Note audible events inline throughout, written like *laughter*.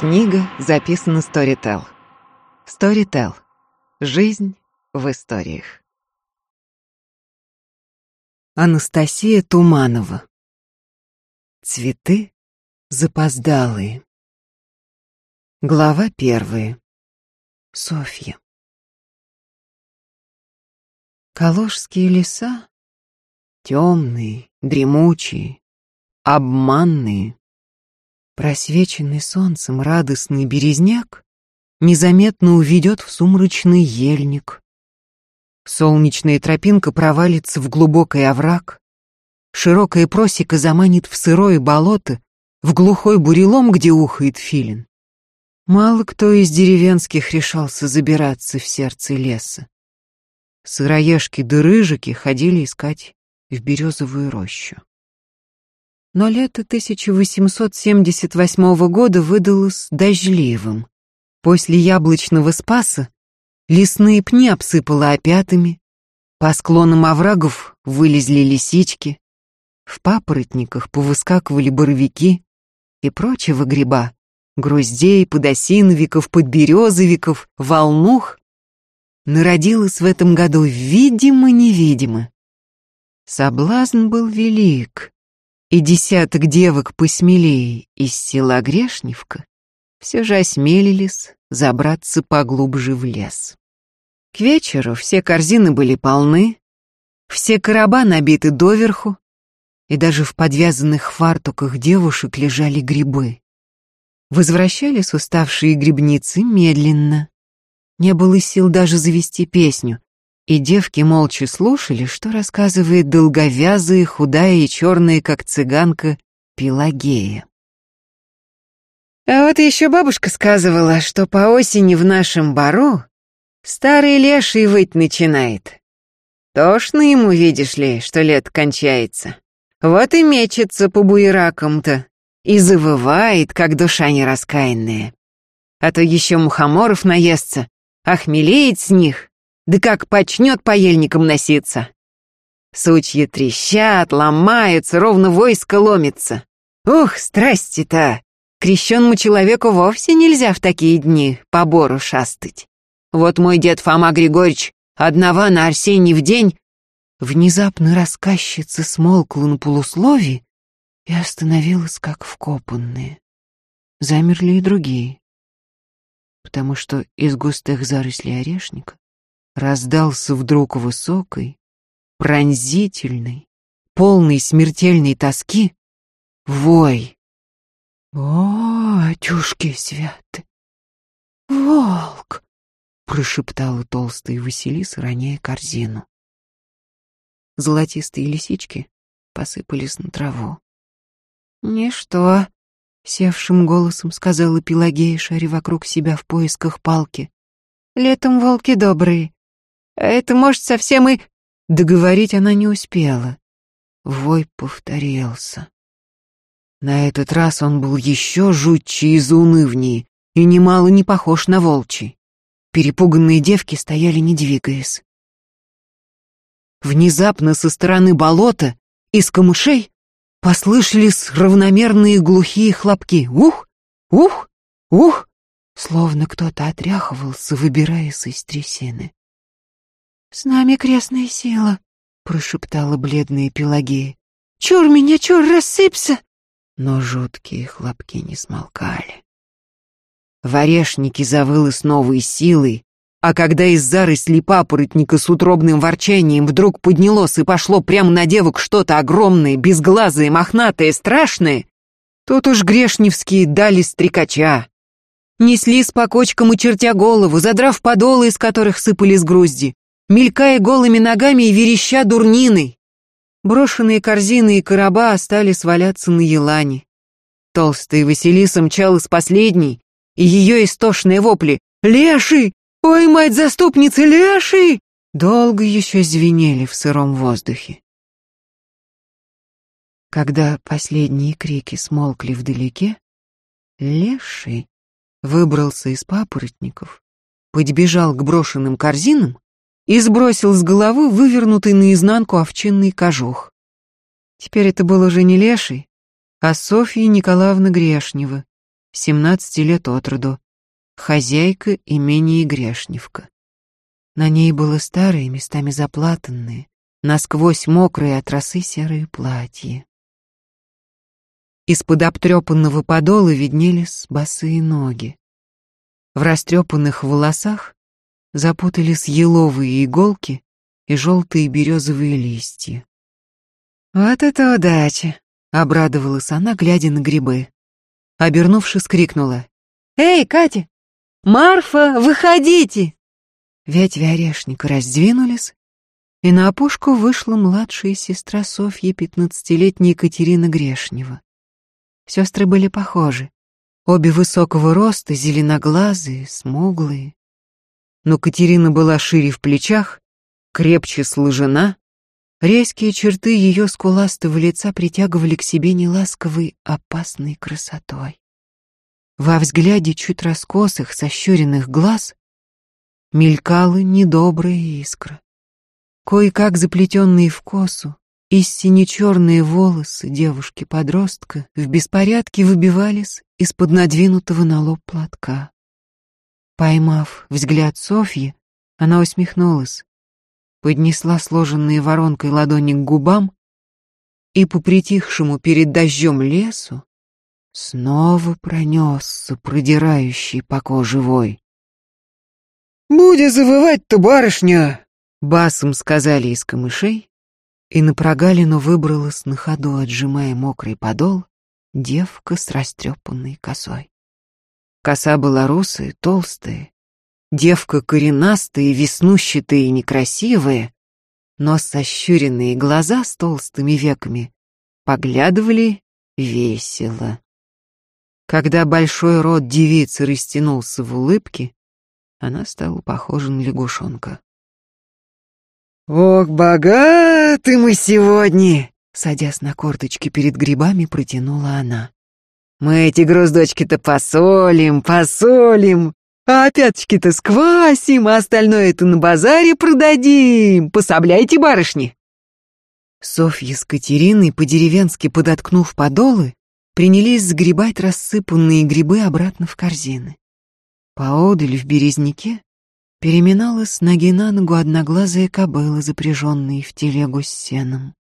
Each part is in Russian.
Книга записана Storytel. Storytel. Жизнь в историях. Анастасия Туманова. Цветы запоздалые. Глава первая. Софья. Калужские леса темные, дремучие, обманные, Просвеченный солнцем радостный березняк Незаметно уведет в сумрачный ельник. Солнечная тропинка провалится в глубокий овраг, Широкая просека заманит в сырое болото, В глухой бурелом, где ухает филин. Мало кто из деревенских решался забираться в сердце леса. Сыроежки да рыжики ходили искать в березовую рощу. Но лето 1878 года выдалось дождливым. После яблочного спаса лесные пни обсыпало опятами, по склонам оврагов вылезли лисички, в папоротниках повыскакивали боровики и прочего гриба, груздей, подосиновиков, подберезовиков, волнух, народилось в этом году видимо-невидимо. Соблазн был велик, и десяток девок посмелее из села Грешневка все же осмелились забраться поглубже в лес. К вечеру все корзины были полны, все короба набиты доверху, и даже в подвязанных фартуках девушек лежали грибы. Возвращались уставшие грибницы медленно. Не было сил даже завести песню, и девки молча слушали, что рассказывает долговязая, худая и черная, как цыганка, Пелагея. А вот еще бабушка сказывала, что по осени в нашем бару старый леший выть начинает. Тошно ему, видишь ли, что лет кончается. Вот и мечется по буеракам-то и завывает, как душа нераскаянная. А то еще мухоморов наестся, охмелеет с них, да как почнет по ельникам носиться. Сучья трещат, ломаются, ровно войско ломится. Ух, страсти-то! Крещенному человеку вовсе нельзя в такие дни по бору шастать. Вот мой дед Фома Григорьевич одного на Арсений в день Внезапно рассказчица смолкла на полусловии и остановилась как вкопанная. Замерли и другие, потому что из густых зарослей орешника раздался вдруг высокий, пронзительный, полный смертельной тоски вой. «О, тюшки святы! Волк!» — прошептала толстая Василиса, роняя корзину. Золотистые лисички посыпались на траву. «Ничто», — севшим голосом сказала Пелагея, шаря вокруг себя в поисках палки. «Летом волки добрые, это, может, совсем и...» Договорить она не успела. Вой повторился. На этот раз он был еще жутче и заунывнее, и немало не похож на волчий. Перепуганные девки стояли, не двигаясь. Внезапно со стороны болота, из камышей, послышались равномерные глухие хлопки. Ух! Ух! Ух! Словно кто-то отряхивался, выбираясь из трясины. «С нами крестная сила», — прошептала бледная Пелагея. «Чур меня, чур, рассыпься!» Но жуткие хлопки не смолкали. В орешнике завыло с новой силой, а когда из зарослей папоротника с утробным ворчанием вдруг поднялось и пошло прямо на девок что-то огромное, безглазое, мохнатое, страшное, тут уж грешневские дали стрекача. Неслись по кочкам и чертя голову, задрав подолы, из которых сыпались грузди мелькая голыми ногами и вереща дурниной. Брошенные корзины и короба остались валяться на елане. Толстая Василиса мчалась последней, и ее истошные вопли «Леший! Ой, мать-заступница, леший!» долго еще звенели в сыром воздухе. Когда последние крики смолкли вдалеке, леший выбрался из папоротников, подбежал к брошенным корзинам и сбросил с головы вывернутый наизнанку овчинный кожух. Теперь это был уже не леший, а Софья Николаевна Грешнева, семнадцати лет от роду, хозяйка имени Грешневка. На ней было старое, местами заплатанное, насквозь мокрые от росы серые платье. Из-под обтрепанного подола виднелись босые ноги. В растрепанных волосах запутались еловые иголки и желтые березовые листья. «Вот это удача!» — обрадовалась она, глядя на грибы. Обернувшись, крикнула. «Эй, Катя! Марфа, выходите!» Ветви орешника раздвинулись, и на опушку вышла младшая сестра Софьи, пятнадцатилетняя Екатерина Грешнева. Сестры были похожи. Обе высокого роста, зеленоглазые, смуглые. Но Катерина была шире в плечах, крепче сложена. Резкие черты ее скуластого лица притягивали к себе неласковой, опасной красотой. Во взгляде чуть раскосых, сощуренных глаз мелькала недобрая искра. Кое-как заплетенные в косу, и сине-черные волосы девушки-подростка в беспорядке выбивались из-под надвинутого на лоб платка. Поймав взгляд Софьи, она усмехнулась, поднесла сложенные воронкой ладони к губам и по притихшему перед дождем лесу снова пронесся продирающий по коже вой. «Буде завывать-то, барышня!» — басом сказали из камышей, и на прогалину выбралась на ходу, отжимая мокрый подол, девка с растрепанной косой. Коса была русая, толстая, девка коренастая, веснущатая и некрасивая, но сощуренные глаза с толстыми веками поглядывали весело. Когда большой рот девицы растянулся в улыбке, она стала похожа на лягушонка. «Ох, богаты мы сегодня!» Садясь на корточки перед грибами, протянула она. «Мы эти груздочки-то посолим, посолим, а опяточки-то сквасим, а остальное-то на базаре продадим. Пособляйте, барышни!» Софья с Катериной, по-деревенски подоткнув подолы, принялись сгребать рассыпанные грибы обратно в корзины. Поодаль в березняке Переминалась ноги на ногу одноглазая кобыла, запряженная в телегу с сеном.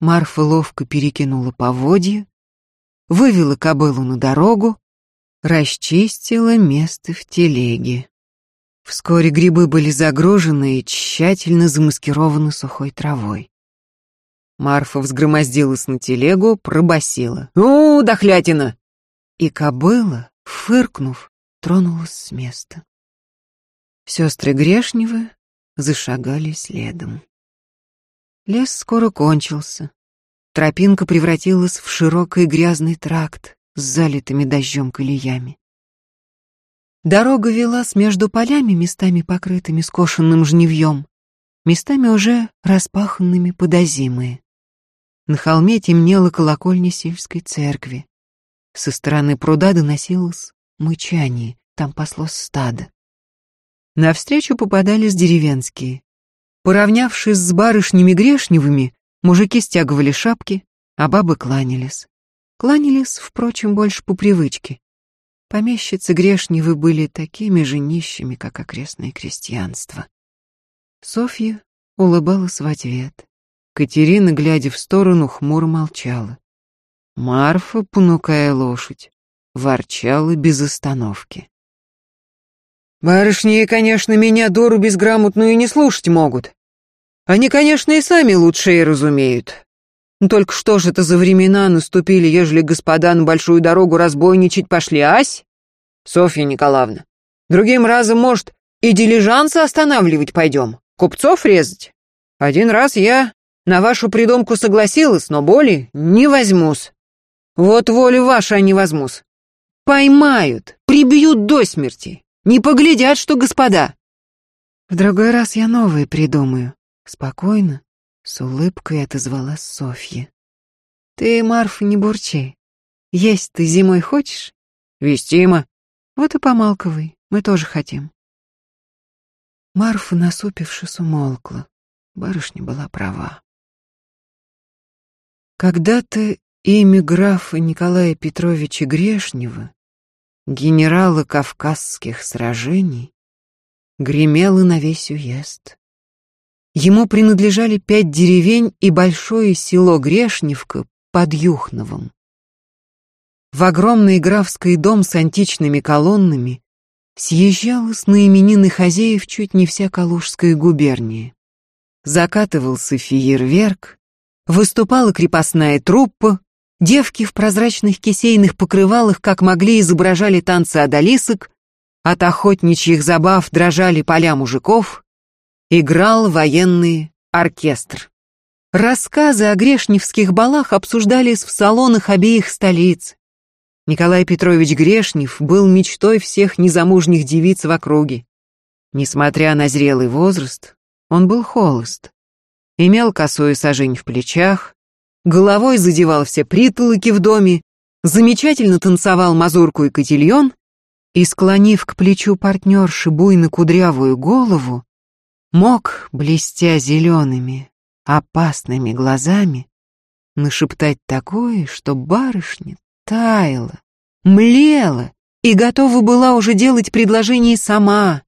Марфа ловко перекинула поводья, вывела кобылу на дорогу, расчистила место в телеге. Вскоре грибы были загружены и тщательно замаскированы сухой травой. Марфа взгромоздилась на телегу, пробасила. «Ну, дохлятина!» И кобыла, фыркнув, тронулась с места. Сестры Грешневы зашагали следом. Лес скоро кончился. Тропинка превратилась в широкий грязный тракт с залитыми дождем колеями. Дорога велась между полями, местами покрытыми скошенным жневьем, местами уже распаханными под озимые. На холме темнела колокольня сельской церкви. Со стороны пруда доносилось мычание, там паслось стадо. Навстречу попадались деревенские. Поравнявшись с барышнями Грешневыми, мужики стягивали шапки, а бабы кланялись. Кланялись, впрочем, больше по привычке. Помещицы Грешневы были такими же нищими, как окрестное крестьянство. Софья улыбалась в ответ. Катерина, глядя в сторону, хмуро молчала. Марфа, понукая лошадь, ворчала без остановки. Барышни, конечно, меня дуру безграмотную не слушать могут. Они, конечно, и сами лучшее разумеют. Только что же это за времена наступили, ежели господа на большую дорогу разбойничать пошли, ась? Софья Николаевна, другим разом, может, и дилижансы останавливать пойдем, купцов резать. Один раз я на вашу придумку согласилась, но боли не возьмусь. Вот волю ваша не возьмусь. Поймают, прибьют до смерти. Не поглядят, что господа. В другой раз я новые придумаю. Спокойно, с улыбкой отозвалась Софья. Ты, Марф, не бурчи. Есть ты зимой хочешь? Вестимо. Вот и помалковый, мы тоже хотим. Марфа, насупившись, умолкла. Барышня была права. Когда-то имя графа Николая Петровича Грешнева генерала кавказских сражений, гремело на весь уезд. Ему принадлежали пять деревень и большое село Грешневка под Юхновым. В огромный графский дом с античными колоннами съезжалась на именины хозяев чуть не вся Калужская губерния. Закатывался фейерверк, выступала крепостная труппа, девки в прозрачных кисейных покрывалах как могли изображали танцы одолисок, от охотничьих забав дрожали поля мужиков, играл военный оркестр. Рассказы о грешневских балах обсуждались в салонах обеих столиц. Николай Петрович Грешнев был мечтой всех незамужних девиц в округе. Несмотря на зрелый возраст, он был холост. Имел косую сажень в плечах, головой задевал все притолоки в доме, замечательно танцевал мазурку и котельон и, склонив к плечу партнерши буйно-кудрявую голову, мог, блестя зелеными, опасными глазами, нашептать такое, что барышня таяла, млела и готова была уже делать предложение сама.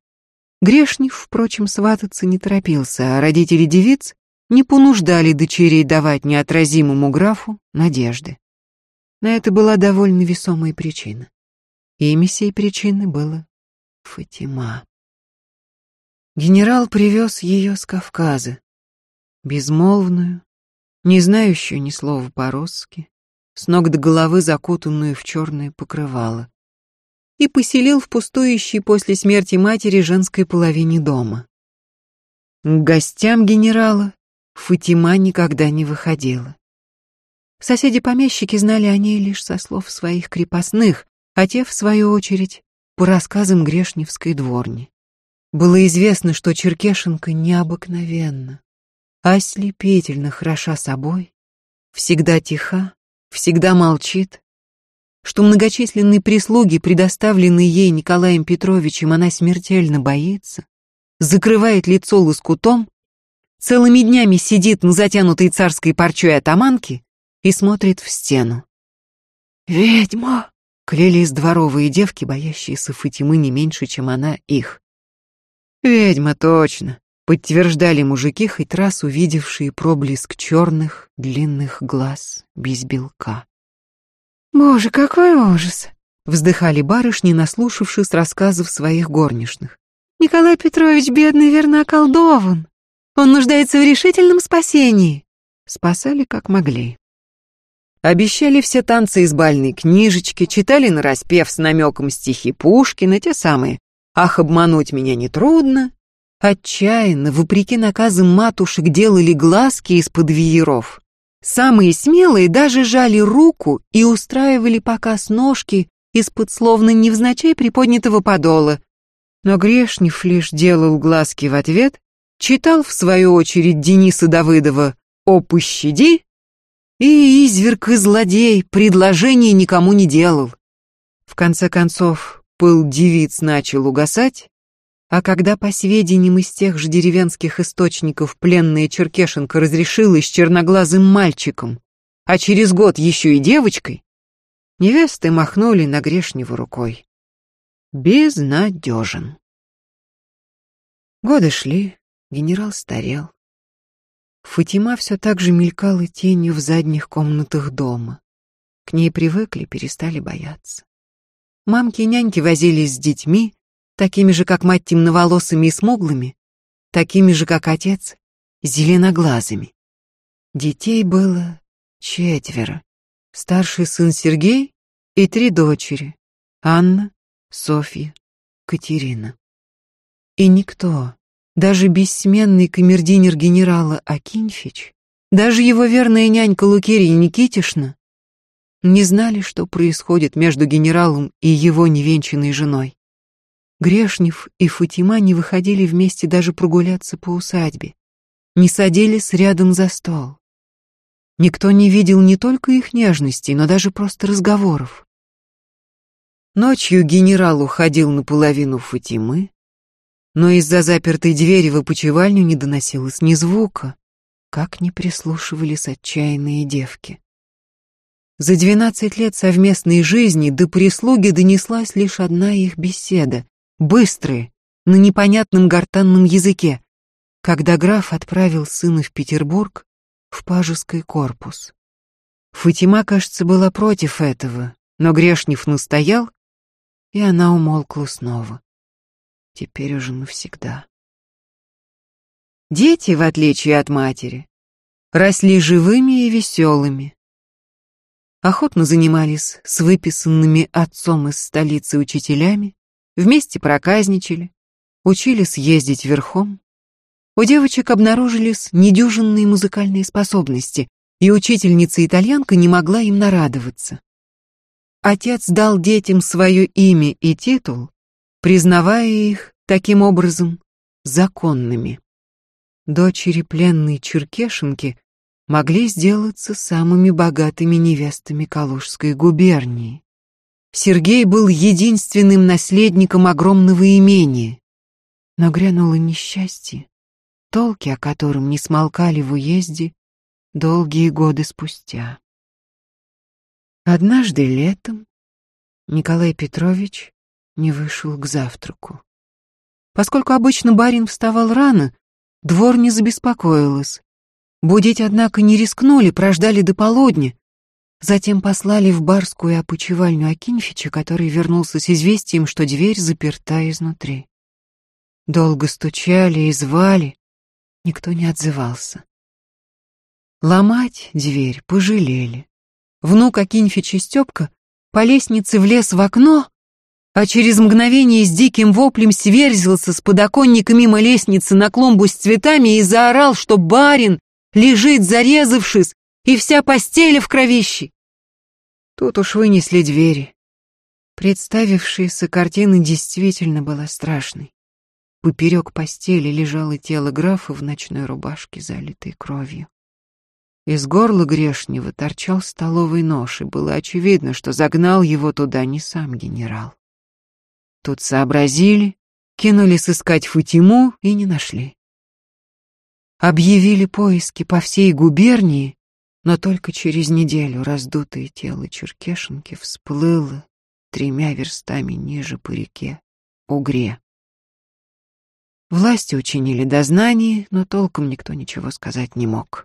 Грешнев, впрочем, свататься не торопился, а родители девиц не понуждали дочерей давать неотразимому графу надежды. На это была довольно весомая причина. Имя сей причины было Фатима. Генерал привез ее с Кавказа, безмолвную, не знающую ни слова по-русски, с ног до головы закутанную в черное покрывало, и поселил в пустующей после смерти матери женской половине дома. К гостям генерала Фатима никогда не выходила. Соседи-помещики знали о ней лишь со слов своих крепостных, а те, в свою очередь, по рассказам Грешневской дворни. Было известно, что Черкешенко необыкновенно, ослепительно хороша собой, всегда тиха, всегда молчит, что многочисленные прислуги, предоставленные ей Николаем Петровичем, она смертельно боится, закрывает лицо лоскутом, целыми днями сидит на затянутой царской парчой атаманке и смотрит в стену. «Ведьма!» — клялись дворовые девки, боящиеся Фатимы не меньше, чем она их. «Ведьма, точно!» — подтверждали мужики, хоть раз увидевшие проблеск черных, длинных глаз без белка. «Боже, какой ужас!» — вздыхали барышни, наслушавшись рассказов своих горничных. «Николай Петрович, бедный, верно околдован. Он нуждается в решительном спасении». Спасали как могли. Обещали все танцы из бальной книжечки, читали нараспев с намеком стихи Пушкина, те самые «Ах, обмануть меня нетрудно». Отчаянно, вопреки наказам матушек, делали глазки из-под вееров. Самые смелые даже жали руку и устраивали показ ножки из-под словно невзначай приподнятого подола. Но Грешнев лишь делал глазки в ответ, читал в свою очередь Дениса Давыдова «О, пощади!» И изверг и злодей предложений никому не делал. В конце концов, пыл девиц начал угасать, а когда, по сведениям из тех же деревенских источников, пленная Черкешенко разрешилась черноглазым мальчиком, а через год еще и девочкой, невесты махнули на грешневу рукой. Безнадежен. Годы шли, генерал старел. Фатима все так же мелькала тенью в задних комнатах дома. К ней привыкли, перестали бояться. Мамки и няньки возились с детьми, такими же, как мать, темноволосыми и смуглыми, такими же, как отец, зеленоглазыми. Детей было четверо. Старший сын Сергей и три дочери — Анна, Софья, Катерина. И никто, даже бессменный камердинер генерала Акинфич, даже его верная нянька Лукерия Никитишна не знали, что происходит между генералом и его невенчанной женой. Грешнев и Фатима не выходили вместе даже прогуляться по усадьбе, не садились рядом за стол. Никто не видел не только их нежностей, но даже просто разговоров. Ночью генерал уходил наполовину Фатимы, но из-за запертой двери в опочивальню не доносилось ни звука, как не прислушивались отчаянные девки. За двенадцать лет совместной жизни до прислуги донеслась лишь одна их беседа, быстрая, на непонятном гортанном языке, когда граф отправил сына в Петербург в пажеский корпус. Фатима, кажется, была против этого, но Грешнев настоял, и она умолкла снова. Теперь уже навсегда. Дети, в отличие от матери, росли живыми и веселыми. Охотно занимались с выписанными отцом из столицы учителями, вместе проказничали, учились ездить верхом. У девочек обнаружились недюжинные музыкальные способности, и учительница-итальянка не могла им нарадоваться. Отец дал детям свое имя и титул, признавая их таким образом законными. Дочери пленной черкешенки могли сделаться самыми богатыми невестами Калужской губернии. Сергей был единственным наследником огромного имения. Но грянуло несчастье, толки о котором не смолкали в уезде долгие годы спустя. Однажды летом Николай Петрович не вышел к завтраку. Поскольку обычно барин вставал рано, двор не забеспокоилась. Будить, однако, не рискнули, прождали до полудня. Затем послали в барскую опочивальню Акинфича, который вернулся с известием, что дверь заперта изнутри. Долго стучали и звали, никто не отзывался. Ломать дверь пожалели. Внук Акинфича Степка по лестнице влез в окно, а через мгновение с диким воплем сверзился с подоконника мимо лестницы на клумбу с цветами и заорал, что барин лежит, зарезавшись, и вся постель в кровище. Тут уж вынесли двери. Представившаяся картина действительно была страшной. Поперек постели лежало тело графа в ночной рубашке, залитой кровью. Из горла грешнего торчал столовый нож, и было очевидно, что загнал его туда не сам генерал. Тут сообразили, кинулись искать Фатиму и не нашли. Объявили поиски по всей губернии, но только через неделю раздутое тело Черкешенки всплыло тремя верстами ниже по реке Угре. Власти учинили дознание, но толком никто ничего сказать не мог.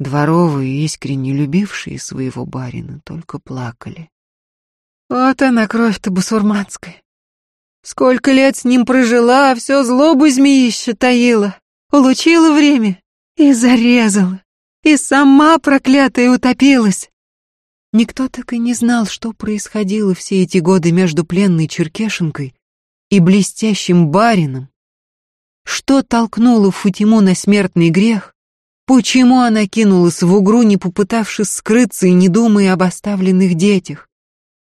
Дворовые, искренне любившие своего барина, только плакали. Вот она, кровь-то бусурманская. Сколько лет с ним прожила, а все злобу змеища таила. Улучила время и зарезала и сама проклятая утопилась. Никто так и не знал, что происходило все эти годы между пленной черкешенкой и блестящим барином. Что толкнуло Футиму на смертный грех? Почему она кинулась в угру, не попытавшись скрыться и не думая об оставленных детях,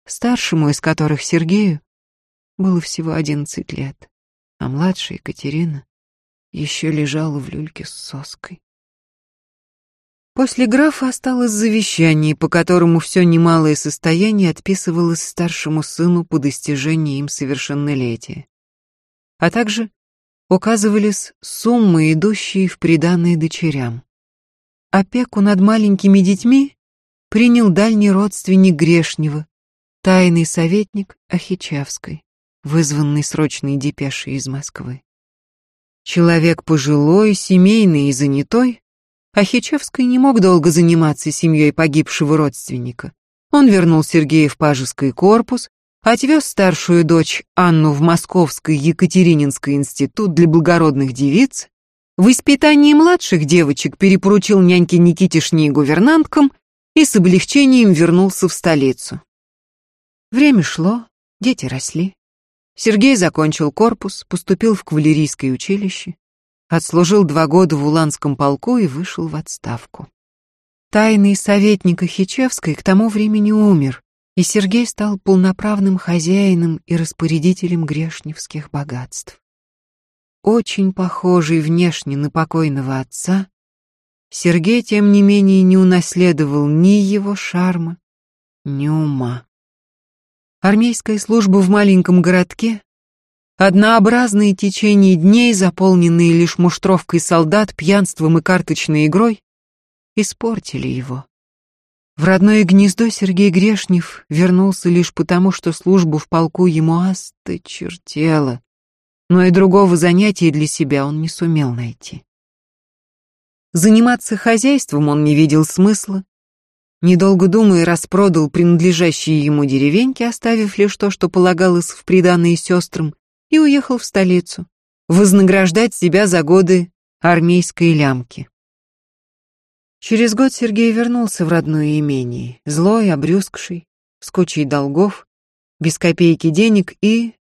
старшему из которых Сергею было всего одиннадцать лет, а младшая Екатерина еще лежала в люльке с соской. После графа осталось завещание, по которому все немалое состояние отписывалось старшему сыну по достижении им совершеннолетия. А также указывались суммы, идущие в приданные дочерям. Опеку над маленькими детьми принял дальний родственник Грешнего, тайный советник Ахичавской, вызванный срочной депешей из Москвы. Человек пожилой, семейный и занятой, а Хичевский не мог долго заниматься семьей погибшего родственника. Он вернул Сергея в пажеский корпус, отвез старшую дочь Анну в Московский Екатерининский институт для благородных девиц, воспитание младших девочек перепоручил няньке Никитишне и гувернанткам и с облегчением вернулся в столицу. Время шло, дети росли. Сергей закончил корпус, поступил в кавалерийское училище. Отслужил два года в Уланском полку и вышел в отставку. Тайный советник Ихичевской к тому времени умер, и Сергей стал полноправным хозяином и распорядителем грешневских богатств. Очень похожий внешне на покойного отца, Сергей, тем не менее, не унаследовал ни его шарма, ни ума. Армейская служба в маленьком городке Однообразные течения дней, заполненные лишь муштровкой солдат, пьянством и карточной игрой, испортили его. В родное гнездо Сергей Грешнев вернулся лишь потому, что службу в полку ему осточертела, но и другого занятия для себя он не сумел найти. Заниматься хозяйством он не видел смысла, недолго думая, распродал принадлежащие ему деревеньки, оставив лишь то, что полагалось в приданые сестрам, и уехал в столицу, вознаграждать себя за годы армейской лямки. Через год Сергей вернулся в родное имение, злой, обрюзгший, с кучей долгов, без копейки денег и...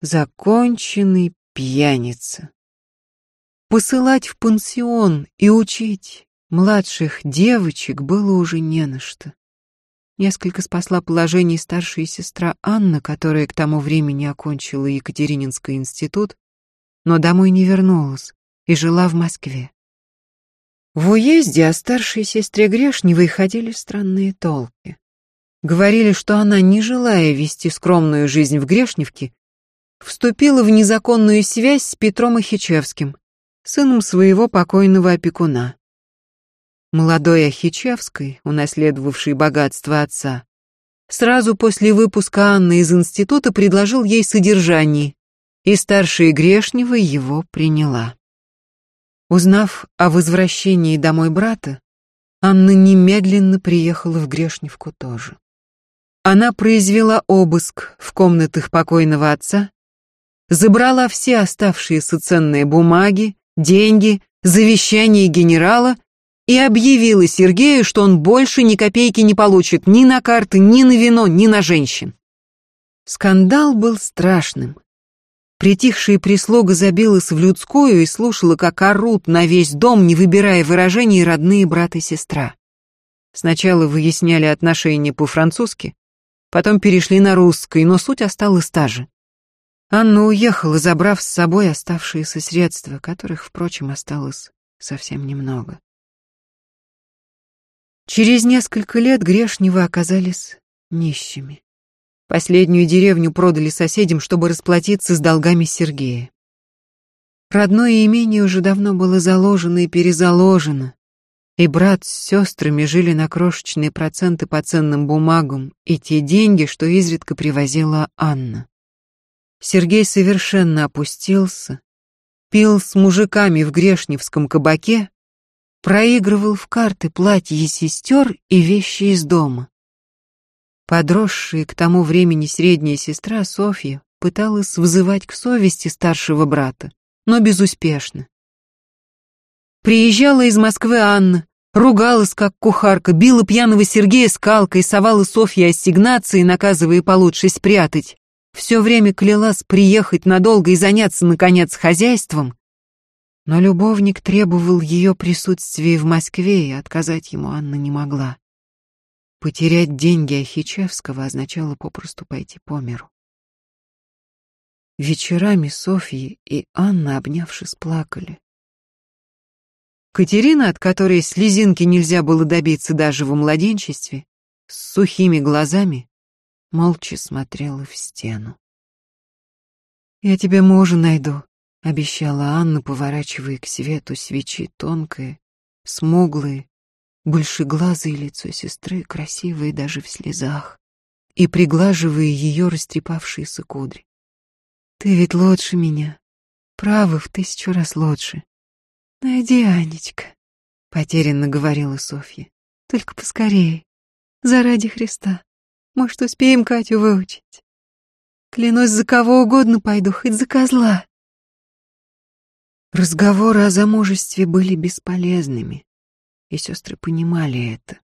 законченный пьяница. Посылать в пансион и учить младших девочек было уже не на что. Несколько спасла положение старшая сестра Анна, которая к тому времени окончила Екатерининский институт, но домой не вернулась и жила в Москве. В уезде о старшей сестре Грешневой ходили странные толки. Говорили, что она, не желая вести скромную жизнь в Грешневке, вступила в незаконную связь с Петром Ахичевским, сыном своего покойного опекуна. Молодой Ахичевской, унаследовавший богатство отца, сразу после выпуска Анны из института предложил ей содержание, и старшая Грешнева его приняла. Узнав о возвращении домой брата, Анна немедленно приехала в Грешневку тоже. Она произвела обыск в комнатах покойного отца, забрала все оставшиеся ценные бумаги, деньги, завещание генерала и объявила Сергею, что он больше ни копейки не получит ни на карты, ни на вино, ни на женщин. Скандал был страшным. Притихшая прислуга забилась в людскую и слушала, как орут на весь дом, не выбирая выражений родные брат и сестра. Сначала выясняли отношения по-французски, потом перешли на русский, но суть осталась та же. Анна уехала, забрав с собой оставшиеся средства, которых, впрочем, осталось совсем немного. Через несколько лет Грешневы оказались нищими. Последнюю деревню продали соседям, чтобы расплатиться с долгами Сергея. Родное имение уже давно было заложено и перезаложено, и брат с сестрами жили на крошечные проценты по ценным бумагам и те деньги, что изредка привозила Анна. Сергей совершенно опустился, пил с мужиками в Грешневском кабаке, проигрывал в карты платья сестер и вещи из дома. Подросшая к тому времени средняя сестра Софья пыталась вызывать к совести старшего брата, но безуспешно. Приезжала из Москвы Анна, ругалась как кухарка, била пьяного Сергея скалкой, совала Софье ассигнации, наказывая получше спрятать. Все время клялась приехать надолго и заняться, наконец, хозяйством. Но любовник требовал ее присутствия в Москве, и отказать ему Анна не могла. Потерять деньги Ахичевского означало попросту пойти по миру. Вечерами Софья и Анна, обнявшись, плакали. Катерина, от которой слезинки нельзя было добиться даже в младенчестве, с сухими глазами, молча смотрела в стену. «Я тебе мужа найду», — обещала Анна, поворачивая к свету свечи тонкое, смуглое, большеглазое лицо сестры, красивое даже в слезах, и приглаживая ее растрепавшиеся кудри. «Ты ведь лучше меня, право в тысячу раз лучше. Найди, Анечка», — потерянно говорила Софья, — «только поскорее, заради Христа. Может, успеем Катю выучить. Клянусь, за кого угодно пойду, хоть за козла». Разговоры о замужестве были бесполезными и сестры понимали это.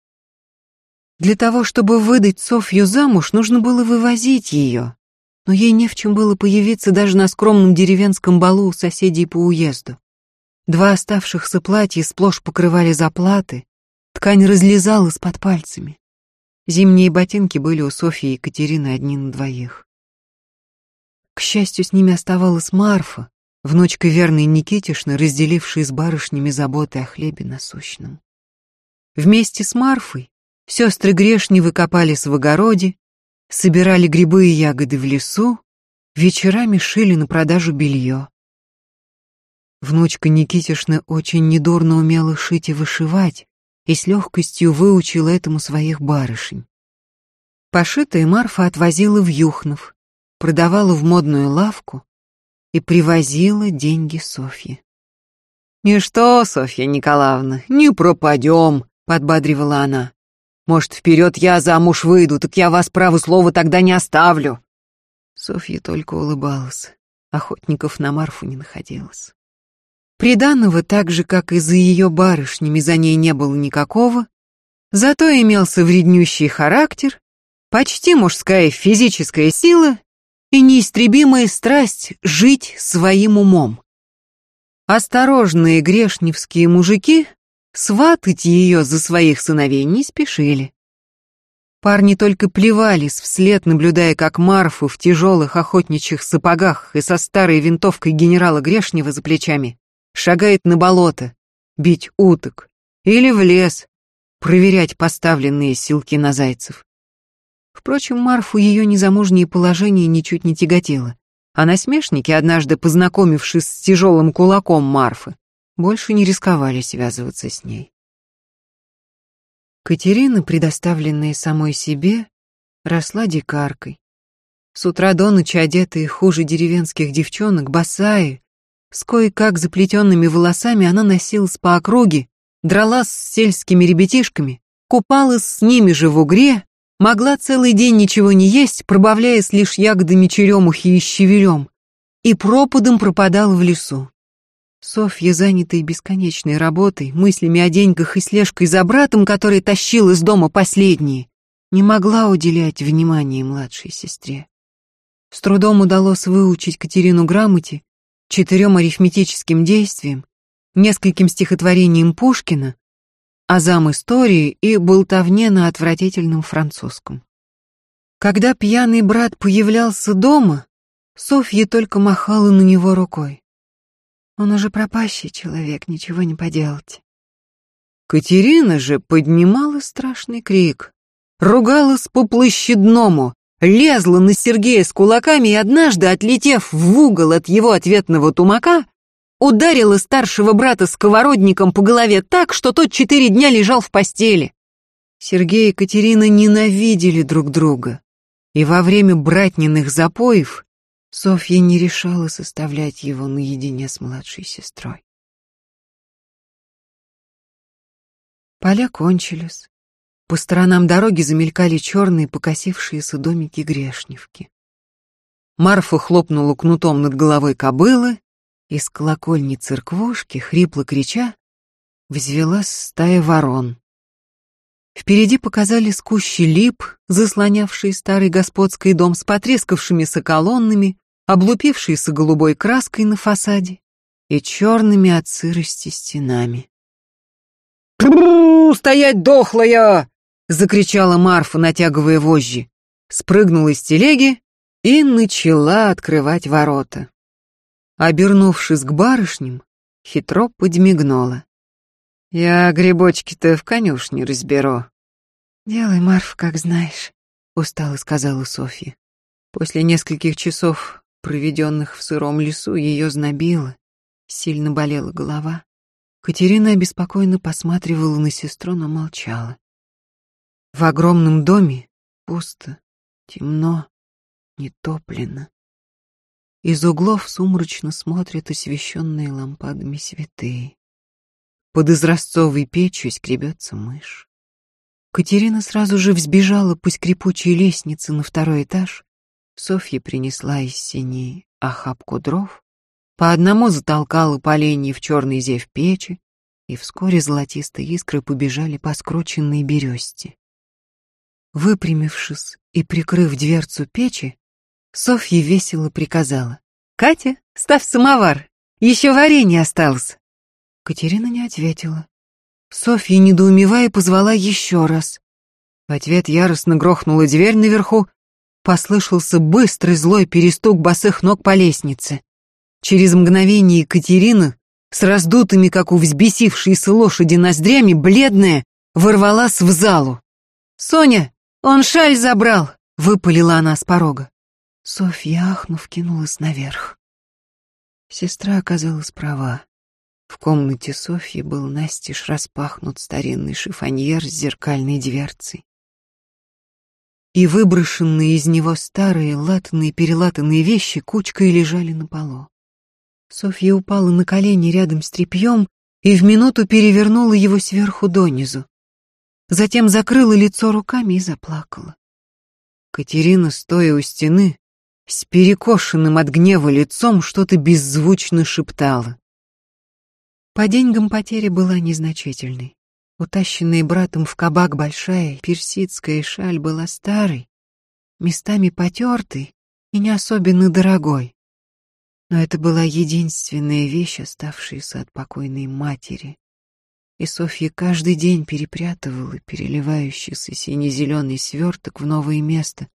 Для того, чтобы выдать Софью замуж, нужно было вывозить ее, но ей не в чем было появиться даже на скромном деревенском балу у соседей по уезду. Два оставшихся платья сплошь покрывали заплаты, ткань разлезалась под пальцами. Зимние ботинки были у Софьи и Екатерины одни на двоих. К счастью, с ними оставалась Марфа, внучка верной Никитишны, разделившая с барышнями заботы о хлебе насущном. Вместе с Марфой сестры Грешневы копались в огороде, собирали грибы и ягоды в лесу, вечерами шили на продажу белье. Внучка Никитишна очень недурно умела шить и вышивать, и с легкостью выучила этому своих барышень. Пошитое Марфа отвозила в Юхнов, продавала в модную лавку и привозила деньги Софье. «Ничто, Софья Николаевна, не пропадем», — подбадривала она. «Может, вперед я замуж выйду, так я вас, право слово, тогда не оставлю». Софья только улыбалась, охотников на Марфу не находилось. Приданного, так же, как и за ее барышнями, за ней не было никакого, зато имелся вреднющий характер, почти мужская физическая сила и неистребимая страсть жить своим умом. Осторожные грешневские мужики сватать ее за своих сыновей не спешили. Парни только плевались вслед, наблюдая, как Марфу в тяжелых охотничьих сапогах и со старой винтовкой генерала Грешнева за плечами шагает на болото, бить уток или в лес, проверять поставленные силки на зайцев. Впрочем, Марфу ее незамужнее положение ничуть не тяготило а насмешники, однажды познакомившись с тяжелым кулаком Марфы, больше не рисковали связываться с ней. Катерина, предоставленная самой себе, росла дикаркой. С утра до ночи одетая хуже деревенских девчонок, босая, с кое-как заплетенными волосами она носилась по округе, дралась с сельскими ребятишками, купалась с ними же в угре, Могла целый день ничего не есть, пробавляясь лишь ягодами черемухи и щавелем, и пропадом пропадала в лесу. Софья, занятая бесконечной работой, мыслями о деньгах и слежкой за братом, который тащил из дома последние, не могла уделять внимания младшей сестре. С трудом удалось выучить Катерину грамоте, четырем арифметическим действиям, нескольким стихотворениям Пушкина, азам истории и болтовне на отвратительном французском. Когда пьяный брат появлялся дома, Софья только махала на него рукой. Он уже пропащий человек, ничего не поделать. Катерина же поднимала страшный крик, ругалась по площадному, лезла на Сергея с кулаками и однажды, отлетев в угол от его ответного тумака, ударила старшего брата сковородником по голове так, что тот четыре дня лежал в постели. Сергей и Катерина ненавидели друг друга, и во время братниных запоев Софья не решала составлять его наедине с младшей сестрой. Поля кончились. По сторонам дороги замелькали черные покосившиеся домики Грешневки. Марфа хлопнула кнутом над головой кобылы, из колокольни церквушки, хрипло крича, взвелась стая ворон. Впереди показались кущи лип, заслонявшие старый господский дом с потрескавшимися колоннами, облупившейся голубой краской на фасаде и черными от сырости стенами. стоять, дохлая!» — закричала Марфа, натягивая вожжи. Спрыгнула из телеги и начала открывать ворота. Обернувшись к барышням, хитро подмигнула. «Я грибочки-то в конюшне разберу». «Делай, Марф, как знаешь», — устало сказала Софья. После нескольких часов, проведенных в сыром лесу, ее знобило, сильно болела голова. Катерина обеспокоенно посматривала на сестру, но молчала. В огромном доме пусто, темно, нетоплено. Из углов сумрачно смотрят освещенные лампадами святые. Под изразцовой печью скребется мышь. Катерина сразу же взбежала по скрипучей лестнице на второй этаж. Софья принесла из синей охапку дров, по одному затолкала поленья в черный зев печи, и вскоре золотистые искры побежали по скрученной бересте. Выпрямившись и прикрыв дверцу печи, Софья весело приказала. «Катя, ставь самовар, еще варенье осталось». Катерина не ответила. Софья, недоумевая, позвала еще раз. В ответ яростно грохнула дверь наверху, послышался быстрый злой перестук босых ног по лестнице. Через мгновение Екатерина, с раздутыми, как у взбесившейся лошади, ноздрями, бледная, ворвалась в залу. «Соня, он шаль забрал!» — выпалила она с порога. Софья, ахнув, кинулась наверх. Сестра оказалась права. В комнате Софьи был настежь распахнут старинный шифоньер с зеркальной дверцей. И выброшенные из него старые латанные перелатанные вещи кучкой лежали на полу. Софья упала на колени рядом с тряпьем и в минуту перевернула его сверху донизу. Затем закрыла лицо руками и заплакала. Катерина, стоя у стены, с перекошенным от гнева лицом что-то беззвучно шептала. По деньгам потеря была незначительной. Утащенная братом в кабак большая персидская шаль была старой, местами потертой и не особенно дорогой. Но это была единственная вещь, оставшаяся от покойной матери. И Софья каждый день перепрятывала переливающийся сине-зеленый сверток в новое место,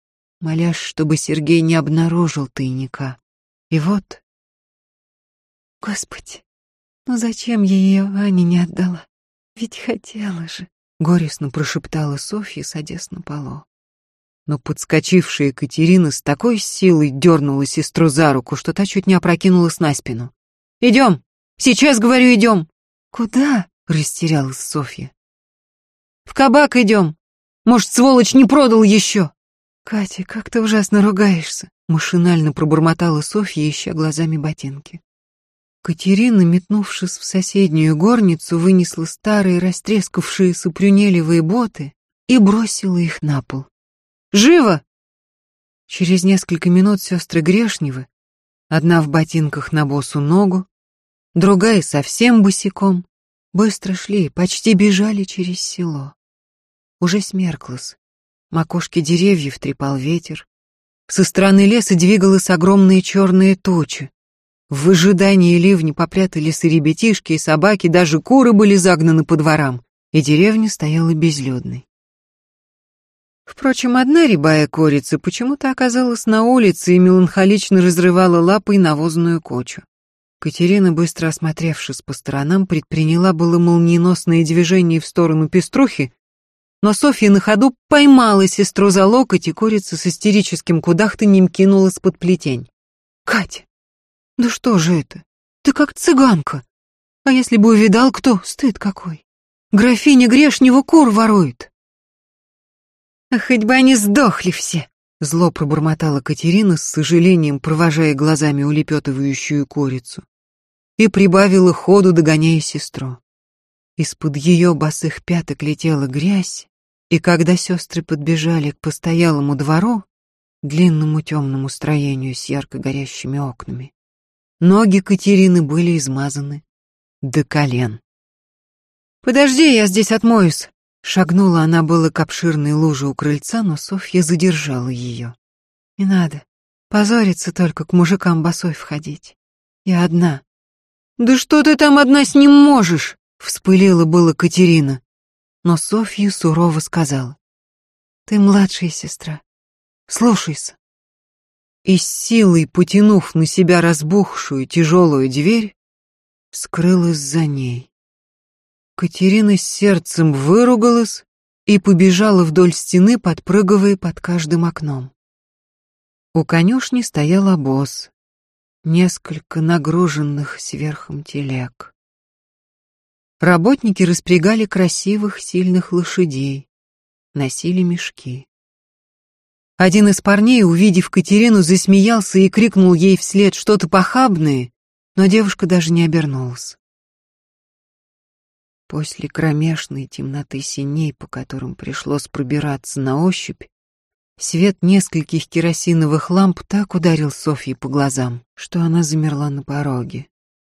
молясь, чтобы Сергей не обнаружил тайника. И вот... Господи, ну зачем я ее Ане не отдала? Ведь хотела же. Горестно прошептала Софья, садясь на полу. Но подскочившая Екатерина с такой силой дернула сестру за руку, что та чуть не опрокинулась на спину. «Идем! Сейчас, говорю, идем!» «Куда?» — растерялась Софья. «В кабак идем! Может, сволочь не продал еще!» «Катя, как ты ужасно ругаешься!» — машинально пробормотала Софья, ища глазами ботинки. Катерина, метнувшись в соседнюю горницу, вынесла старые растрескавшиеся прюнелевые боты и бросила их на пол. «Живо!» Через несколько минут сестры Грешневы, одна в ботинках на босу ногу, другая совсем босиком, быстро шли, почти бежали через село. Уже смерклось, макушки деревьев трепал ветер, со стороны леса двигалась огромная черная туча, в ожидании ливня попрятались и ребятишки, и собаки, даже куры были загнаны по дворам, и деревня стояла безлюдной. Впрочем, одна рябая корица почему-то оказалась на улице и меланхолично разрывала лапой навозную кочу. Катерина, быстро осмотревшись по сторонам, предприняла было молниеносное движение в сторону пеструхи, но Софья на ходу поймала сестру за локоть, и курица с истерическим кудахтаньем кинулась под плетень. «Катя, да что же это? Ты как цыганка. А если бы увидал кто, стыд какой. Графиня Грешнева кур ворует. А хоть бы они сдохли все, зло пробормотала Катерина с сожалением, провожая глазами улепетывающую курицу. И прибавила ходу, догоняя сестру. Из-под ее босых пяток летела грязь, и когда сестры подбежали к постоялому двору, длинному темному строению с ярко горящими окнами, Ноги Катерины были измазаны до колен. «Подожди, я здесь отмоюсь!» Шагнула она было к обширной луже у крыльца, но Софья задержала ее. «Не надо. Позориться только к мужикам босой входить. Я одна». «Да что ты там одна с ним можешь?» Вспылила было Катерина. Но Софья сурово сказала. «Ты младшая сестра. Слушайся и с силой потянув на себя разбухшую тяжелую дверь, скрылась за ней. Катерина с сердцем выругалась и побежала вдоль стены, подпрыгивая под каждым окном. У конюшни стоял обоз, несколько нагруженных сверхом телег. Работники распрягали красивых, сильных лошадей, носили мешки. Один из парней, увидев Катерину, засмеялся и крикнул ей вслед что-то похабное, но девушка даже не обернулась. После кромешной темноты синей, по которым пришлось пробираться на ощупь, свет нескольких керосиновых ламп так ударил Софье по глазам, что она замерла на пороге,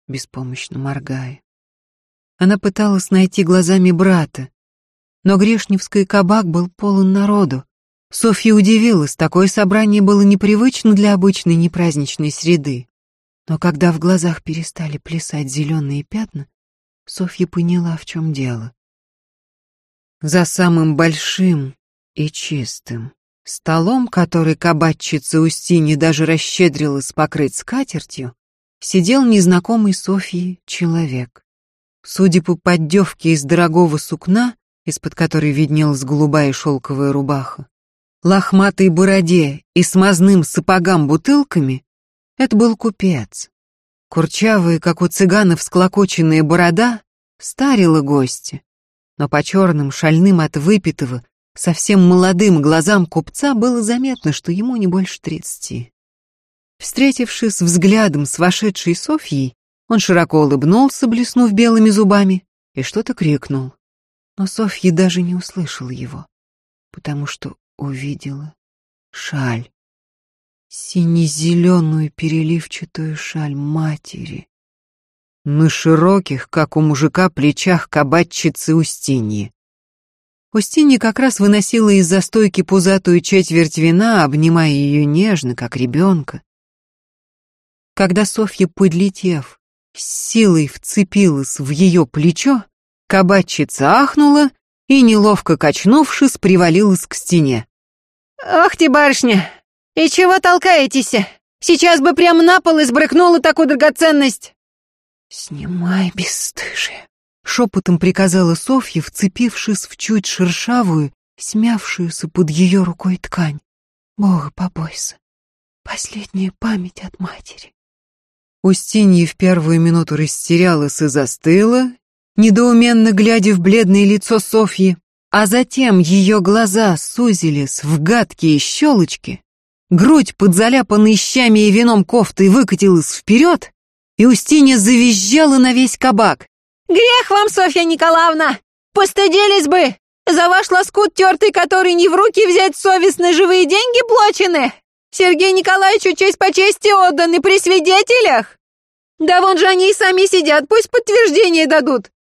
беспомощно моргая. Она пыталась найти глазами брата, но Грешневский кабак был полон народу, Софья удивилась, такое собрание было непривычно для обычной непраздничной среды. Но когда в глазах перестали плясать зеленые пятна, Софья поняла, в чем дело. За самым большим и чистым столом, который кабачица Устини даже расщедрилась покрыть скатертью, сидел незнакомый Софье человек. Судя по поддевке из дорогого сукна, из-под которой виднелась голубая шелковая рубаха, лохматой бороде и смазным сапогам бутылками, это был купец. Курчавая, как у цыганов склокоченная борода, старила гостя, но по черным, шальным от выпитого, совсем молодым глазам купца было заметно, что ему не больше тридцати. Встретившись взглядом с вошедшей Софьей, он широко улыбнулся, блеснув белыми зубами, и что-то крикнул. Но Софья даже не услышала его, потому что увидела шаль. Сине-зеленую переливчатую шаль матери. На широких, как у мужика, плечах кабачицы Устиньи. Устинья как раз выносила из застойки пузатую четверть вина, обнимая ее нежно, как ребенка. Когда Софья, подлетев, с силой вцепилась в ее плечо, кабачица ахнула и, неловко качнувшись, привалилась к стене. «Ах ты, барышня! И чего толкаетесь? Сейчас бы прямо на пол избрыкнула такую драгоценность!» «Снимай, бесстыжие!» — шепотом приказала Софья, вцепившись в чуть шершавую, смявшуюся под ее рукой ткань. «Бога побойся! Последняя память от матери!» Устинья в первую минуту растерялась и застыла, недоуменно глядя в бледное лицо Софьи, а затем ее глаза сузились в гадкие щелочки, грудь под заляпанной щами и вином кофтой выкатилась вперед, и Устинья завизжала на весь кабак. «Грех вам, Софья Николаевна! Постыдились бы! За ваш лоскут тертый, который не в руки взять совестно живые деньги плачены! Сергею Николаевичу честь по чести отданы при свидетелях! Да вон же они и сами сидят, пусть подтверждение дадут!»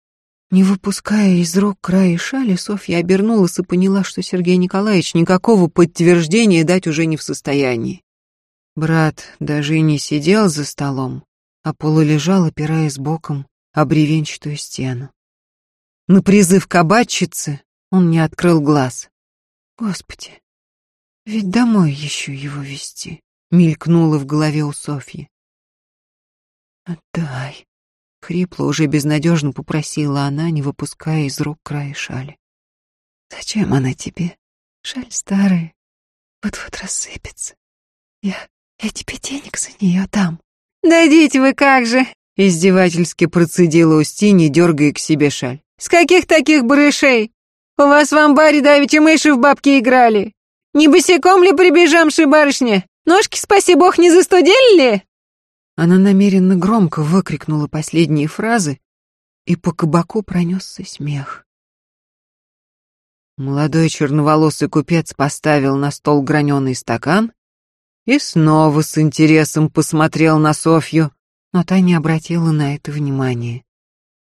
Не выпуская из рук края шали, Софья обернулась и поняла, что Сергей Николаевич никакого подтверждения дать уже не в состоянии. Брат даже и не сидел за столом, а полулежал, опираясь боком о бревенчатую стену. На призыв кабачицы он не открыл глаз. «Господи, ведь домой еще его вести», — мелькнуло в голове у Софьи. «Отдай», — хрипло, уже безнадежно попросила она, не выпуская из рук края шали. «Зачем она тебе? Шаль старая, вот-вот рассыпется. Я, я тебе денег за нее дам». «Дадите вы как же!» — издевательски процедила Устинья, дергая к себе шаль. «С каких таких барышей? У вас в амбаре давеча мыши в бабки играли. Не босиком ли прибежамши барышня? Ножки, спаси бог, не застудили ли?» Она намеренно громко выкрикнула последние фразы, и по кабаку пронесся смех. Молодой черноволосый купец поставил на стол граненый стакан и снова с интересом посмотрел на Софью, но та не обратила на это внимания.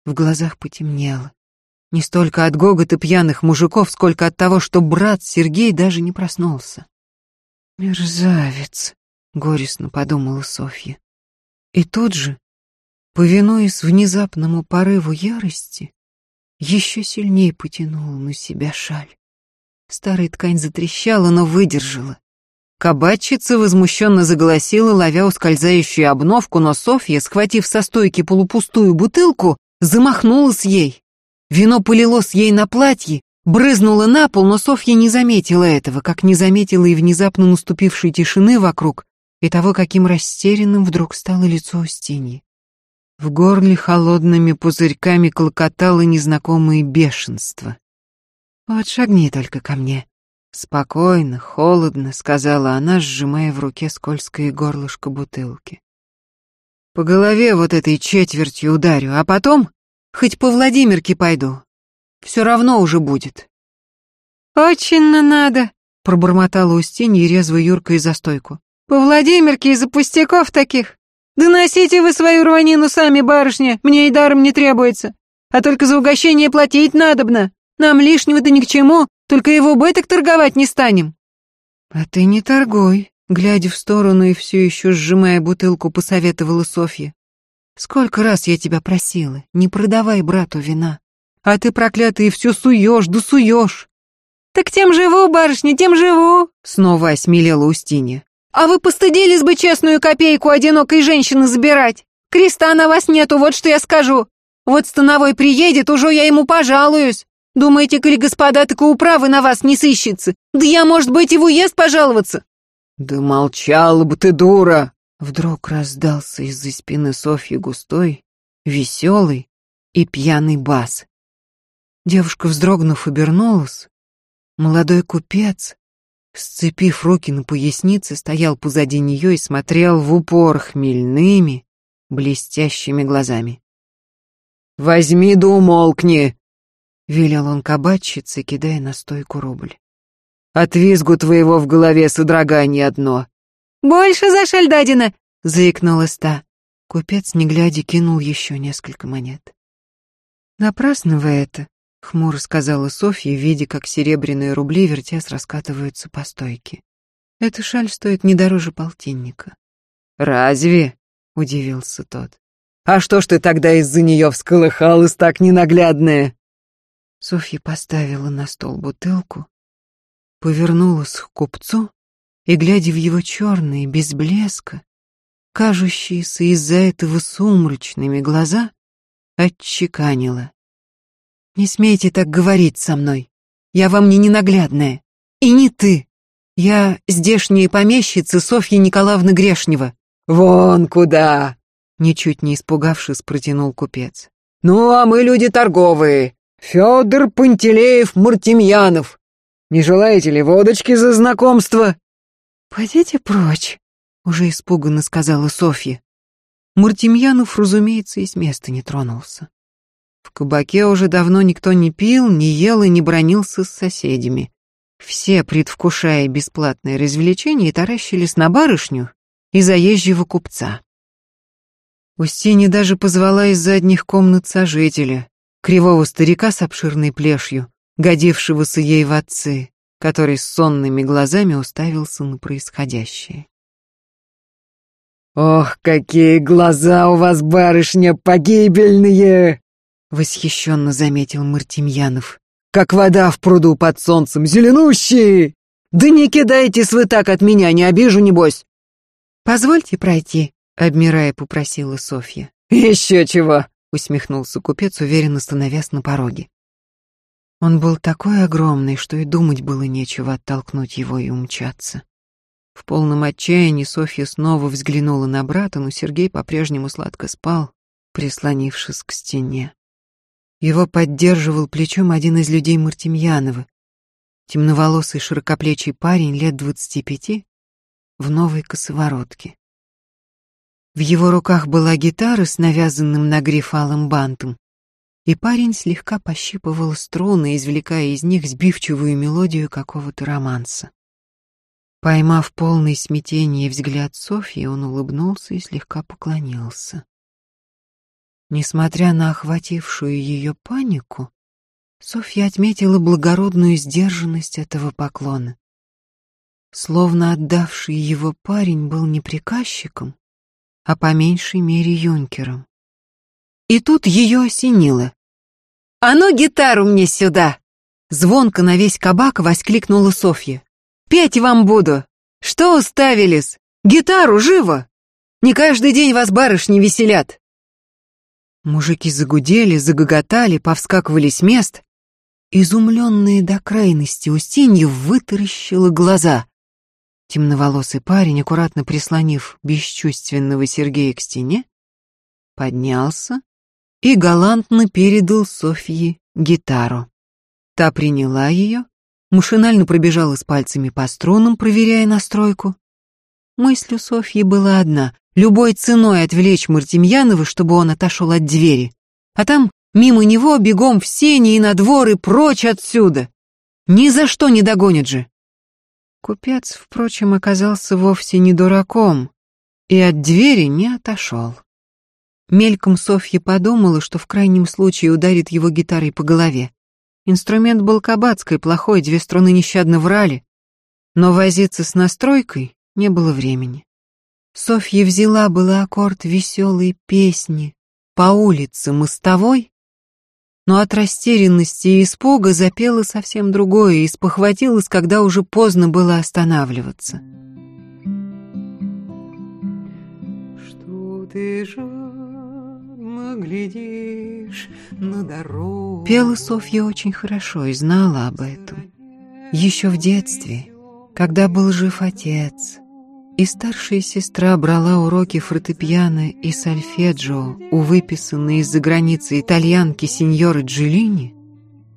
В глазах потемнело. Не столько от гогота пьяных мужиков, сколько от того, что брат Сергей даже не проснулся. «Мерзавец», — горестно подумала Софья. И тут же, повинуясь внезапному порыву ярости, еще сильнее потянула на себя шаль. Старая ткань затрещала, но выдержала. Кабачица возмущенно заголосила, ловя ускользающую обновку, но Софья, схватив со стойки полупустую бутылку, замахнулась ей. Вино полилось ей на платье, брызнуло на пол, но Софья не заметила этого, как не заметила и внезапно наступившей тишины вокруг, и того, каким растерянным вдруг стало лицо Устиньи. В горле холодными пузырьками клокотало незнакомое бешенство. «Вот шагни только ко мне». Спокойно, холодно, сказала она, сжимая в руке скользкое горлышко бутылки. По голове вот этой четвертью ударю, а потом хоть по Владимирке пойду. Все равно уже будет. «Очень надо», — пробормотала Устинья, резво юркая за стойку. По Владимирке из-за пустяков таких. Да носите вы свою рванину сами, барышня, мне и даром не требуется. А только за угощение платить надобно. Нам лишнего-то ни к чему, только его быток торговать не станем. А ты не торгуй, глядя в сторону и все еще сжимая бутылку, посоветовала Софья. Сколько раз я тебя просила, не продавай брату вина. А ты, проклятый, все суешь, да суешь. Так тем живу, барышня, тем живу, снова осмелела Устинья. А вы постыдились бы честную копейку одинокой женщины забирать? Креста на вас нету, вот что я скажу. Вот становой приедет, уже я ему пожалуюсь. Думаете, коли господа так управы на вас не сыщется? Да я, может быть, и в уезд пожаловаться. Да молчала бы ты, дура, Вдруг раздался из-за спины Софьи густой, веселый и пьяный бас. Девушка, вздрогнув, обернулась. Молодой купец, сцепив руки на пояснице, стоял позади нее и смотрел в упор хмельными, блестящими глазами. «Возьми да умолкни!» — велел он кабачице, кидая на стойку рубль. «От визгу твоего в голове содрогание одно!» «Больше за шальдадина!» — заикнулась та. Купец, не глядя, кинул еще несколько монет. «Напрасно вы это», — хмуро сказала Софья, видя, как серебряные рубли, вертясь, раскатываются по стойке. «Эта шаль стоит не дороже полтинника». «Разве?» — удивился тот. «А что ж ты тогда из-за нее всколыхалась так ненаглядная?» Софья поставила на стол бутылку, повернулась к купцу и, глядя в его черные, без блеска, кажущиеся из-за этого сумрачными глаза, отчеканила. «Не смейте так говорить со мной. Я вам не ненаглядная. И не ты. Я здешняя помещица Софья Николаевна Грешнева». «Вон куда!» Ничуть не испугавшись, протянул купец. «Ну, а мы люди торговые. Федор Пантелеев Мартемьянов. Не желаете ли водочки за знакомство?» «Пойдите прочь», — уже испуганно сказала Софья. Мартемьянов, разумеется, и с места не тронулся. В кабаке уже давно никто не пил, не ел и не бронился с соседями. Все, предвкушая бесплатное развлечение, таращились на барышню и заезжего купца. Устинья даже позвала из задних комнат сожителя, кривого старика с обширной плешью, годившегося ей в отцы который с сонными глазами уставился на происходящее. «Ох, какие глаза у вас, барышня, погибельные!» — восхищенно заметил Мартемьянов. «Как вода в пруду под солнцем, зеленущие! Да не кидайтесь вы так от меня, не обижу, небось!» «Позвольте пройти», — обмирая попросила Софья. «Еще чего!» — усмехнулся купец, уверенно становясь на пороге. Он был такой огромный, что и думать было нечего оттолкнуть его и умчаться. В полном отчаянии Софья снова взглянула на брата, но Сергей по-прежнему сладко спал, прислонившись к стене. Его поддерживал плечом один из людей Мартемьянова, темноволосый широкоплечий парень лет двадцати пяти в новой косоворотке. В его руках была гитара с навязанным на гриф алым бантом, и парень слегка пощипывал струны, извлекая из них сбивчивую мелодию какого-то романса. Поймав полный смятение взгляд Софьи, он улыбнулся и слегка поклонился. Несмотря на охватившую ее панику, Софья отметила благородную сдержанность этого поклона. Словно отдавший его парень был не приказчиком, а по меньшей мере юнкером. И тут ее осенило. «А ну гитару мне сюда!» Звонко на весь кабак воскликнула Софья. «Петь вам буду! Что уставились? Гитару, живо! Не каждый день вас барышни веселят!» Мужики загудели, загоготали, повскакивали с мест. Изумленные до крайности Устинья вытаращила глаза. Темноволосый парень, аккуратно прислонив бесчувственного Сергея к стене, поднялся, и галантно передал Софье гитару. Та приняла ее, машинально пробежала с пальцами по струнам, проверяя настройку. Мысль у Софьи была одна — любой ценой отвлечь Мартемьянова, чтобы он отошел от двери. А там мимо него бегом в сени и на двор и прочь отсюда. Ни за что не догонит же. Купец, впрочем, оказался вовсе не дураком и от двери не отошел. Мельком Софья подумала, что в крайнем случае ударит его гитарой по голове. Инструмент был кабацкой, плохой, две струны нещадно врали. Но возиться с настройкой не было времени. Софья взяла было аккорд веселой песни по улице мостовой, но от растерянности и испуга запела совсем другое и спохватилась, когда уже поздно было останавливаться. Что ты же глядишь на дорогу. Пела Софья очень хорошо и знала об этом. Еще в детстве, когда был жив отец, И старшая сестра брала уроки фортепиано и сольфеджио у выписанной из-за границы итальянки сеньоры Джилини,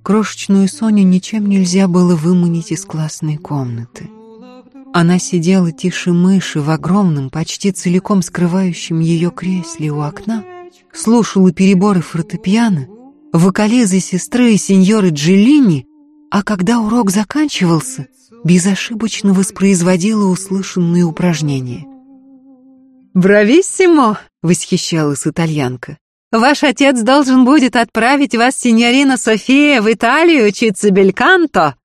крошечную Соню ничем нельзя было выманить из классной комнаты. Она сидела тише мыши в огромном, почти целиком скрывающем ее кресле у окна, слушала переборы фортепиано, вокализы сестры и сеньоры Джилини, а когда урок заканчивался — безошибочно воспроизводила услышанные упражнения. «Брависсимо!» — восхищалась итальянка. «Ваш отец должен будет отправить вас, синьорина София, в Италию учиться бельканто!»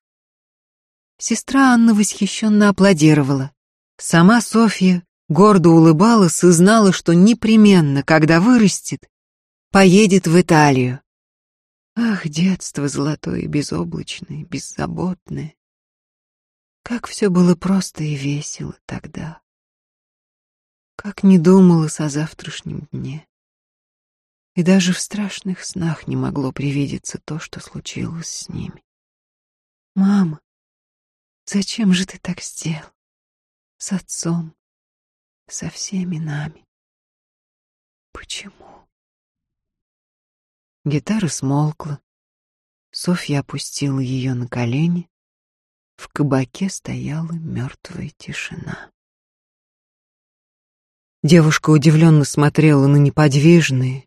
Сестра Анна восхищенно аплодировала. Сама Софья гордо улыбалась и знала, что непременно, когда вырастет, поедет в Италию. Ах, детство золотое безоблачное, беззаботное. Как все было просто и весело тогда. Как не думалось о завтрашнем дне. И даже в страшных снах не могло привидеться то, что случилось с ними. «Мама, зачем же ты так сделал? С отцом, со всеми нами. Почему?» Гитара смолкла. Софья опустила ее на колени, в кабаке стояла мертвая тишина. Девушка удивленно смотрела на неподвижные,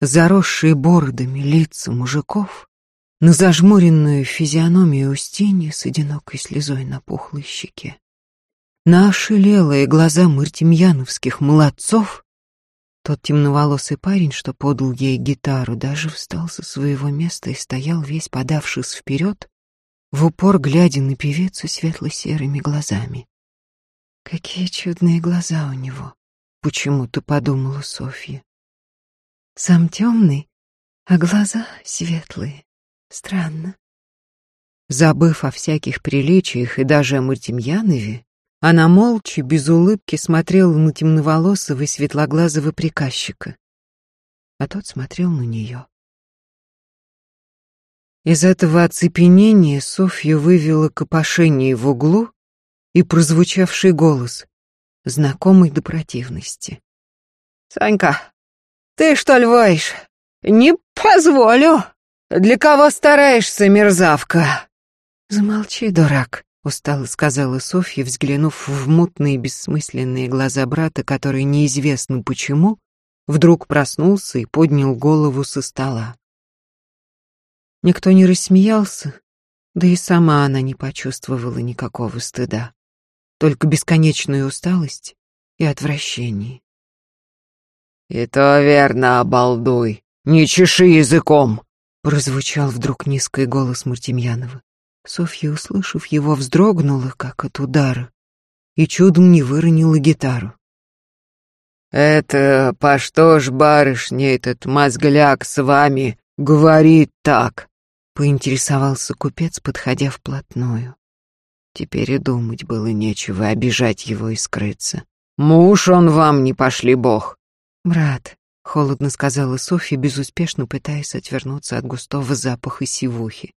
заросшие бородами лица мужиков, на зажмуренную физиономию Устиньи с одинокой слезой на пухлой щеке, на ошелелые глаза мартемьяновских молодцов. Тот темноволосый парень, что подал ей гитару, даже встал со своего места и стоял весь подавшись вперед, в упор глядя на певицу светло-серыми глазами. Какие чудные глаза у него, почему-то подумала Софья. Сам темный, а глаза светлые. Странно. Забыв о всяких приличиях и даже о Мартемьянове, она молча, без улыбки смотрела на темноволосого и светлоглазого приказчика. А тот смотрел на нее. Из этого оцепенения Софью вывела копошение в углу и прозвучавший голос, знакомый до противности. «Санька, ты что ли воешь? Не позволю! Для кого стараешься, мерзавка?» «Замолчи, дурак», — устало сказала Софья, взглянув в мутные бессмысленные глаза брата, который неизвестно почему вдруг проснулся и поднял голову со стола. Никто не рассмеялся, да и сама она не почувствовала никакого стыда, только бесконечную усталость и отвращение. «И то верно, обалдуй, не чеши языком!» прозвучал вдруг низкий голос Мартемьянова. Софья, услышав его, вздрогнула, как от удара, и чудом не выронила гитару. «Это по что ж, барышня, этот мозгляк с вами говорит так?» Поинтересовался купец, подходя вплотную. Теперь и думать было нечего, обижать его и скрыться. «Муж он вам, не пошли бог!» «Брат», — холодно сказала Софья, безуспешно пытаясь отвернуться от густого запаха сивухи.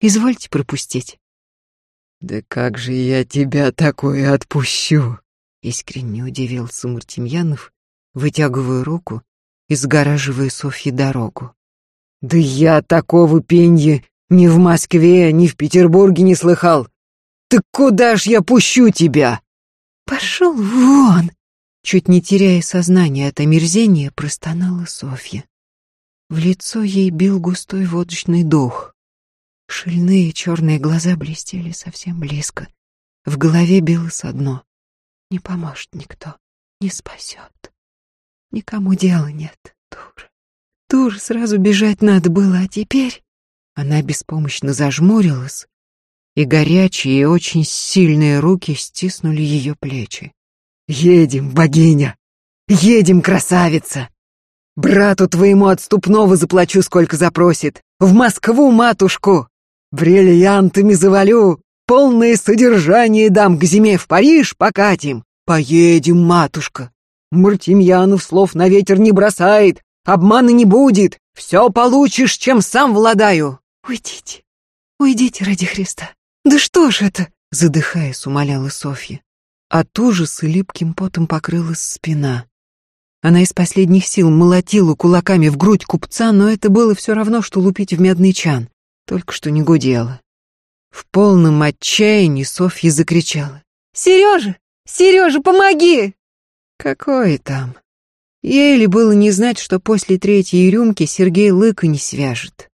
«Извольте пропустить». «Да как же я тебя такое отпущу?» Искренне удивился Мартемьянов, вытягивая руку и сгораживая Софье дорогу. Да я такого пенья ни в Москве, ни в Петербурге не слыхал. Так куда ж я пущу тебя? Пошел вон! Чуть не теряя сознание от омерзения, простонала Софья. В лицо ей бил густой водочный дух. Шильные черные глаза блестели совсем близко. В голове билось одно. Не поможет никто, не спасет. Никому дела нет, дура. Тоже сразу бежать надо было, а теперь... Она беспомощно зажмурилась, и горячие и очень сильные руки стиснули ее плечи. «Едем, богиня! Едем, красавица! Брату твоему отступного заплачу, сколько запросит! В Москву, матушку! Бриллиантами завалю! Полное содержание дам к зиме в Париж покатим! Поедем, матушка! Мартемьянов слов на ветер не бросает, Обмана не будет. Все получишь, чем сам владаю. Уйдите. Уйдите ради Христа. Да что ж это? Задыхаясь, умоляла Софья. От ужаса липким потом покрылась спина. Она из последних сил молотила кулаками в грудь купца, но это было все равно, что лупить в медный чан, только что не гудело. В полном отчаянии Софья закричала. «Сережа! Сережа, помоги!» Какое там? Ей ли было не знать, что после третьей рюмки Сергей лыка не свяжет.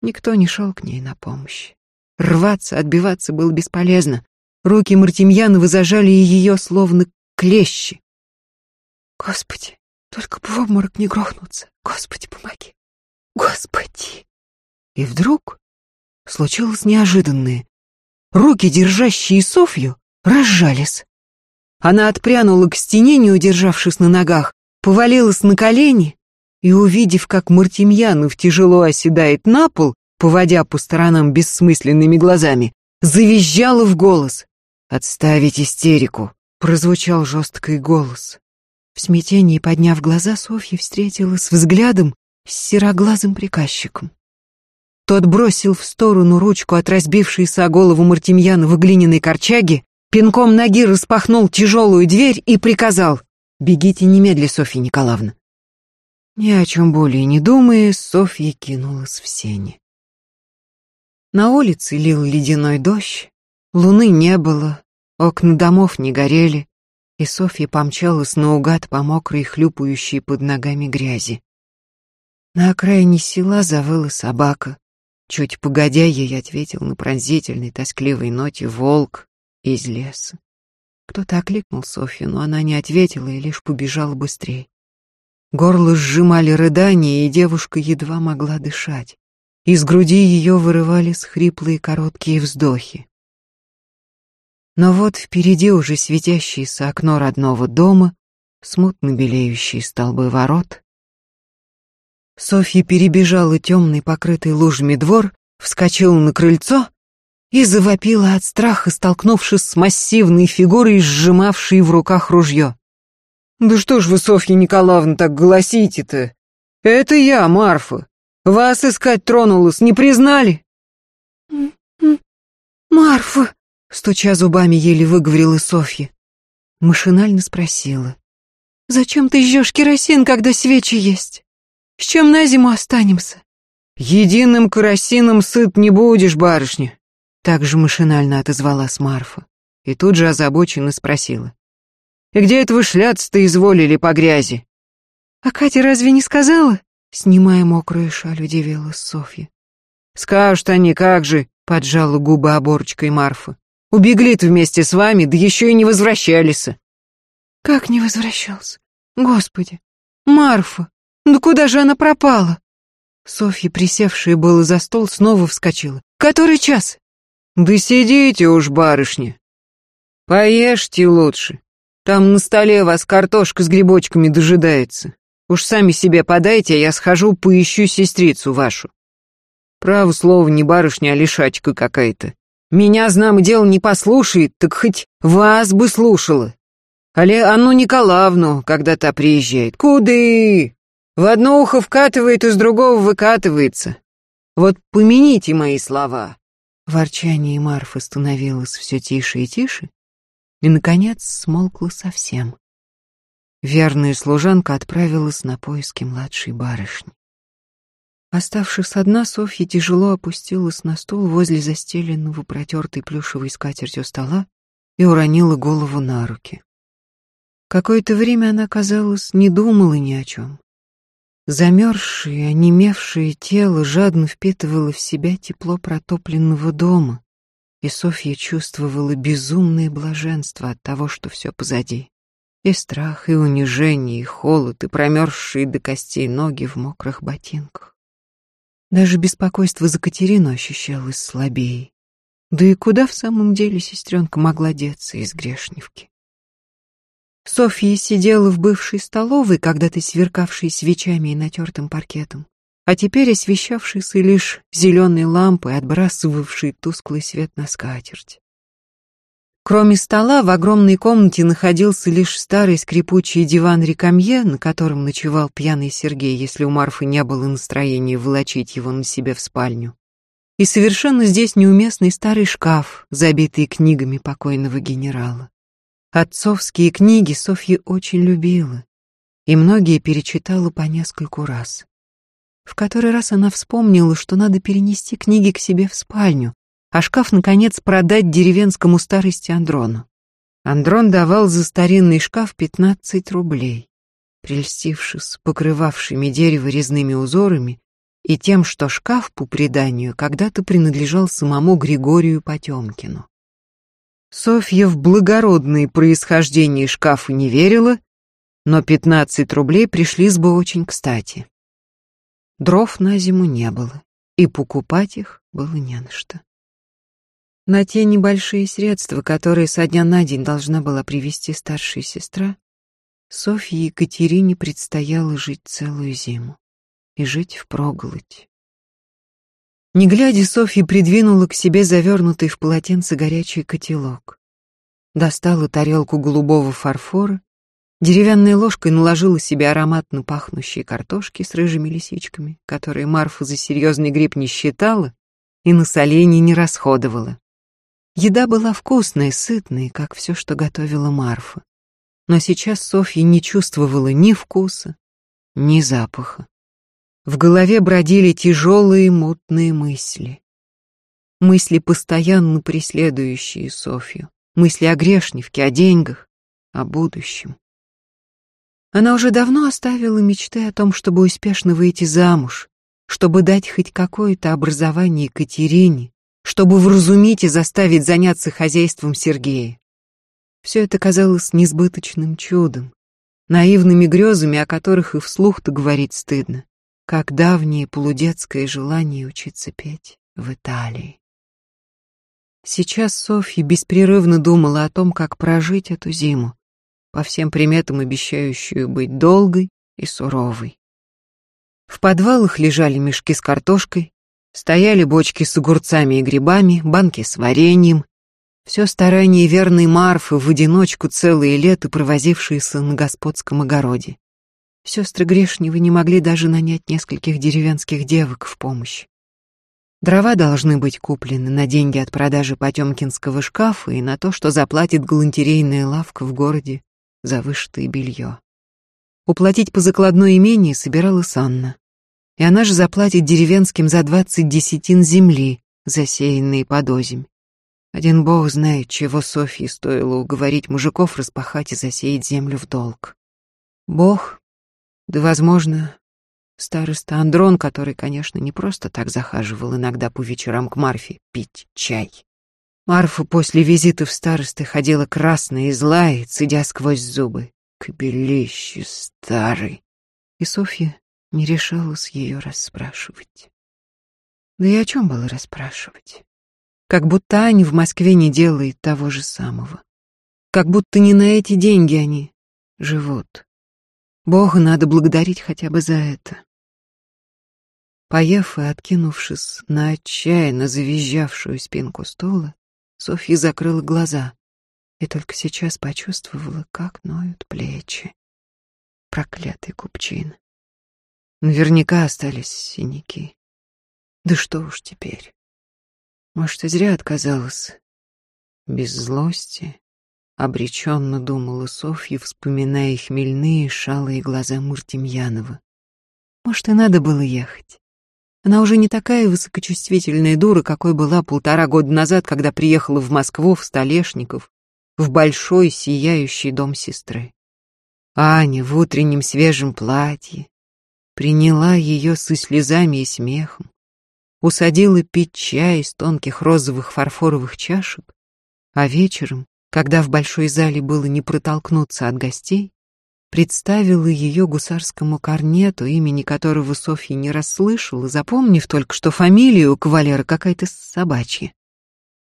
Никто не шел к ней на помощь. Рваться, отбиваться было бесполезно. Руки Мартемьянова зажали ее, словно клещи. Господи, только бы в обморок не грохнуться. Господи, помоги. Господи. И вдруг случилось неожиданное. Руки, держащие Софью, разжались. Она отпрянула к стене, не удержавшись на ногах, повалилась на колени и, увидев, как Мартемьянов тяжело оседает на пол, поводя по сторонам бессмысленными глазами, завизжала в голос. «Отставить истерику!» — прозвучал жесткий голос. В смятении, подняв глаза, Софья встретилась взглядом с сероглазым приказчиком. Тот бросил в сторону ручку от разбившейся о голову Мартемьянова глиняной корчаги, пинком ноги распахнул тяжелую дверь и приказал «Бегите немедля, Софья Николаевна». Ни о чем более не думая, Софья кинулась в сени. На улице лил ледяной дождь, луны не было, окна домов не горели, и Софья помчалась наугад по мокрой, хлюпающей под ногами грязи. На окраине села завыла собака. Чуть погодя, ей ответил на пронзительной, тоскливой ноте волк из леса. Кто-то окликнул Софью, но она не ответила и лишь побежала быстрее. Горло сжимали рыдания, и девушка едва могла дышать. Из груди ее вырывались хриплые короткие вздохи. Но вот впереди уже светящееся окно родного дома, смутно белеющие столбы ворот. Софья перебежала темный, покрытый лужами двор, вскочила на крыльцо и завопила от страха, столкнувшись с массивной фигурой, сжимавшей в руках ружье. «Да что ж вы, Софья Николаевна, так голосите-то? Это я, Марфа. Вас искать тронулась, не признали?» «Марфа!» — стуча зубами, еле выговорила Софья. Машинально спросила. «Зачем ты жжешь керосин, когда свечи есть? С чем на зиму останемся?» «Единым керосином сыт не будешь, барышня!» Также машинально отозвалась Марфа. И тут же озабоченно спросила. «И где это вы шляться-то изволили по грязи?» «А Катя разве не сказала?» Снимая мокрую шаль, удивилась Софья. «Скажут они, как же!» — поджала губы оборочкой Марфа. «Убегли-то вместе с вами, да еще и не возвращались». «Как не возвращался? Господи! Марфа! Да куда же она пропала?» Софья, присевшая было за стол, снова вскочила. «Который час?» «Да сидите уж, барышня. Поешьте лучше. Там на столе вас картошка с грибочками дожидается. Уж сами себе подайте, а я схожу, поищу сестрицу вашу. Право слово, не барышня, а лишачка какая-то. Меня, знам, дело не послушает, так хоть вас бы слушала. Але Анну Николаевну, когда та приезжает. Куды? В одно ухо вкатывает, из другого выкатывается. Вот помяните мои слова. Ворчание Марфы становилось все тише и тише, и, наконец, смолкло совсем. Верная служанка отправилась на поиски младшей барышни. Оставшись одна, Софья тяжело опустилась на стул возле застеленного протертой плюшевой скатертью стола и уронила голову на руки. Какое-то время она, казалось, не думала ни о чем. Замерзшее, онемевшее тело жадно впитывало в себя тепло протопленного дома, и Софья чувствовала безумное блаженство от того, что все позади. И страх, и унижение, и холод, и промерзшие до костей ноги в мокрых ботинках. Даже беспокойство за Катерину ощущалось слабее. Да и куда в самом деле сестренка могла деться из Грешневки? Софья сидела в бывшей столовой, когда-то сверкавшей свечами и натертым паркетом, а теперь освещавшейся лишь зеленой лампой, отбрасывавшей тусклый свет на скатерть. Кроме стола, в огромной комнате находился лишь старый скрипучий диван рекамье, на котором ночевал пьяный Сергей, если у Марфы не было настроения волочить его на себе в спальню. И совершенно здесь неуместный старый шкаф, забитый книгами покойного генерала. Отцовские книги Софья очень любила, и многие перечитала по нескольку раз. В который раз она вспомнила, что надо перенести книги к себе в спальню, а шкаф, наконец, продать деревенскому старости Андрону. Андрон давал за старинный шкаф пятнадцать рублей, прельстившись покрывавшими дерево резными узорами и тем, что шкаф, по преданию, когда-то принадлежал самому Григорию Потемкину. Софья в благородное происхождение шкафа не верила, но пятнадцать рублей пришлись бы очень кстати. Дров на зиму не было, и покупать их было не на что. На те небольшие средства, которые со дня на день должна была привезти старшая сестра, Софье Екатерине предстояло жить целую зиму и жить впроголодь. Не глядя, Софья придвинула к себе завернутый в полотенце горячий котелок. Достала тарелку голубого фарфора, деревянной ложкой наложила себе ароматно пахнущие картошки с рыжими лисичками, которые Марфа за серьезный гриб не считала и на соленье не расходовала. Еда была вкусная, сытная, как все, что готовила Марфа. Но сейчас Софья не чувствовала ни вкуса, ни запаха. В голове бродили тяжелые мутные мысли. Мысли, постоянно преследующие Софью. Мысли о грешневке, о деньгах, о будущем. Она уже давно оставила мечты о том, чтобы успешно выйти замуж, чтобы дать хоть какое-то образование Екатерине, чтобы вразумить и заставить заняться хозяйством Сергея. Все это казалось несбыточным чудом, наивными грезами, о которых и вслух-то говорить стыдно как давнее полудетское желание учиться петь в Италии. Сейчас Софья беспрерывно думала о том, как прожить эту зиму, по всем приметам обещающую быть долгой и суровой. В подвалах лежали мешки с картошкой, стояли бочки с огурцами и грибами, банки с вареньем. Все старание верной Марфы в одиночку целые лето провозившиеся на господском огороде. Сестры Грешневы не могли даже нанять нескольких деревенских девок в помощь. Дрова должны быть куплены на деньги от продажи Потемкинского шкафа и на то, что заплатит галантерейная лавка в городе за вышитое белье. Уплатить по закладной имении собиралась Анна. И она же заплатит деревенским за двадцать десятин земли, засеянные под озимь. Один бог знает, чего Софье стоило уговорить мужиков распахать и засеять землю в долг. Бог да, возможно, староста Андрон, который, конечно, не просто так захаживал иногда по вечерам к Марфе пить чай. Марфа после визита в старосты ходила красная и злая, цедя сквозь зубы. Кобелище старый. И Софья не решалась ее расспрашивать. Да и о чем было расспрашивать? Как будто Аня в Москве не делает того же самого. Как будто не на эти деньги они живут. Бога надо благодарить хотя бы за это. Поев и откинувшись на отчаянно завизжавшую спинку стула, Софья закрыла глаза и только сейчас почувствовала, как ноют плечи. Проклятый купчин. Наверняка остались синяки. Да что уж теперь. Может, и зря отказалась. Без злости, Обреченно думала Софья, вспоминая хмельные шалые глаза Муртемьянова. Может, и надо было ехать. Она уже не такая высокочувствительная дура, какой была полтора года назад, когда приехала в Москву, в Столешников, в большой сияющий дом сестры. Аня в утреннем свежем платье приняла ее со слезами и смехом, усадила пить чай из тонких розовых фарфоровых чашек, а вечером когда в большой зале было не протолкнуться от гостей, представила ее гусарскому корнету, имени которого Софья не расслышала, запомнив только, что фамилия у кавалера какая-то собачья.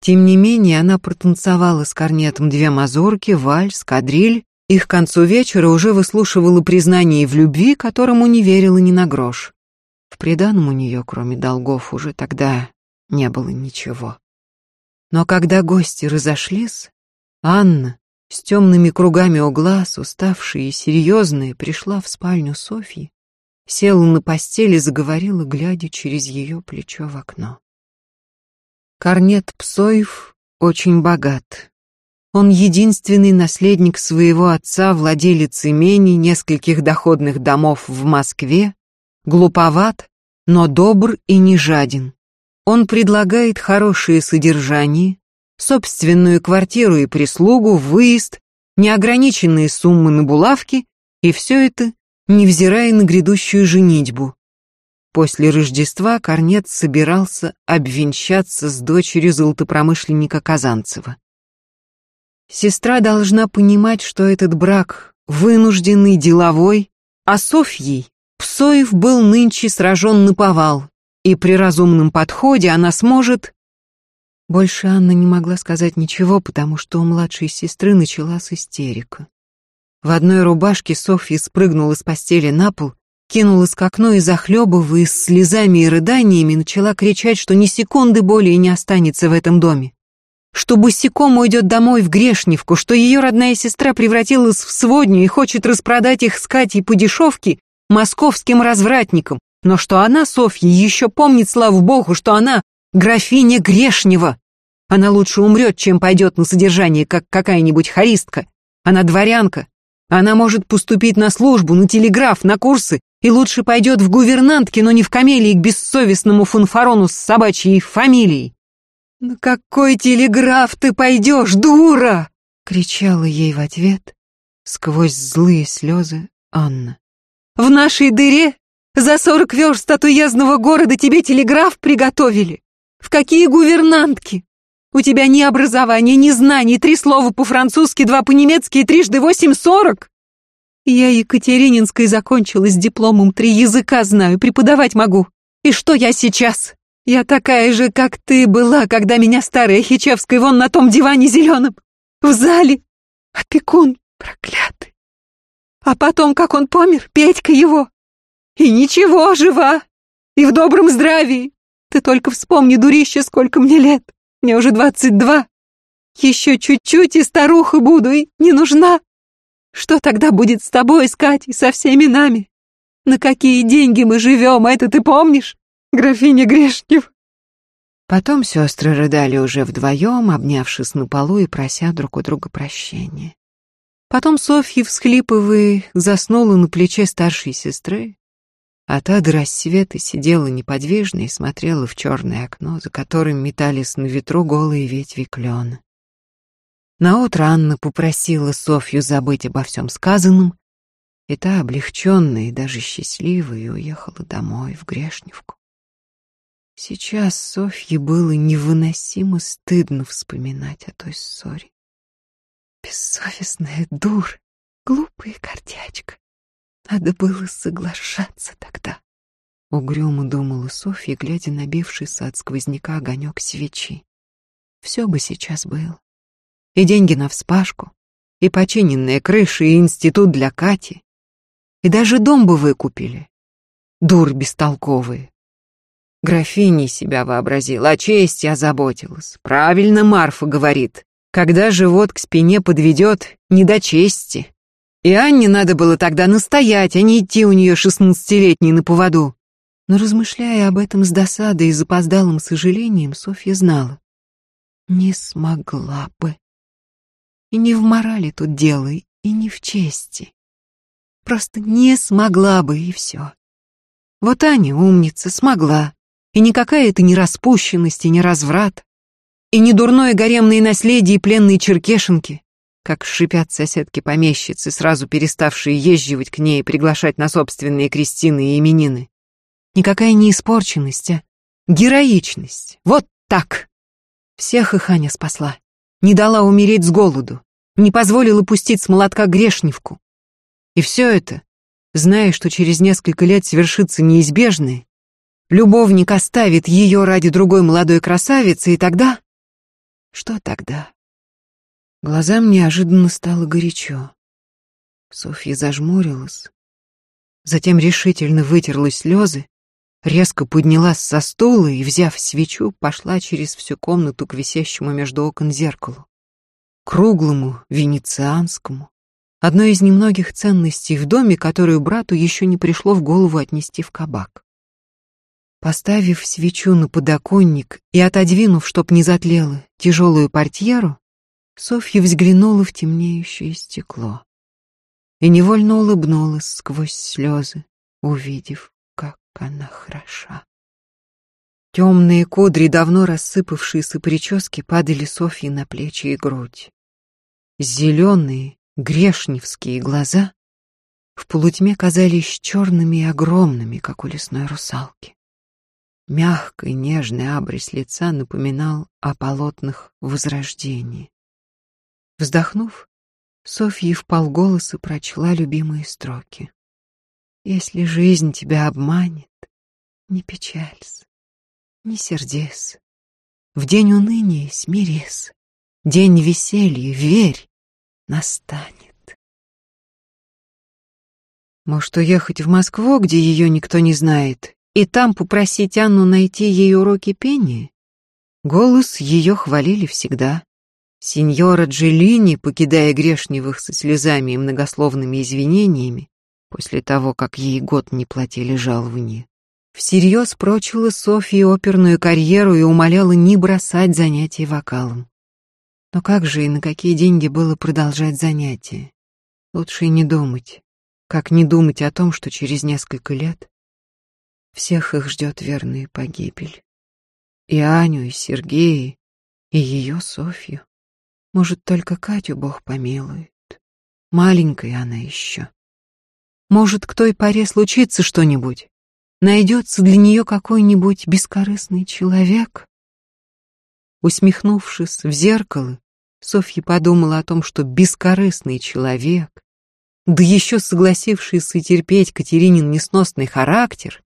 Тем не менее, она протанцевала с корнетом две мазурки, вальс, кадриль, и к концу вечера уже выслушивала признание в любви, которому не верила ни на грош. В приданом у нее, кроме долгов, уже тогда не было ничего. Но когда гости разошлись, Анна, с темными кругами у глаз, уставшая и серьезная, пришла в спальню Софьи, села на постели и заговорила, глядя через ее плечо в окно. Корнет Псоев очень богат. Он единственный наследник своего отца, владелец имений, нескольких доходных домов в Москве, глуповат, но добр и не жаден. Он предлагает хорошее содержание, собственную квартиру и прислугу, выезд, неограниченные суммы на булавки, и все это, невзирая на грядущую женитьбу. После Рождества Корнет собирался обвенчаться с дочерью золотопромышленника Казанцева. Сестра должна понимать, что этот брак вынужденный, деловой, а Софьей Псоев был нынче сражен на повал, и при разумном подходе она сможет... Больше Анна не могла сказать ничего, потому что у младшей сестры началась истерика. В одной рубашке Софья спрыгнула с постели на пол, кинулась к окну и, захлебываясь слезами и рыданиями, начала кричать, что ни секунды более не останется в этом доме что босиком уйдет домой в Грешневку, что ее родная сестра превратилась в сводню и хочет распродать их с Катей по дешевке московским развратникам, но что она, Софья, еще помнит, слава богу, что она графиня Грешнева. Она лучше умрет, чем пойдет на содержание, как какая-нибудь харистка. Она дворянка. Она может поступить на службу, на телеграф, на курсы, и лучше пойдет в гувернантки, но не в камелии к бессовестному фанфарону с собачьей фамилией. «На какой телеграф ты пойдешь, дура?» — кричала ей в ответ сквозь злые слезы Анна. «В нашей дыре за сорок верст от уездного города тебе телеграф приготовили. В какие гувернантки? У тебя ни образования, ни знаний, три слова по-французски, два по-немецки и трижды восемь сорок. Я Екатерининской закончила с дипломом, три языка знаю, преподавать могу. И что я сейчас? Я такая же, как ты была, когда меня старая Хичевская вон на том диване зеленом, в зале. Опекун проклятый. А потом, как он помер, Петька его. И ничего, жива. И в добром здравии. Ты только вспомни, дурище, сколько мне лет. Мне уже двадцать два. Еще чуть-чуть и старуха буду, и не нужна. Что тогда будет с тобой, с Катей, со всеми нами? На какие деньги мы живем, это ты помнишь? графиня Грешнев. Потом сестры рыдали уже вдвоем, обнявшись на полу и прося друг у друга прощения. Потом Софья, всхлипывая, заснула на плече старшей сестры, а та до рассвета сидела неподвижно и смотрела в черное окно, за которым метались на ветру голые ветви клена. Наутро Анна попросила Софью забыть обо всем сказанном, и та, облегченная и даже счастливая, уехала домой, в Грешневку. Сейчас Софье было невыносимо стыдно вспоминать о той ссоре. Бессовестная дур, глупая картячка. Надо было соглашаться тогда. Угрюмо думала Софья, глядя на бившийся от сквозняка огонек свечи. Все бы сейчас было. И деньги на вспашку, и починенная крыша, и институт для Кати. И даже дом бы выкупили. Дур бестолковые. Графиней себя вообразила, о чести озаботилась. Правильно Марфа говорит. Когда живот к спине подведет, не до чести. И Анне надо было тогда настоять, а не идти у нее шестнадцатилетней на поводу. Но размышляя об этом с досадой и запоздалым сожалением, Софья знала. Не смогла бы. И не в морали тут дело, и не в чести. Просто не смогла бы, и все. Вот Аня, умница, смогла. И никакая это не распущенность и не разврат, и не дурное гаремное наследие пленной черкешенки, как шипят соседки-помещицы, сразу переставшие езживать к ней и приглашать на собственные крестины и именины. Никакая не испорченность, а героичность. Вот так. Всех их Аня спасла. Не дала умереть с голоду. Не позволила пустить с молотка грешневку. И все это, зная, что через несколько лет свершится неизбежное, Любовник оставит ее ради другой молодой красавицы, и тогда... Что тогда? Глазам неожиданно стало горячо. Софья зажмурилась, затем решительно вытерла слезы, резко поднялась со стула и, взяв свечу, пошла через всю комнату к висящему между окон зеркалу. Круглому, венецианскому, одной из немногих ценностей в доме, которую брату еще не пришло в голову отнести в кабак. Поставив свечу на подоконник и отодвинув, чтоб не затлела, тяжелую портьеру, Софья взглянула в темнеющее стекло и невольно улыбнулась сквозь слезы, увидев, как она хороша. Темные кудри, давно рассыпавшиеся прически, падали Софье на плечи и грудь. Зеленые, грешневские глаза в полутьме казались черными и огромными, как у лесной русалки. Мягкий, нежный абрис лица напоминал о полотнах возрождения. Вздохнув, Софья вполголоса прочла любимые строки. «Если жизнь тебя обманет, не печалься, не сердись. В день уныния смирись, день веселья, верь, настанет». Может, уехать в Москву, где ее никто не знает, и там попросить Анну найти ей уроки пения? Голос ее хвалили всегда. Сеньора Джеллини, покидая Грешневых со слезами и многословными извинениями, после того, как ей год не платили жалования, всерьез прочила Софье оперную карьеру и умоляла не бросать занятия вокалом. Но как же и на какие деньги было продолжать занятия? Лучше и не думать. Как не думать о том, что через несколько лет всех их ждет верная погибель. И Аню, и Сергея, и ее Софью. Может, только Катю Бог помилует. Маленькая она еще. Может, к той поре случится что-нибудь. Найдется для нее какой-нибудь бескорыстный человек. Усмехнувшись в зеркало, Софья подумала о том, что бескорыстный человек, да еще согласившийся терпеть Катеринин несносный характер,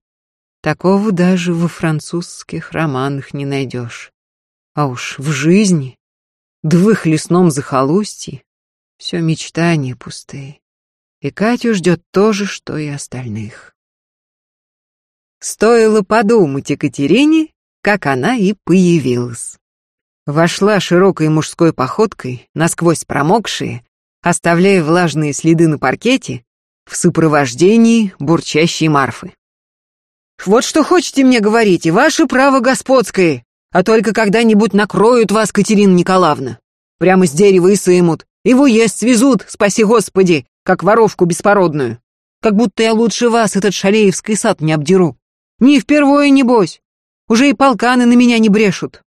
такого даже во французских романах не найдешь. А уж в жизни да в их лесном захолустье все мечтания пустые. И Катю ждет то же, что и остальных. Стоило подумать Екатерине, как она и появилась. Вошла широкой мужской походкой, насквозь промокшие, оставляя влажные следы на паркете, в сопровождении бурчащей Марфы. «Вот что хотите мне говорить, и ваше право господское, а только когда-нибудь накроют вас, Катерина Николаевна. Прямо с дерева и сымут, и в уезд свезут, спаси Господи, как воровку беспородную. Как будто я лучше вас этот шалеевский сад не обдеру. Не впервые, небось. Уже и полканы на меня не брешут.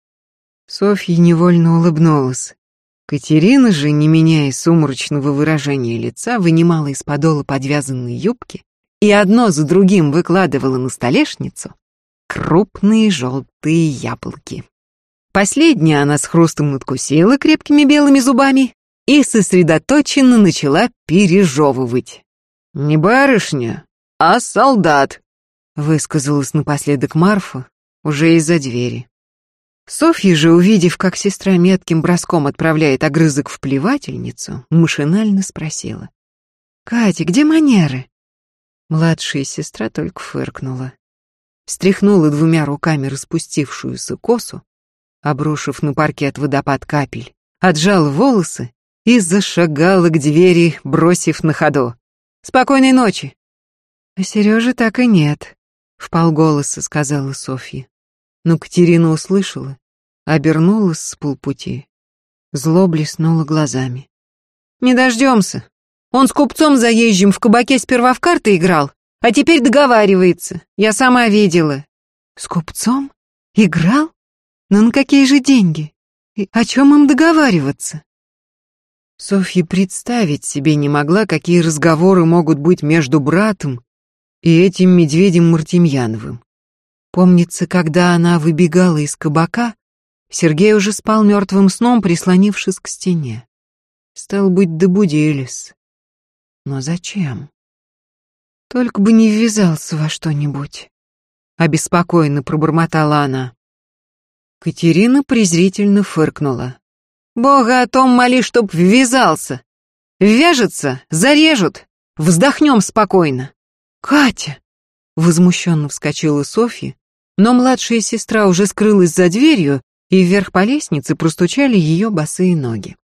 Софья невольно улыбнулась. Катерина же, не меняя сумрачного выражения лица, вынимала из подола подвязанные юбки и одно за другим выкладывала на столешницу, крупные желтые яблоки. Последнее она с хрустом надкусила крепкими белыми зубами и сосредоточенно начала пережевывать. «Не барышня, а солдат», — высказалась напоследок Марфа, уже из-за двери. Софья же, увидев, как сестра метким броском отправляет огрызок в плевательницу, машинально спросила. «Катя, где манеры?» Младшая сестра только фыркнула стряхнула двумя руками распустившуюся косу, обрушив на паркет водопад капель, отжал волосы и зашагала к двери, бросив на ходу. «Спокойной ночи!» «А Сережи так и нет», — вполголоса сказала Софья. Но Катерина услышала, обернулась с полпути, зло блеснула глазами. «Не дождемся. Он с купцом заезжим в кабаке сперва в карты играл, а теперь договаривается. Я сама видела. С купцом? Играл? Но на какие же деньги? И о чем им договариваться? Софья представить себе не могла, какие разговоры могут быть между братом и этим медведем Мартемьяновым. Помнится, когда она выбегала из кабака, Сергей уже спал мертвым сном, прислонившись к стене. Стал быть, добудились. Но зачем? Только бы не ввязался во что-нибудь. Обеспокоенно пробормотала она. Катерина презрительно фыркнула. Бога о том моли, чтоб ввязался. Ввяжется, зарежут. Вздохнем спокойно. Катя! Возмущенно вскочила Софья, но младшая сестра уже скрылась за дверью, и вверх по лестнице простучали ее босые ноги.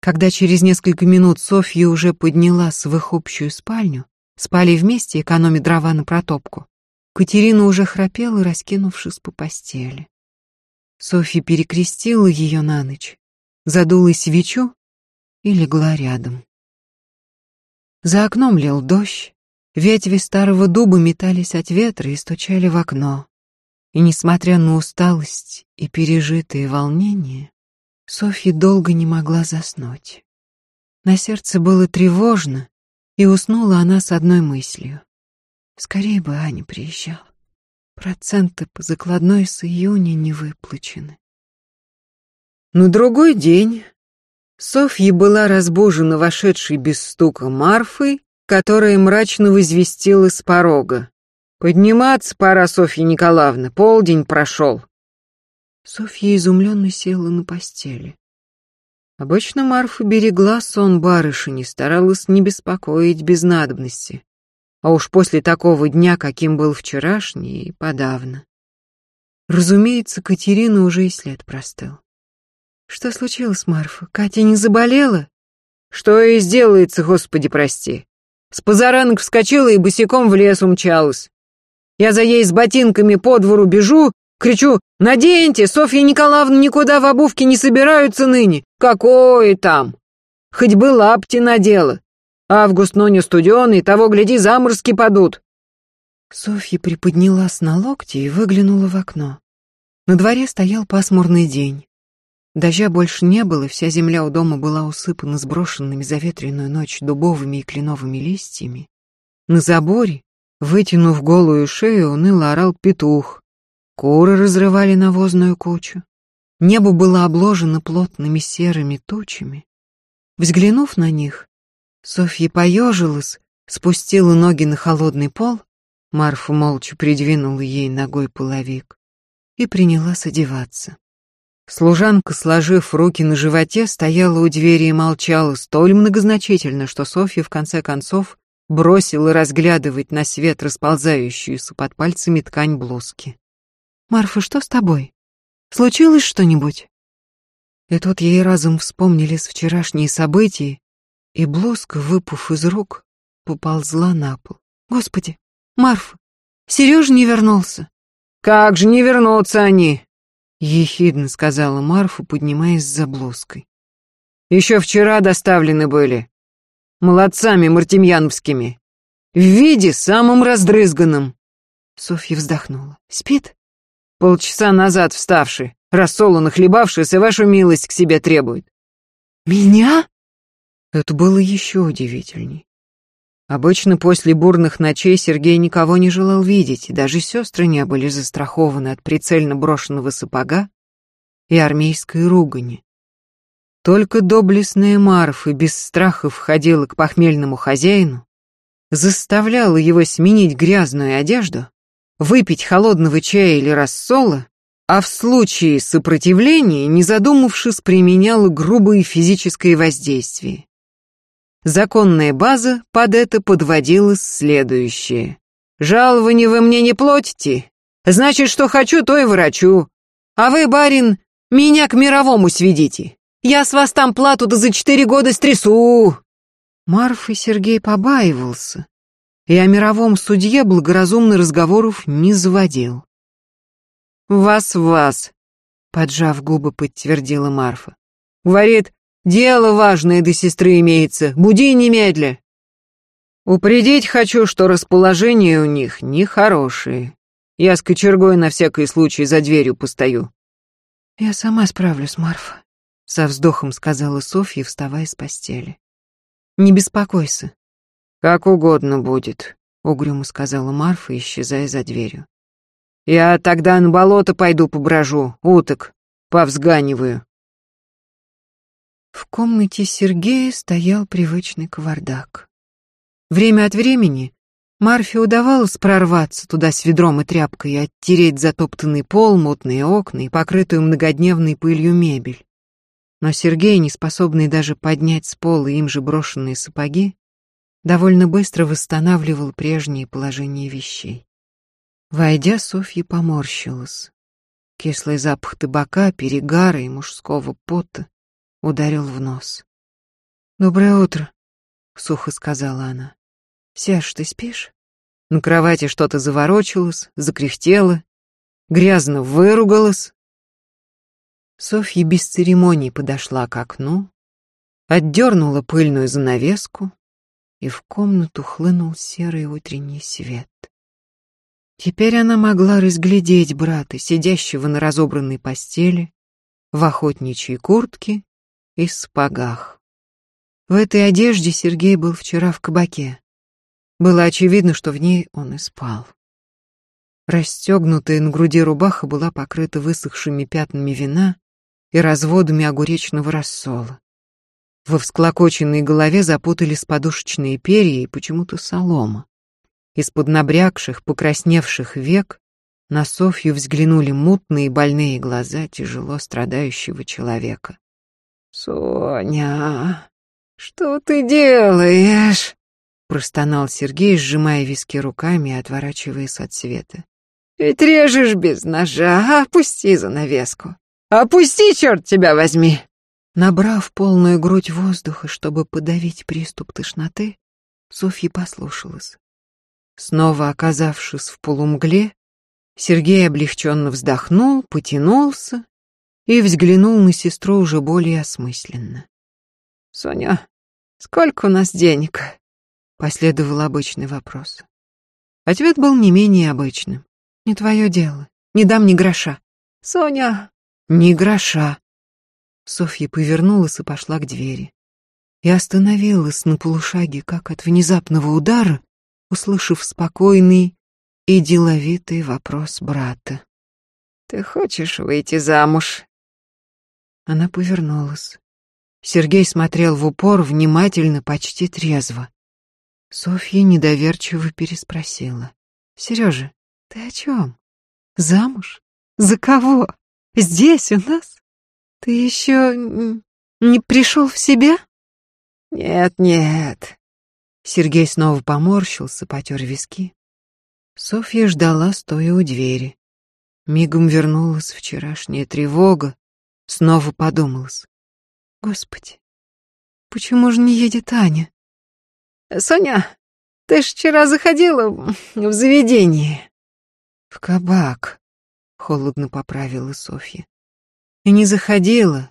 Когда через несколько минут Софья уже поднялась в их общую спальню, Спали вместе, экономя дрова на протопку. Катерина уже храпела, раскинувшись по постели. Софья перекрестила ее на ночь задула свечу и легла рядом. За окном лил дождь, ветви старого дуба метались от ветра и стучали в окно. И несмотря на усталость и пережитые волнения, Софья долго не могла заснуть. На сердце было тревожно, и уснула она с одной мыслью. Скорее бы Аня приезжала. Проценты по закладной с июня не выплачены. На другой день Софья была разбужена вошедшей без стука Марфой, которая мрачно возвестила с порога. «Подниматься пора, Софья Николаевна, полдень прошел». Софья изумленно села на постели. Обычно Марфа берегла сон барышни, старалась не беспокоить без надобности. А уж после такого дня, каким был вчерашний, и подавно. Разумеется, Катерина уже и след простыл. Что случилось, Марфа? Катя не заболела? Что и сделается, Господи, прости. С позаранок вскочила и босиком в лес умчалась. Я за ей с ботинками по двору бежу, кричу «Наденьте, Софья Николаевна никуда в обувке не собираются ныне! Какое там! Хоть бы лапти надела! Август, но не студеный, того, гляди, заморозки падут!» Софья приподнялась на локти и выглянула в окно. На дворе стоял пасмурный день. Дождя больше не было, вся земля у дома была усыпана сброшенными за ветреную ночь дубовыми и кленовыми листьями. На заборе, вытянув голую шею, уныло орал петух. Куры разрывали навозную кучу. Небо было обложено плотными серыми тучами. Взглянув на них, Софья поежилась, спустила ноги на холодный пол, Марфа молча придвинула ей ногой половик и принялась одеваться. Служанка, сложив руки на животе, стояла у двери и молчала столь многозначительно, что Софья в конце концов бросила разглядывать на свет расползающуюся под пальцами ткань блузки. «Марфа, что с тобой? Случилось что-нибудь?» И тут ей разом вспомнились вчерашние события, и блузка, выпав из рук, поползла на пол. «Господи, Марфа, Сережа не вернулся!» «Как же не вернутся они?» Ехидно сказала Марфа, поднимаясь за блузкой. Еще вчера доставлены были. Молодцами мартемьяновскими. В виде самым раздрызганным. Софья вздохнула. Спит? Полчаса назад вставший, рассолу нахлебавшийся, вашу милость к себе требует. Меня? Это было еще удивительней. Обычно после бурных ночей Сергей никого не желал видеть, даже сестры не были застрахованы от прицельно брошенного сапога и армейской ругани. Только доблестная Марфа без страха входила к похмельному хозяину, заставляла его сменить грязную одежду, выпить холодного чая или рассола, а в случае сопротивления, не задумавшись, применяла грубое физическое воздействие. Законная база под это подводилась следующее. «Жалование вы мне не платите? Значит, что хочу, то и врачу. А вы, барин, меня к мировому сведите. Я с вас там плату-то за четыре года стрясу». И Сергей побаивался, и о мировом судье благоразумно разговоров не заводил. «Вас-вас», — поджав губы, подтвердила Марфа. «Говорит, Дело важное до сестры имеется. Буди немедля. Упредить хочу, что расположение у них нехорошее. Я с кочергой на всякий случай за дверью постою. Я сама справлюсь, Марфа, со вздохом сказала Софья, вставая с постели. Не беспокойся. Как угодно будет, угрюмо сказала Марфа, исчезая за дверью. Я тогда на болото пойду поброжу, уток повзганиваю. В комнате Сергея стоял привычный кавардак. Время от времени Марфе удавалось прорваться туда с ведром и тряпкой и оттереть затоптанный пол, мутные окна и покрытую многодневной пылью мебель. Но Сергей, не способный даже поднять с пола им же брошенные сапоги, довольно быстро восстанавливал прежнее положение вещей. Войдя, Софья поморщилась. Кислый запах табака, перегара и мужского пота ударил в нос. «Доброе утро», — сухо сказала она. «Сяж, ты спишь?» На кровати что-то заворочилось, закряхтело, грязно выругалось. Софья без церемоний подошла к окну, отдернула пыльную занавеску, и в комнату хлынул серый утренний свет. Теперь она могла разглядеть брата, сидящего на разобранной постели, в охотничьей куртке и спагах. В этой одежде Сергей был вчера в кабаке. Было очевидно, что в ней он и спал. Расстегнутая на груди рубаха была покрыта высохшими пятнами вина и разводами огуречного рассола. Во всклокоченной голове запутались подушечные перья и почему-то солома. Из-под набрякших, покрасневших век на Софью взглянули мутные больные глаза тяжело страдающего человека. «Соня, что ты делаешь?» простонал Сергей, сжимая виски руками и отворачиваясь от света. «Ведь режешь без ножа, опусти занавеску. Опусти, черт тебя возьми!» Набрав полную грудь воздуха, чтобы подавить приступ тошноты, Софья послушалась. Снова оказавшись в полумгле, Сергей облегченно вздохнул, потянулся и взглянул на сестру уже более осмысленно. «Соня, сколько у нас денег?» — последовал обычный вопрос. Ответ был не менее обычным. «Не твое дело. Не дам ни гроша». «Соня!» «Ни гроша!» Софья повернулась и пошла к двери. И остановилась на полушаге, как от внезапного удара, услышав спокойный и деловитый вопрос брата. «Ты хочешь выйти замуж?» Она повернулась. Сергей смотрел в упор, внимательно, почти трезво. Софья недоверчиво переспросила. «Сережа, ты о чем? Замуж? За кого? Здесь у нас?» Ты еще не пришел в себя? Нет, нет. Сергей снова поморщился, потер виски. Софья ждала, стоя у двери. Мигом вернулась вчерашняя тревога, снова подумалась. Господи, почему же не едет Аня? Соня, ты ж вчера заходила в заведение. В кабак, холодно поправила Софья и не заходила,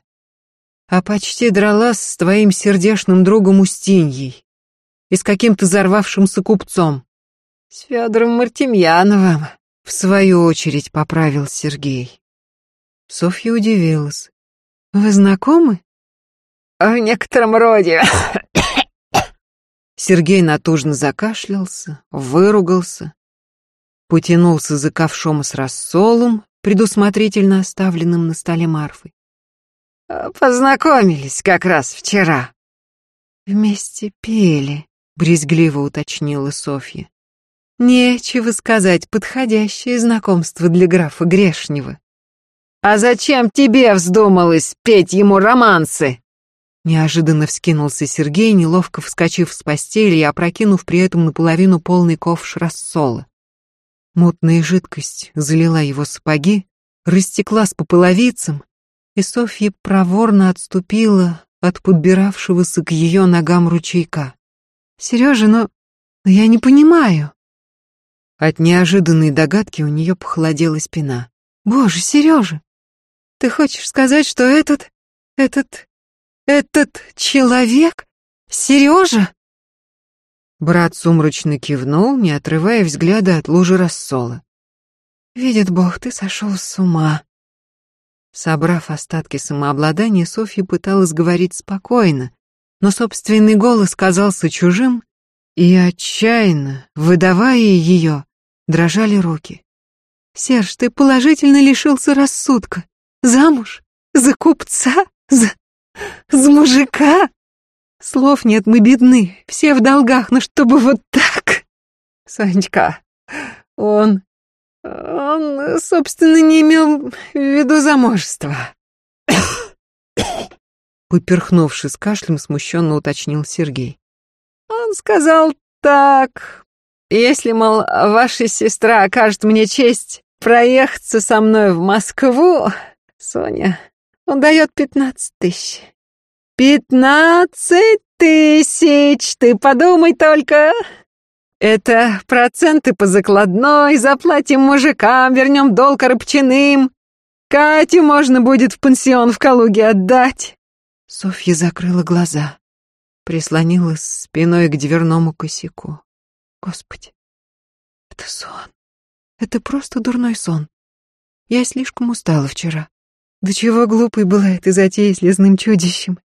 а почти дралась с твоим сердечным другом Устиньей и с каким-то взорвавшимся купцом. С Федором Мартемьяновым, в свою очередь поправил Сергей. Софья удивилась. Вы знакомы? В некотором роде. Сергей натужно закашлялся, выругался, потянулся за ковшом с рассолом предусмотрительно оставленным на столе Марфы. «Э, «Познакомились как раз вчера». «Вместе пели», — брезгливо уточнила Софья. «Нечего сказать, подходящее знакомство для графа Грешнего». «А зачем тебе вздумалось петь ему романсы?» Неожиданно вскинулся Сергей, неловко вскочив с постели и опрокинув при этом наполовину полный ковш рассола. Мутная жидкость залила его сапоги, растеклась по половицам, и Софья проворно отступила от подбиравшегося к ее ногам ручейка. «Сережа, но... но я не понимаю». От неожиданной догадки у нее похолодела спина. «Боже, Сережа, ты хочешь сказать, что этот... этот... этот человек... Сережа?» Брат сумрачно кивнул, не отрывая взгляда от лужи рассола. «Видит Бог, ты сошел с ума». Собрав остатки самообладания, Софья пыталась говорить спокойно, но собственный голос казался чужим, и отчаянно, выдавая ее, дрожали руки. «Серж, ты положительно лишился рассудка. Замуж? За купца? За... за мужика?» Слов нет, мы бедны, все в долгах, но чтобы вот так. Санечка, он... он, собственно, не имел в виду замужество. Поперхнувшись кашлем, смущенно уточнил Сергей. Он сказал так, если, мол, ваша сестра окажет мне честь проехаться со мной в Москву, Соня, он дает пятнадцать тысяч. «Пятнадцать тысяч! Ты подумай только!» «Это проценты по закладной, заплатим мужикам, вернем долг рыбчаным. Кате можно будет в пансион в Калуге отдать. Софья закрыла глаза, прислонилась спиной к дверному косяку. Господи, это сон. Это просто дурной сон. Я слишком устала вчера. Да чего глупой была эта затея с лесным чудищем.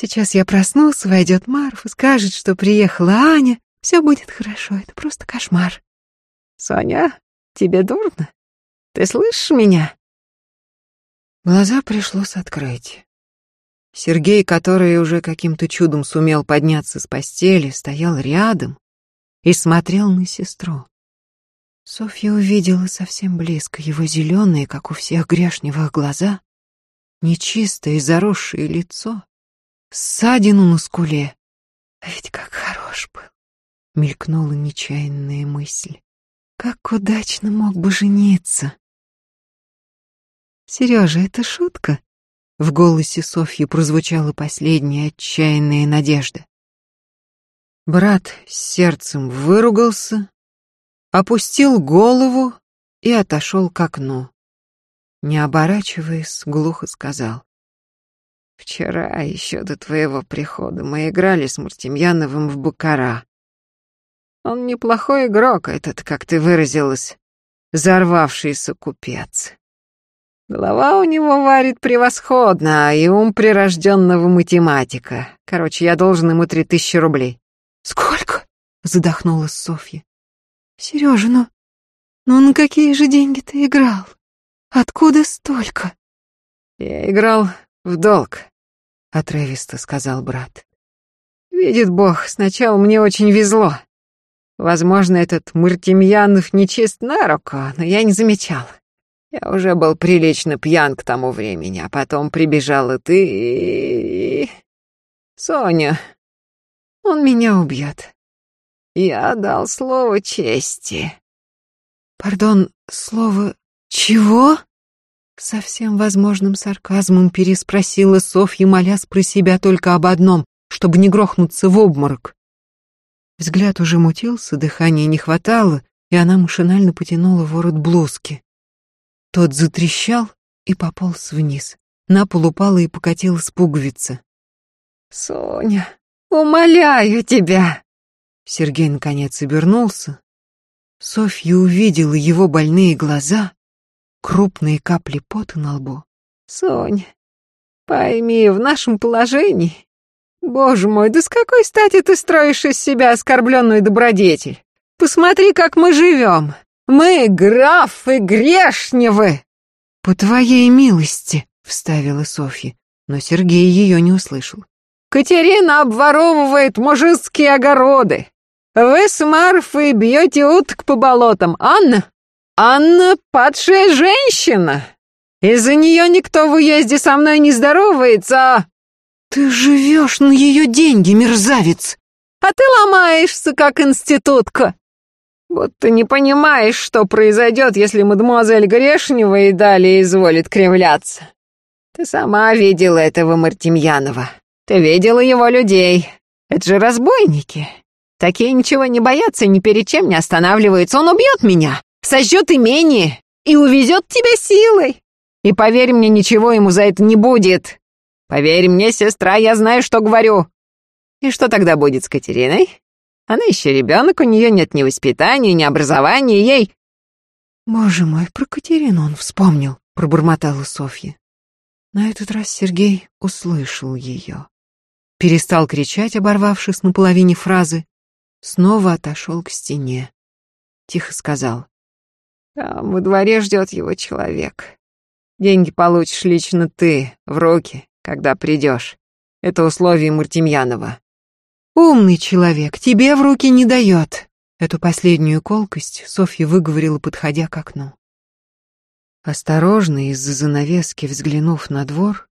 Сейчас я проснусь, войдет Марфа, скажет, что приехала Аня. Все будет хорошо, это просто кошмар. Соня, тебе дурно? Ты слышишь меня? Глаза пришлось открыть. Сергей, который уже каким-то чудом сумел подняться с постели, стоял рядом и смотрел на сестру. Софья увидела совсем близко его зеленые, как у всех грешневых, глаза, нечистое и заросшее лицо, ссадину на скуле. А ведь как хорош был, мелькнула нечаянная мысль. Как удачно мог бы жениться. Сережа, это шутка? В голосе Софьи прозвучала последняя отчаянная надежда. Брат сердцем выругался, опустил голову и отошел к окну. Не оборачиваясь, глухо сказал. «Вчера, еще до твоего прихода, мы играли с Мартемьяновым в Бакара. Он неплохой игрок, этот, как ты выразилась, взорвавшийся купец. Голова у него варит превосходно, и ум прирожденного математика. Короче, я должен ему три тысячи рублей». «Сколько?» — задохнулась Софья. Сережа, ну... Ну на какие же деньги ты играл? Откуда столько? Я играл в долг, отрывисто сказал брат. Видит Бог, сначала мне очень везло. Возможно, этот Мартемьянов нечист на руку, но я не замечал. Я уже был прилично пьян к тому времени, а потом прибежала ты и... Соня, он меня убьет. Я дал слово чести. Пардон, слово чего? Со всем возможным сарказмом переспросила Софья, молясь про себя только об одном, чтобы не грохнуться в обморок. Взгляд уже мутился, дыхания не хватало, и она машинально потянула ворот блузки. Тот затрещал и пополз вниз. На пол упала и покатилась пуговица. «Соня, умоляю тебя!» Сергей наконец обернулся. Софья увидела его больные глаза, крупные капли пота на лбу. «Соня, пойми, в нашем положении... Боже мой, да с какой стати ты строишь из себя оскорбленную добродетель? Посмотри, как мы живем. Мы графы Грешневы!» «По твоей милости», — вставила Софья, но Сергей ее не услышал. «Катерина обворовывает мужицкие огороды. Вы с Марфой бьете уток по болотам. Анна? Анна — падшая женщина. Из-за нее никто в уезде со мной не здоровается, а... Ты живешь на ее деньги, мерзавец. А ты ломаешься, как институтка. Будто не понимаешь, что произойдет, если мадемуазель Грешнева и далее изволит кривляться. Ты сама видела этого Мартемьянова. Ты видела его людей. Это же разбойники. Такие ничего не боятся, ни перед чем не останавливаются. Он убьет меня, сожжет имение и увезет тебя силой. И поверь мне, ничего ему за это не будет. Поверь мне, сестра, я знаю, что говорю. И что тогда будет с Катериной? Она еще ребенок, у нее нет ни воспитания, ни образования, ей... Боже мой, про Катерину он вспомнил, пробормотала Софья. На этот раз Сергей услышал ее. Перестал кричать, оборвавшись на половине фразы, снова отошел к стене. Тихо сказал. «Там во дворе ждет его человек. Деньги получишь лично ты, в руки, когда придешь. Это условие Мартемьянова». «Умный человек, тебе в руки не дает». Эту последнюю колкость Софья выговорила, подходя к окну. Осторожно, из-за занавески взглянув на двор,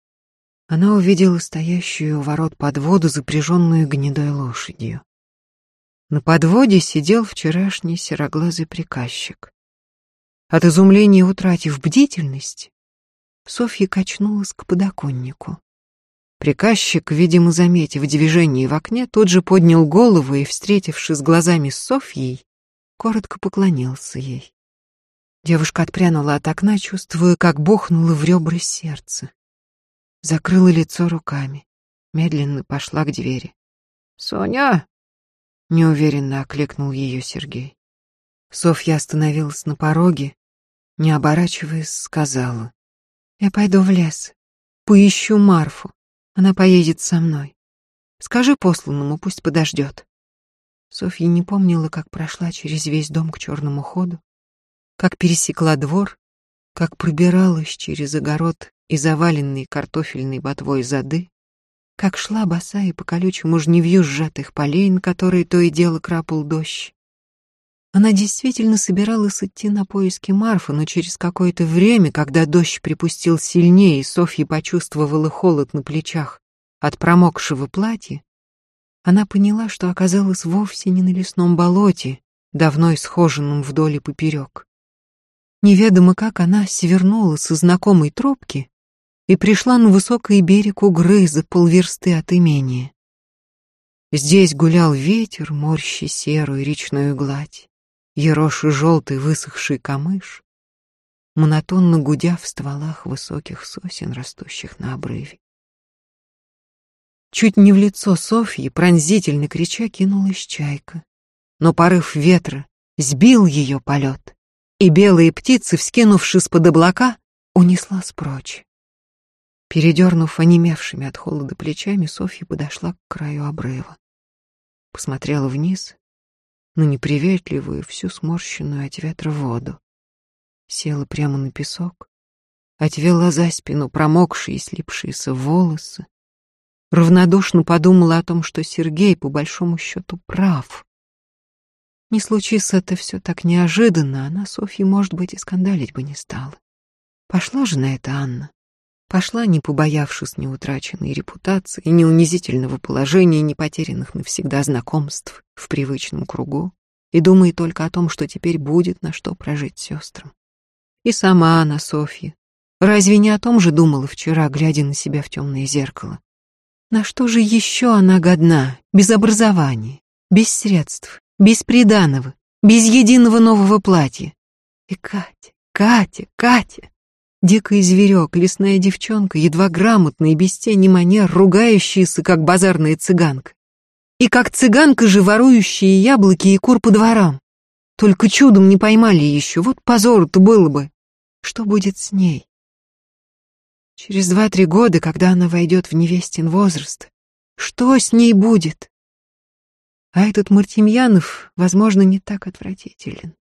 она увидела стоящую у ворот подводу, запряженную гнедой лошадью. На подводе сидел вчерашний сероглазый приказчик. От изумления утратив бдительность, Софья качнулась к подоконнику. Приказчик, видимо, заметив движение в окне, тут же поднял голову и, встретившись глазами с Софьей, коротко поклонился ей. Девушка отпрянула от окна, чувствуя, как бухнуло в ребра сердце. Закрыла лицо руками, медленно пошла к двери. «Соня!» — неуверенно окликнул ее Сергей. Софья остановилась на пороге, не оборачиваясь, сказала. «Я пойду в лес, поищу Марфу, она поедет со мной. Скажи посланному, пусть подождет». Софья не помнила, как прошла через весь дом к черному ходу, как пересекла двор, как пробиралась через огород и заваленные картофельной ботвой зады, как шла босая по колючему жневью сжатых полей, на которые то и дело крапал дождь. Она действительно собиралась идти на поиски Марфы, но через какое-то время, когда дождь припустил сильнее, и Софья почувствовала холод на плечах от промокшего платья, она поняла, что оказалась вовсе не на лесном болоте, давно исхоженном вдоль и поперек. Неведомо как она свернула со знакомой тропки и пришла на высокий берег Угры за полверсты от имения. Здесь гулял ветер, морщи серую речную гладь, ероши желтый высохший камыш, монотонно гудя в стволах высоких сосен, растущих на обрыве. Чуть не в лицо Софьи, пронзительно крича, кинулась чайка. Но порыв ветра сбил ее полет и белые птицы, вскинувшись под облака, унесла прочь. Передернув онемевшими от холода плечами, Софья подошла к краю обрыва. Посмотрела вниз на неприветливую, всю сморщенную от ветра воду. Села прямо на песок, отвела за спину промокшие и слипшиеся волосы, равнодушно подумала о том, что Сергей, по большому счету, прав. Не случись это все так неожиданно, она Софье, может быть, и скандалить бы не стала. Пошла же на это Анна. Пошла, не побоявшись ни утраченной репутации, ни унизительного положения, ни потерянных навсегда знакомств в привычном кругу, и думая только о том, что теперь будет на что прожить сестрам. И сама она, Софья, разве не о том же думала вчера, глядя на себя в темное зеркало? На что же еще она годна, без образования, без средств, без приданого, без единого нового платья. И Катя, Катя, Катя. Дикий зверек, лесная девчонка, едва грамотная, без тени манер, ругающаяся, как базарная цыганка. И как цыганка же ворующие яблоки и кур по дворам. Только чудом не поймали еще, вот позор-то было бы. Что будет с ней? Через два-три года, когда она войдет в невестин возраст, что с ней будет? А этот Мартемьянов, возможно, не так отвратителен.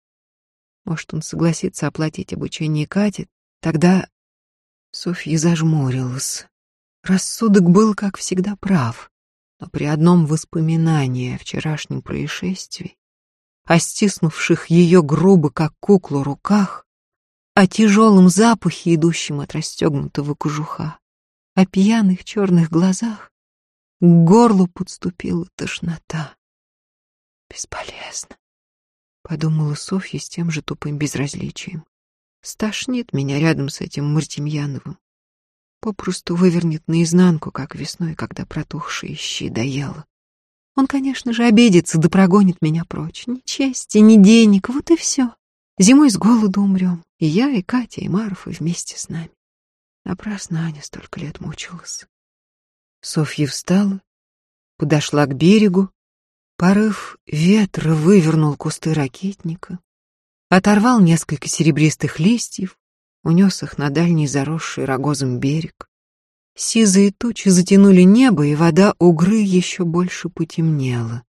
Может, он согласится оплатить обучение Кати, тогда... Софья зажмурилась. Рассудок был, как всегда, прав, но при одном воспоминании о вчерашнем происшествии, о стиснувших ее грубо, как куклу, руках, о тяжелом запахе, идущем от расстегнутого кожуха, о пьяных черных глазах, к горлу подступила тошнота. Бесполезно, подумала Софья с тем же тупым безразличием. Стошнит меня рядом с этим Мартемьяновым. Попросту вывернет наизнанку, как весной, когда протухшие щи доела. Он, конечно же, обидится да прогонит меня прочь. Ни чести, ни денег, вот и все. Зимой с голоду умрем. И я, и Катя, и Марфа вместе с нами. Напрасно Аня столько лет мучилась. Софья встала, подошла к берегу, Порыв ветра вывернул кусты ракетника, оторвал несколько серебристых листьев, унес их на дальний заросший рогозом берег. Сизые тучи затянули небо, и вода угры еще больше потемнела.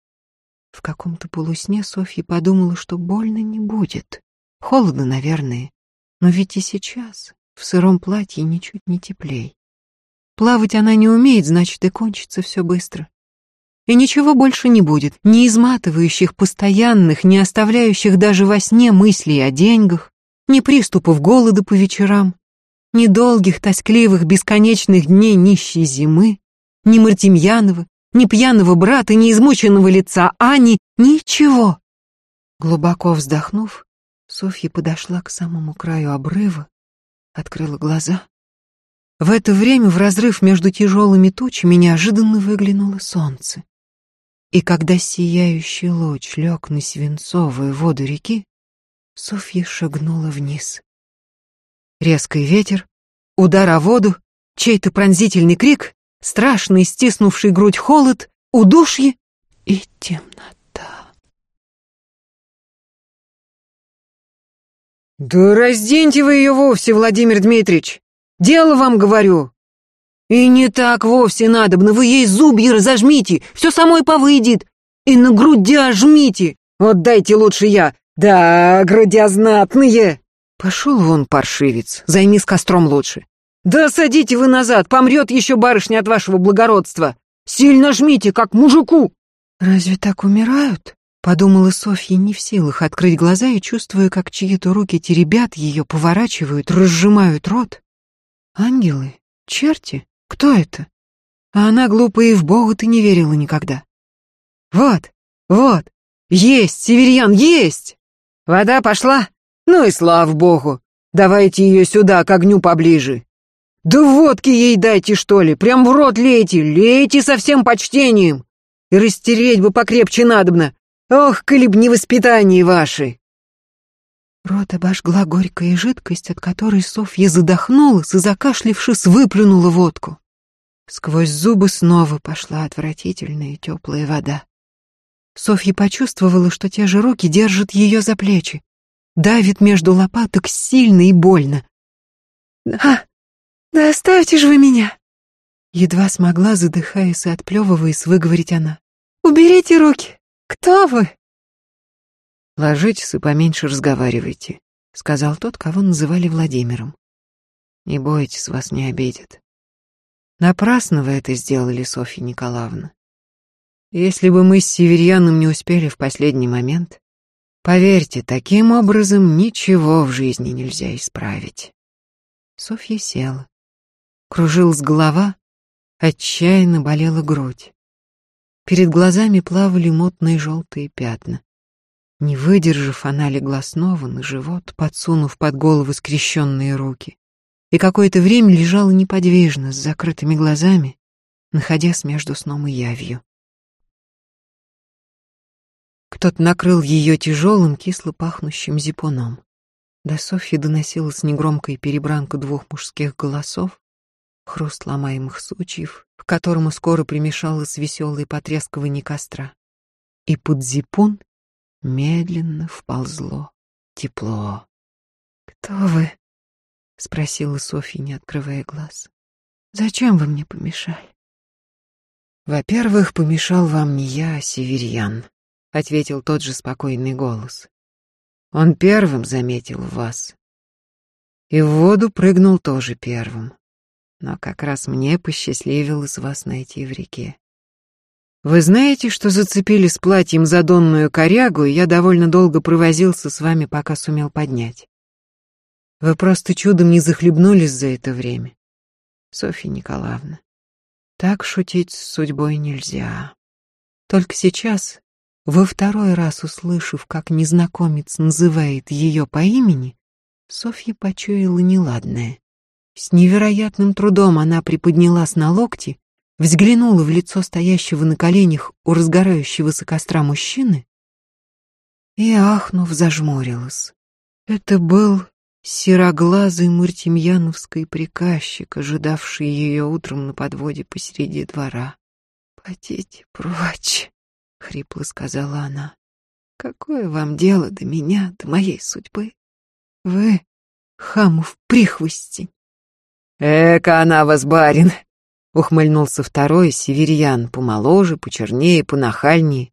В каком-то полусне Софья подумала, что больно не будет. Холодно, наверное, но ведь и сейчас в сыром платье ничуть не теплей. Плавать она не умеет, значит, и кончится все быстро. И ничего больше не будет, ни изматывающих, постоянных, не оставляющих даже во сне мыслей о деньгах, ни приступов голода по вечерам, ни долгих, тоскливых, бесконечных дней нищей зимы, ни Мартемьянова, ни пьяного брата, ни измученного лица Ани, ничего. Глубоко вздохнув, Софья подошла к самому краю обрыва, открыла глаза. В это время в разрыв между тяжелыми тучами неожиданно выглянуло солнце. И когда сияющий луч лег на свинцовую воду реки, Софья шагнула вниз. Резкий ветер, удар о воду, чей-то пронзительный крик, страшный стиснувший грудь холод, удушье и темнота. «Да разденьте вы ее вовсе, Владимир Дмитриевич! Дело вам говорю!» «И не так вовсе надобно, вы ей зубья разожмите, все самой повыйдет, и на грудя жмите! Вот дайте лучше я, да, грудя знатные!» Пошел вон, паршивец, займись костром лучше. «Да садите вы назад, помрет еще барышня от вашего благородства! Сильно жмите, как мужику!» «Разве так умирают?» — подумала Софья, не в силах открыть глаза и чувствуя, как чьи-то руки теребят ее, поворачивают, разжимают рот. «Ангелы? Черти? Кто это?» А она, глупая, и в Бога-то не верила никогда. «Вот, вот, есть, Северьян, есть! Вода пошла? Ну и слава Богу! Давайте ее сюда, к огню поближе!» «Да водки ей дайте, что ли, прям в рот лейте, лейте со всем почтением! И растереть бы покрепче надобно! Ох, коли не воспитание ваши!» Рот обожгла горькая жидкость, от которой Софья задохнулась и, закашлившись, выплюнула водку. Сквозь зубы снова пошла отвратительная теплая вода. Софья почувствовала, что те же руки держат ее за плечи, давит между лопаток сильно и больно. «Да, да оставьте же вы меня!» Едва смогла, задыхаясь и отплевываясь, выговорить она. «Уберите руки! Кто вы?» «Ложитесь и поменьше разговаривайте», — сказал тот, кого называли Владимиром. «Не бойтесь, вас не обидят». Напрасно вы это сделали, Софья Николаевна. Если бы мы с Северьяном не успели в последний момент, поверьте, таким образом ничего в жизни нельзя исправить. Софья села. Кружилась голова, отчаянно болела грудь. Перед глазами плавали мутные желтые пятна. Не выдержав, она легла снова на живот, подсунув под голову скрещенные руки, и какое-то время лежала неподвижно, с закрытыми глазами, находясь между сном и явью. Кто-то накрыл ее тяжелым, кисло пахнущим зипуном. До Софьи доносилась негромкая перебранка двух мужских голосов, хруст ломаемых сучьев, к которому скоро примешалось веселое потрескивание костра. И под зипун Медленно вползло тепло. «Кто вы?» — спросила Софья, не открывая глаз. «Зачем вы мне помешали?» «Во-первых, помешал вам не я, а Северьян», — ответил тот же спокойный голос. «Он первым заметил вас. И в воду прыгнул тоже первым. Но как раз мне посчастливилось вас найти в реке. Вы знаете, что зацепили с платьем задонную корягу, и я довольно долго провозился с вами, пока сумел поднять. Вы просто чудом не захлебнулись за это время. Софья Николаевна, так шутить с судьбой нельзя. Только сейчас, во второй раз услышав, как незнакомец называет ее по имени, Софья почуяла неладное. С невероятным трудом она приподнялась на локти взглянула в лицо стоящего на коленях у разгорающегося костра мужчины и, ахнув, зажмурилась. Это был сероглазый мартемьяновский приказчик, ожидавший ее утром на подводе посреди двора. «Потите прочь», — хрипло сказала она. «Какое вам дело до меня, до моей судьбы? Вы, хамов прихвостень». «Эка она вас, барин!» Ухмыльнулся второй, северьян, помоложе, почернее, понахальнее,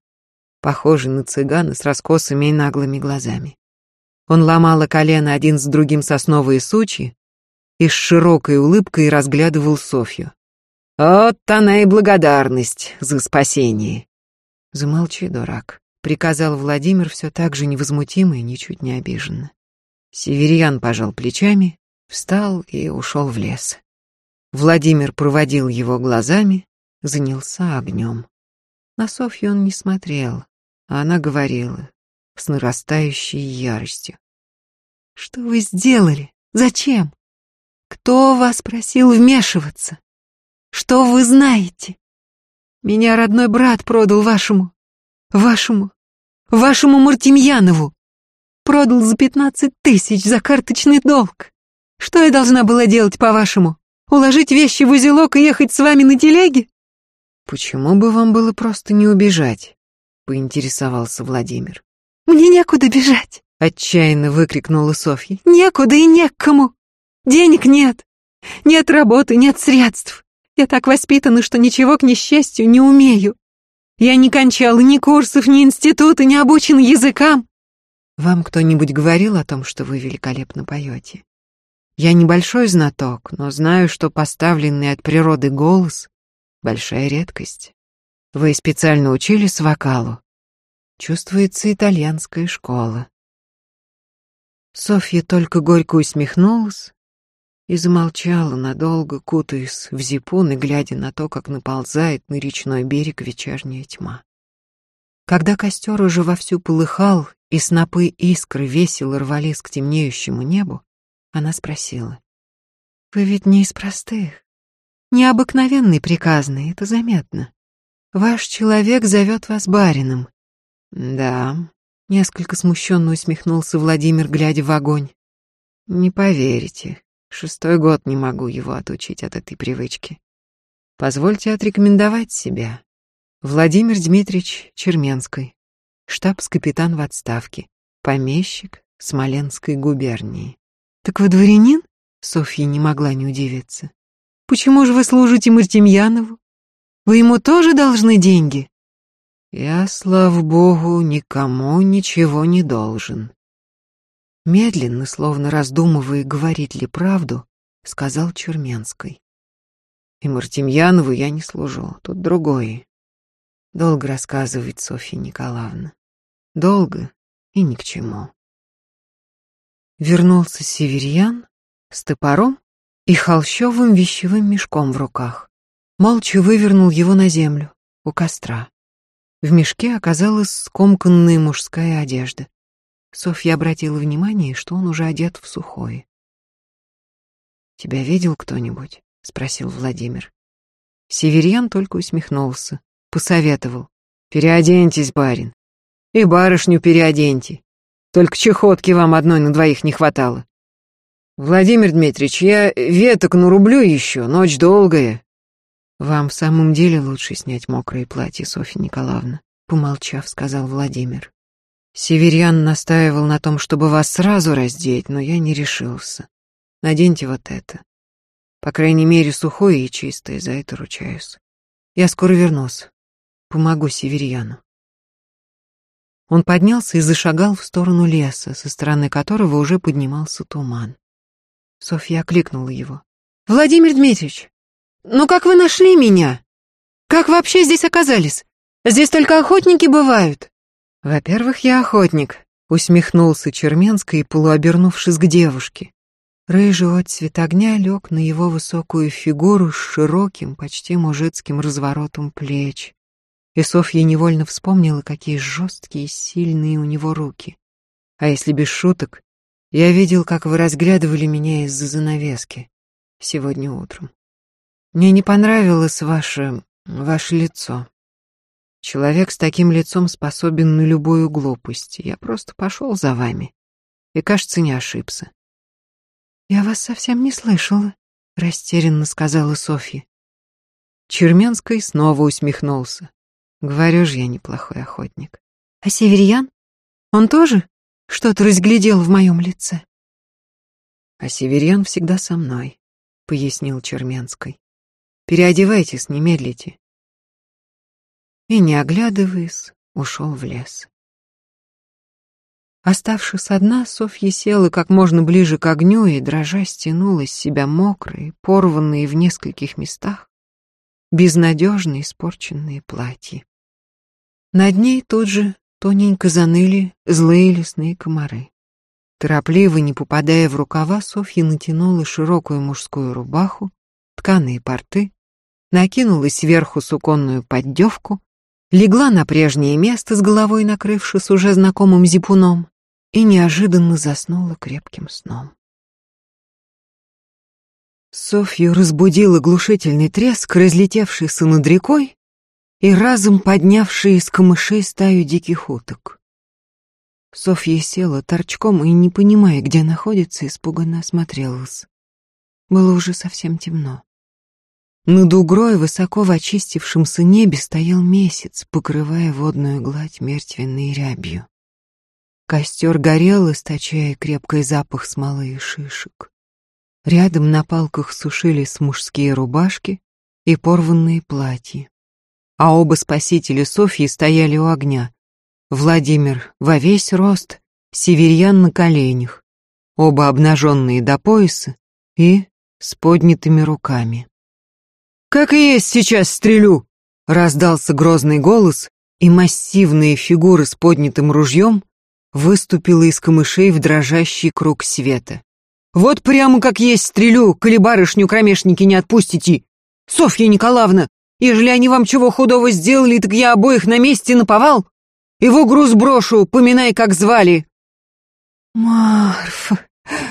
похожий на цыгана с раскосыми и наглыми глазами. Он ломал колено один с другим сосновые сучья и с широкой улыбкой разглядывал Софью. «Вот она и благодарность за спасение!» «Замолчи, дурак», — приказал Владимир все так же невозмутимо и ничуть не обиженно. Северьян пожал плечами, встал и ушел в лес. Владимир проводил его глазами, занялся огнем. На Софью он не смотрел, а она говорила с нарастающей яростью. «Что вы сделали? Зачем? Кто вас просил вмешиваться? Что вы знаете? Меня родной брат продал вашему, вашему, вашему Мартемьянову. Продал за пятнадцать тысяч за карточный долг. Что я должна была делать, по-вашему? Уложить вещи в узелок и ехать с вами на телеге? Почему бы вам было просто не убежать? Поинтересовался Владимир. Мне некуда бежать. Отчаянно выкрикнула Софья. Некуда и не к кому. Денег нет. Нет работы, нет средств. Я так воспитана, что ничего к несчастью не умею. Я не кончала ни курсов, ни института, не обучена языкам. Вам кто-нибудь говорил о том, что вы великолепно поете? Я небольшой знаток, но знаю, что поставленный от природы голос — большая редкость. Вы специально учились вокалу. Чувствуется итальянская школа. Софья только горько усмехнулась и замолчала надолго, кутаясь в зипун и глядя на то, как наползает на речной берег вечерняя тьма. Когда костер уже вовсю полыхал, и снопы искры весело рвались к темнеющему небу, она спросила. «Вы ведь не из простых. Необыкновенный приказный, это заметно. Ваш человек зовет вас барином». «Да», — несколько смущенно усмехнулся Владимир, глядя в огонь. «Не поверите, шестой год не могу его отучить от этой привычки. Позвольте отрекомендовать себя. Владимир Дмитриевич Черменский, штабс-капитан в отставке, помещик Смоленской губернии. «Так вы дворянин?» Софья не могла не удивиться. «Почему же вы служите Мартемьянову? Вы ему тоже должны деньги?» «Я, слава богу, никому ничего не должен». Медленно, словно раздумывая, говорить ли правду, сказал Черменской. «И Мартемьянову я не служу, тут другое. Долго рассказывает Софья Николаевна. Долго и ни к чему». Вернулся северьян с топором и холщовым вещевым мешком в руках. Молча вывернул его на землю, у костра. В мешке оказалась скомканная мужская одежда. Софья обратила внимание, что он уже одет в сухое. «Тебя видел кто-нибудь?» — спросил Владимир. Северьян только усмехнулся, посоветовал. «Переоденьтесь, барин, и барышню переоденьте. Только чехотки вам одной на двоих не хватало. Владимир Дмитриевич, я веток нарублю еще, ночь долгая. Вам в самом деле лучше снять мокрое платье, Софья Николаевна, помолчав, сказал Владимир. Северян настаивал на том, чтобы вас сразу раздеть, но я не решился. Наденьте вот это. По крайней мере, сухое и чистое, за это ручаюсь. Я скоро вернусь. Помогу Северяну. Он поднялся и зашагал в сторону леса, со стороны которого уже поднимался туман. Софья окликнула его. «Владимир Дмитриевич, ну как вы нашли меня? Как вообще здесь оказались? Здесь только охотники бывают». «Во-первых, я охотник», — усмехнулся Черменский, полуобернувшись к девушке. Рыжий отцвет огня лег на его высокую фигуру с широким, почти мужицким разворотом плеч и Софья невольно вспомнила, какие жесткие и сильные у него руки. А если без шуток, я видел, как вы разглядывали меня из-за занавески сегодня утром. Мне не понравилось ваше... ваше лицо. Человек с таким лицом способен на любую глупость. Я просто пошел за вами. И, кажется, не ошибся. «Я вас совсем не слышала», — растерянно сказала Софья. Черменский снова усмехнулся. Говорю же, я неплохой охотник. А Северьян? Он тоже что-то разглядел в моем лице? А Северьян всегда со мной, пояснил Черменской. Переодевайтесь, не медлите. И, не оглядываясь, ушел в лес. Оставшись одна, Софья села как можно ближе к огню и, дрожа, стянула с себя мокрые, порванные в нескольких местах, безнадежно испорченные платья. Над ней тут же тоненько заныли злые лесные комары. Торопливо, не попадая в рукава, Софья натянула широкую мужскую рубаху, тканые порты, накинула сверху суконную поддевку, легла на прежнее место с головой накрывшись уже знакомым зипуном и неожиданно заснула крепким сном. Софью разбудил оглушительный треск, разлетевшийся над рекой, и разом поднявшие из камышей стаю диких уток. Софья села торчком и, не понимая, где находится, испуганно осмотрелась. Было уже совсем темно. Над угрой высоко в очистившемся небе стоял месяц, покрывая водную гладь мертвенной рябью. Костер горел, источая крепкий запах смолы и шишек. Рядом на палках сушились мужские рубашки и порванные платья. А оба спасителя Софьи стояли у огня. Владимир во весь рост, северьян на коленях, оба обнаженные до пояса и с поднятыми руками. «Как и есть сейчас стрелю!» — раздался грозный голос, и массивные фигуры с поднятым ружьем выступила из камышей в дрожащий круг света. «Вот прямо как есть стрелю, коли барышню кромешники не отпустите! Софья Николаевна, ежели они вам чего худого сделали, так я обоих на месте наповал, и в угру сброшу, поминай, как звали!» «Марфа!»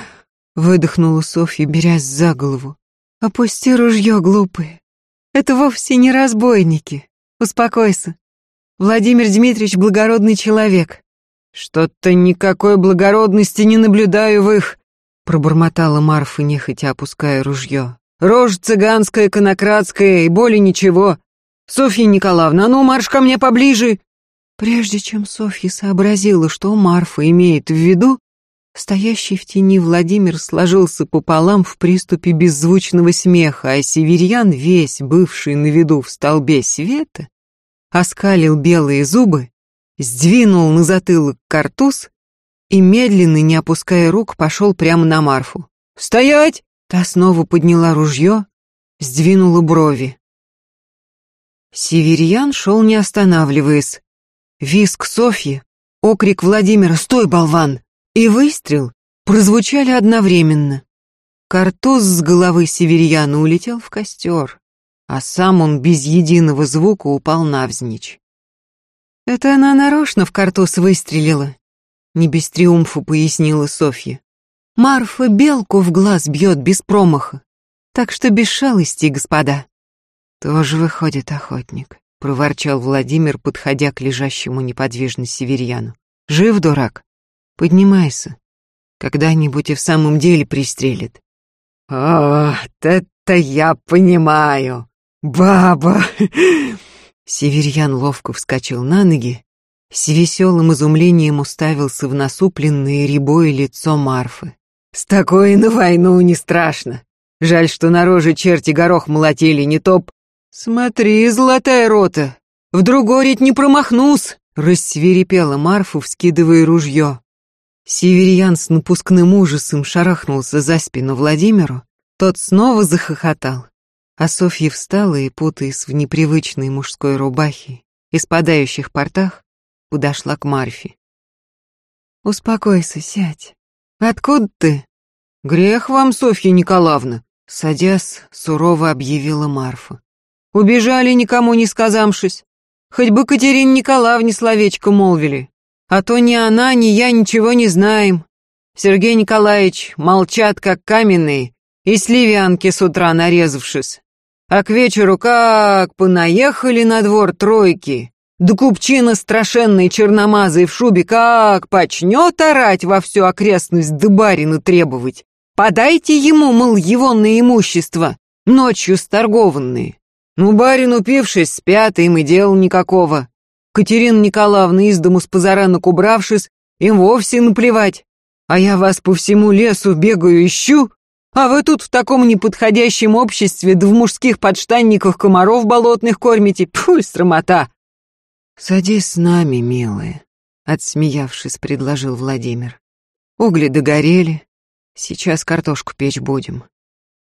— выдохнула Софья, берясь за голову. «Опусти ружье, глупые. Это вовсе не разбойники. Успокойся. Владимир Дмитриевич благородный человек. Что-то никакой благородности не наблюдаю в их, пробормотала Марфа, нехотя опуская ружье. Рожь цыганская, конократская и более ничего. Софья Николаевна, а ну марш ко мне поближе. Прежде чем Софья сообразила, что Марфа имеет в виду, Стоящий в тени Владимир сложился пополам в приступе беззвучного смеха, а северьян, весь бывший на виду в столбе света, оскалил белые зубы, сдвинул на затылок картуз и, медленно, не опуская рук, пошел прямо на Марфу. «Стоять!» Та снова подняла ружье, сдвинула брови. Северьян шел не останавливаясь. Виск Софьи, окрик Владимира «Стой, болван!» и выстрел прозвучали одновременно. Картуз с головы северьяна улетел в костер, а сам он без единого звука упал навзничь. «Это она нарочно в картуз выстрелила», — не без триумфа пояснила Софья. «Марфа белку в глаз бьет без промаха, так что без шалости, господа». «Тоже выходит охотник», — проворчал Владимир, подходя к лежащему неподвижно северьяну. «Жив, дурак?» Поднимайся. Когда-нибудь и в самом деле пристрелят. «О, это я понимаю! Баба!» Северьян ловко вскочил на ноги, с веселым изумлением уставился в насупленное рябое лицо Марфы. «С такой на войну не страшно. Жаль, что на роже черти горох молотили, не топ. Смотри, золотая рота, вдруг горить не промахнусь!» Рассверепела Марфу, вскидывая ружье. Северьян с напускным ужасом шарахнулся за спину Владимиру, тот снова захохотал, а Софья встала и, путаясь в непривычной мужской рубахе и спадающих портах, подошла к Марфе. «Успокойся, сядь. Откуда ты?» «Грех вам, Софья Николаевна», — садясь, сурово объявила Марфа. «Убежали, никому не сказамшись. Хоть бы Катерине Николаевне словечко молвили. А то ни она, ни я ничего не знаем. Сергей Николаевич молчат, как каменные, и сливянки с утра нарезавшись. А к вечеру как понаехали на двор тройки. Да купчина страшенной черномазой в шубе как почнет орать во всю окрестность да барину требовать. Подайте ему, мол, его на имущество, ночью сторгованные. Ну, барин, упившись, спят, им и дела никакого. Катерина Николаевна из дому с позаранок убравшись, им вовсе наплевать. А я вас по всему лесу бегаю ищу, а вы тут в таком неподходящем обществе да в мужских подштанниках комаров болотных кормите. Пфу, срамота!» «Садись с нами, милая», — отсмеявшись, предложил Владимир. «Угли догорели, сейчас картошку печь будем.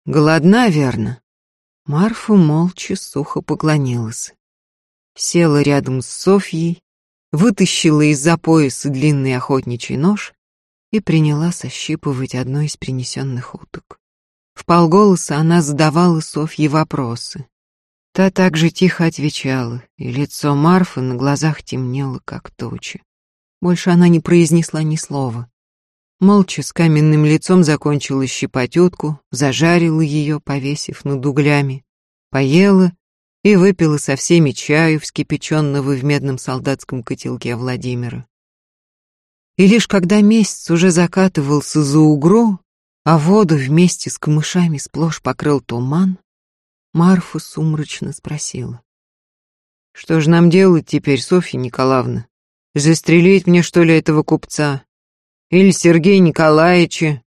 Голодна, верно?» Марфа молча сухо поклонилась села рядом с Софьей, вытащила из-за пояса длинный охотничий нож и приняла сощипывать одну из принесенных уток. В полголоса она задавала Софье вопросы. Та также тихо отвечала, и лицо Марфы на глазах темнело, как туча. Больше она не произнесла ни слова. Молча с каменным лицом закончила щипать утку, зажарила ее, повесив над углями, поела и выпила со всеми чаю, вскипяченного в медном солдатском котелке Владимира. И лишь когда месяц уже закатывался за угру, а воду вместе с камышами сплошь покрыл туман, Марфа сумрачно спросила. «Что же нам делать теперь, Софья Николаевна? Застрелить мне, что ли, этого купца? Или Сергея Николаевича?»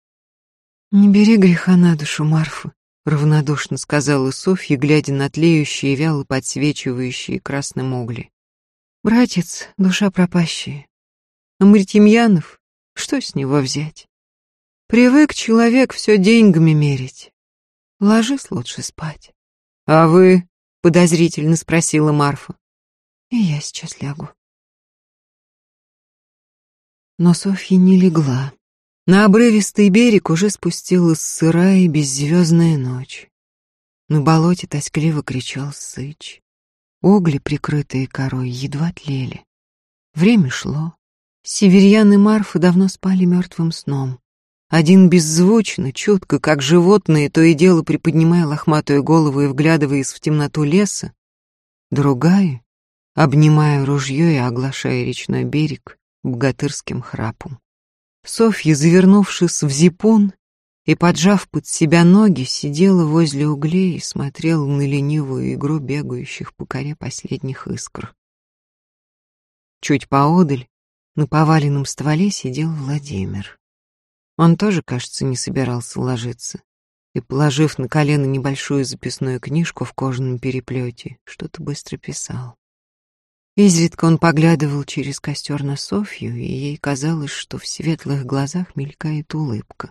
«Не бери греха на душу, Марфа», — равнодушно сказала Софья, глядя на тлеющие, вяло подсвечивающие красным угли. «Братец, душа пропащая. А Мартемьянов, что с него взять? Привык человек все деньгами мерить. Ложись лучше спать. А вы? Подозрительно спросила Марфа. И я сейчас лягу. Но Софья не легла. На обрывистый берег уже спустилась сырая беззвездная ночь. На болоте тоскливо кричал сыч. Угли, прикрытые корой, едва тлели. Время шло. Северьян и Марфа давно спали мертвым сном. Один беззвучно, чутко, как животные, то и дело приподнимая лохматую голову и вглядываясь в темноту леса, другая, обнимая ружье и оглашая речной берег богатырским храпом. Софья, завернувшись в зипун и поджав под себя ноги, сидела возле углей и смотрела на ленивую игру бегающих по коре последних искр. Чуть поодаль, на поваленном стволе, сидел Владимир. Он тоже, кажется, не собирался ложиться. И, положив на колено небольшую записную книжку в кожаном переплете, что-то быстро писал. Изредка он поглядывал через костер на Софью, и ей казалось, что в светлых глазах мелькает улыбка.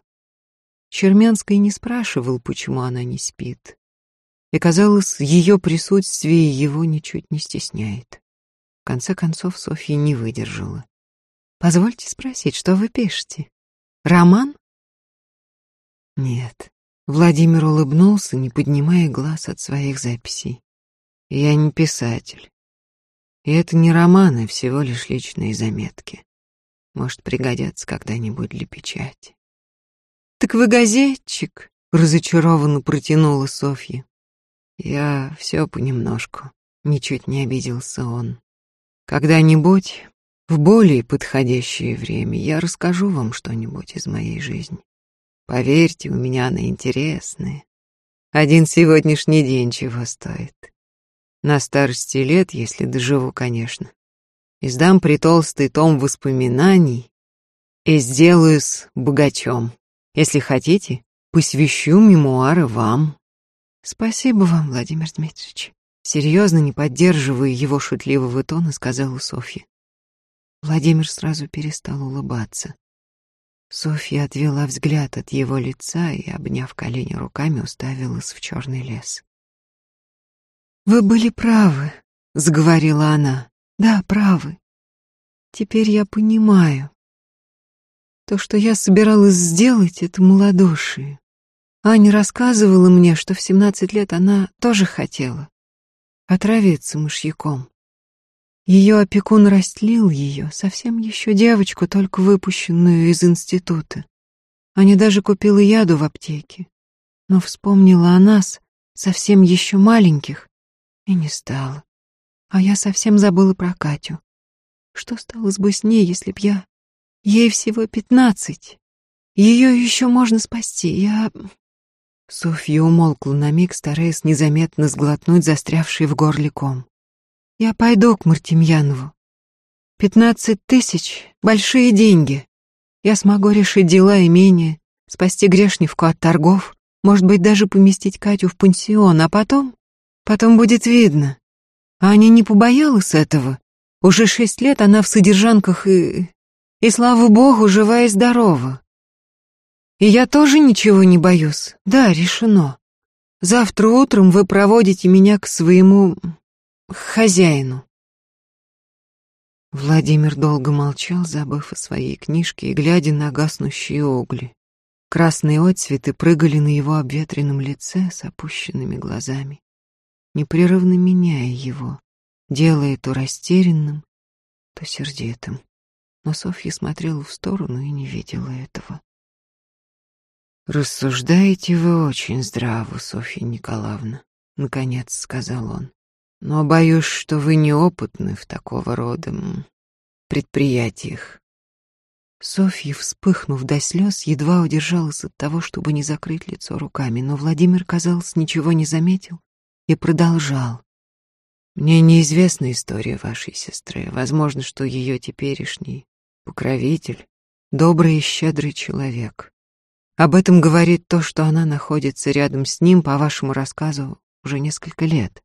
Чермянский не спрашивал, почему она не спит. И, казалось, ее присутствие его ничуть не стесняет. В конце концов, Софья не выдержала. «Позвольте спросить, что вы пишете?» Роман? Нет. Владимир улыбнулся, не поднимая глаз от своих записей. Я не писатель. И это не романы, всего лишь личные заметки. Может, пригодятся когда-нибудь для печати. Так вы газетчик, разочарованно протянула Софья. Я все понемножку, ничуть не обиделся он. Когда-нибудь в более подходящее время я расскажу вам что-нибудь из моей жизни. Поверьте, у меня она интересная. Один сегодняшний день чего стоит. На старости лет, если доживу, конечно, издам притолстый том воспоминаний и сделаюсь богачом. Если хотите, посвящу мемуары вам. Спасибо вам, Владимир Дмитриевич. Серьезно, не поддерживая его шутливого тона, сказала Софья. Владимир сразу перестал улыбаться. Софья отвела взгляд от его лица и, обняв колени руками, уставилась в черный лес. «Вы были правы», — заговорила она. «Да, правы. Теперь я понимаю. То, что я собиралась сделать, это малодушие. Аня рассказывала мне, что в семнадцать лет она тоже хотела отравиться мышьяком. Ее опекун растлил ее, совсем еще девочку, только выпущенную из института. Аня даже купила яду в аптеке, но вспомнила о нас, совсем еще маленьких, и не стала. А я совсем забыла про Катю. Что стало бы с ней, если б я... Ей всего пятнадцать. Ее еще можно спасти. Я... Софья умолкла на миг, стараясь незаметно сглотнуть застрявший в горле ком. Я пойду к Мартемьянову. Пятнадцать тысяч — большие деньги. Я смогу решить дела имения, спасти грешневку от торгов, может быть, даже поместить Катю в пансион, а потом... Потом будет видно. Аня не побоялась этого. Уже шесть лет она в содержанках и... И, слава богу, жива и здорова. И я тоже ничего не боюсь. Да, решено. Завтра утром вы проводите меня к своему хозяину. Владимир долго молчал, забыв о своей книжке и глядя на гаснущие угли. Красные отцветы прыгали на его обветренном лице с опущенными глазами, непрерывно меняя его, делая то растерянным, то сердитым. Но Софья смотрела в сторону и не видела этого. «Рассуждаете вы очень здраво, Софья Николаевна», — наконец сказал он. Но боюсь, что вы неопытны в такого рода предприятиях. Софья, вспыхнув до слез, едва удержалась от того, чтобы не закрыть лицо руками, но Владимир, казалось, ничего не заметил и продолжал. «Мне неизвестна история вашей сестры. Возможно, что ее теперешний покровитель — добрый и щедрый человек. Об этом говорит то, что она находится рядом с ним, по вашему рассказу, уже несколько лет.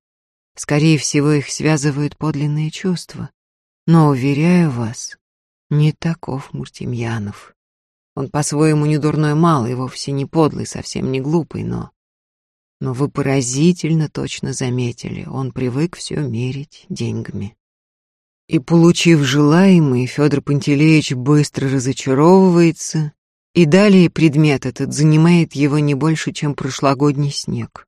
Скорее всего, их связывают подлинные чувства. Но, уверяю вас, не таков Муртемьянов. Он по-своему не дурной малый, вовсе не подлый, совсем не глупый, но... Но вы поразительно точно заметили, он привык все мерить деньгами. И, получив желаемое, Федор Пантелеич быстро разочаровывается, и далее предмет этот занимает его не больше, чем прошлогодний снег.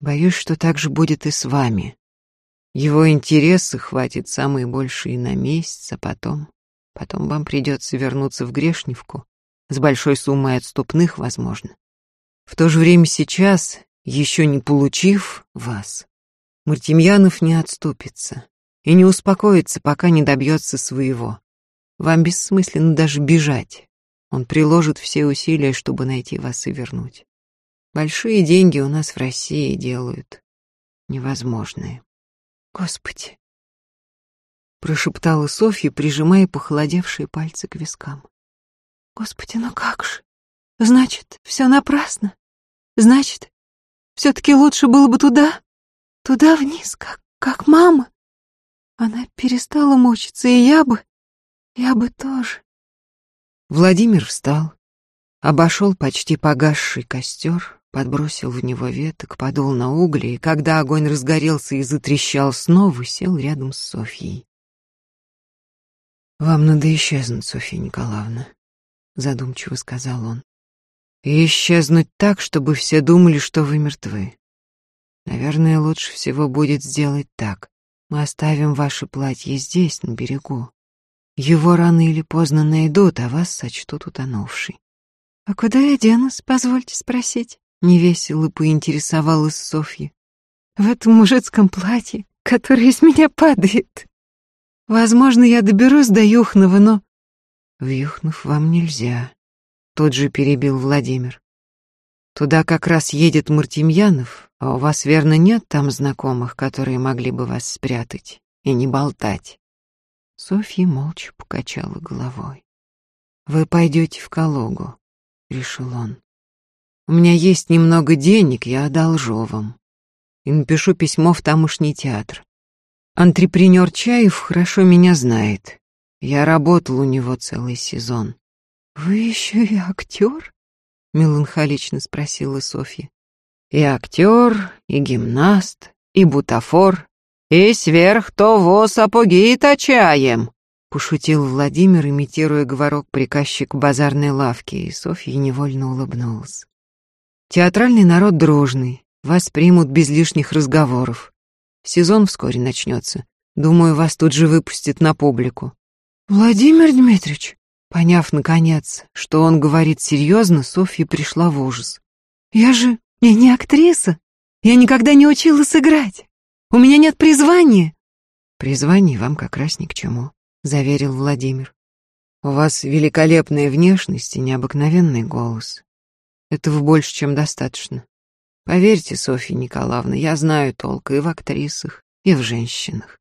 Боюсь, что так же будет и с вами. Его интересы хватит самые большие на месяц, а потом... Потом вам придется вернуться в Грешневку, с большой суммой отступных, возможно. В то же время сейчас, еще не получив вас, Мартемьянов не отступится и не успокоится, пока не добьется своего. Вам бессмысленно даже бежать. Он приложит все усилия, чтобы найти вас и вернуть. Большие деньги у нас в России делают невозможные. Господи, прошептала Софья, прижимая похолодевшие пальцы к вискам. Господи, ну как же? Значит, все напрасно. Значит, все-таки лучше было бы туда, туда вниз, как, как мама. Она перестала мучиться, и я бы, я бы тоже. Владимир встал, обошел почти погасший костер, подбросил в него веток, подул на угли, и когда огонь разгорелся и затрещал снова, сел рядом с Софьей. «Вам надо исчезнуть, Софья Николаевна», — задумчиво сказал он. «И исчезнуть так, чтобы все думали, что вы мертвы. Наверное, лучше всего будет сделать так. Мы оставим ваше платье здесь, на берегу. Его рано или поздно найдут, а вас сочтут утонувшей». «А куда я денусь, позвольте спросить?» — невесело поинтересовалась Софья. «В этом мужицком платье, которое из меня падает». Возможно, я доберусь до Юхнова, но... В Юхнов вам нельзя, тот же перебил Владимир. Туда как раз едет Мартемьянов, а у вас, верно, нет там знакомых, которые могли бы вас спрятать и не болтать. Софья молча покачала головой. Вы пойдете в Калугу, решил он. У меня есть немного денег, я одолжу вам. И напишу письмо в тамошний театр. Антрепренер Чаев хорошо меня знает. Я работал у него целый сезон. «Вы еще и актер?» — меланхолично спросила Софья. «И актер, и гимнаст, и бутафор, и сверх того сапоги точаем!» — пошутил Владимир, имитируя говорок приказчик базарной лавки, и Софья невольно улыбнулась. «Театральный народ дружный, вас примут без лишних разговоров. Сезон вскоре начнется. Думаю, вас тут же выпустят на публику. Владимир Дмитриевич, поняв наконец, что он говорит серьезно, Софья пришла в ужас. Я же я не актриса. Я никогда не училась играть. У меня нет призвания. Призвание вам как раз ни к чему, заверил Владимир. У вас великолепная внешность и необыкновенный голос. Этого больше, чем достаточно. Поверьте, Софья Николаевна, я знаю толк и в актрисах, и в женщинах.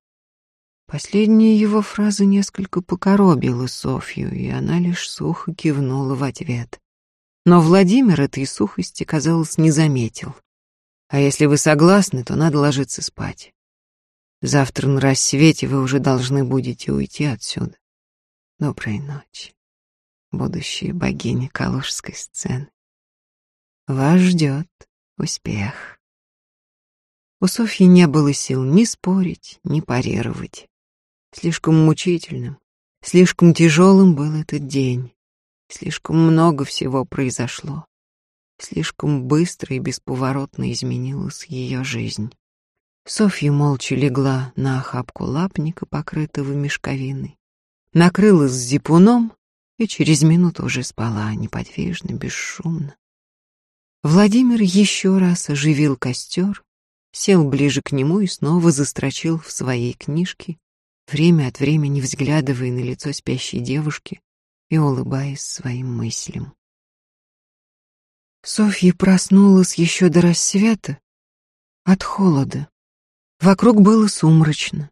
Последняя его фраза несколько покоробила Софью, и она лишь сухо кивнула в ответ. Но Владимир этой сухости, казалось, не заметил. А если вы согласны, то надо ложиться спать. Завтра на рассвете вы уже должны будете уйти отсюда. Доброй ночи, будущая богиня калужской сцены. Вас ждет Успех. У Софьи не было сил ни спорить, ни парировать. Слишком мучительным, слишком тяжелым был этот день. Слишком много всего произошло. Слишком быстро и бесповоротно изменилась ее жизнь. Софья молча легла на охапку лапника, покрытого мешковиной, накрылась зипуном и через минуту уже спала неподвижно, бесшумно. Владимир еще раз оживил костер, сел ближе к нему и снова застрочил в своей книжке, время от времени взглядывая на лицо спящей девушки, и улыбаясь своим мыслям. Софья проснулась еще до рассвета от холода. Вокруг было сумрачно.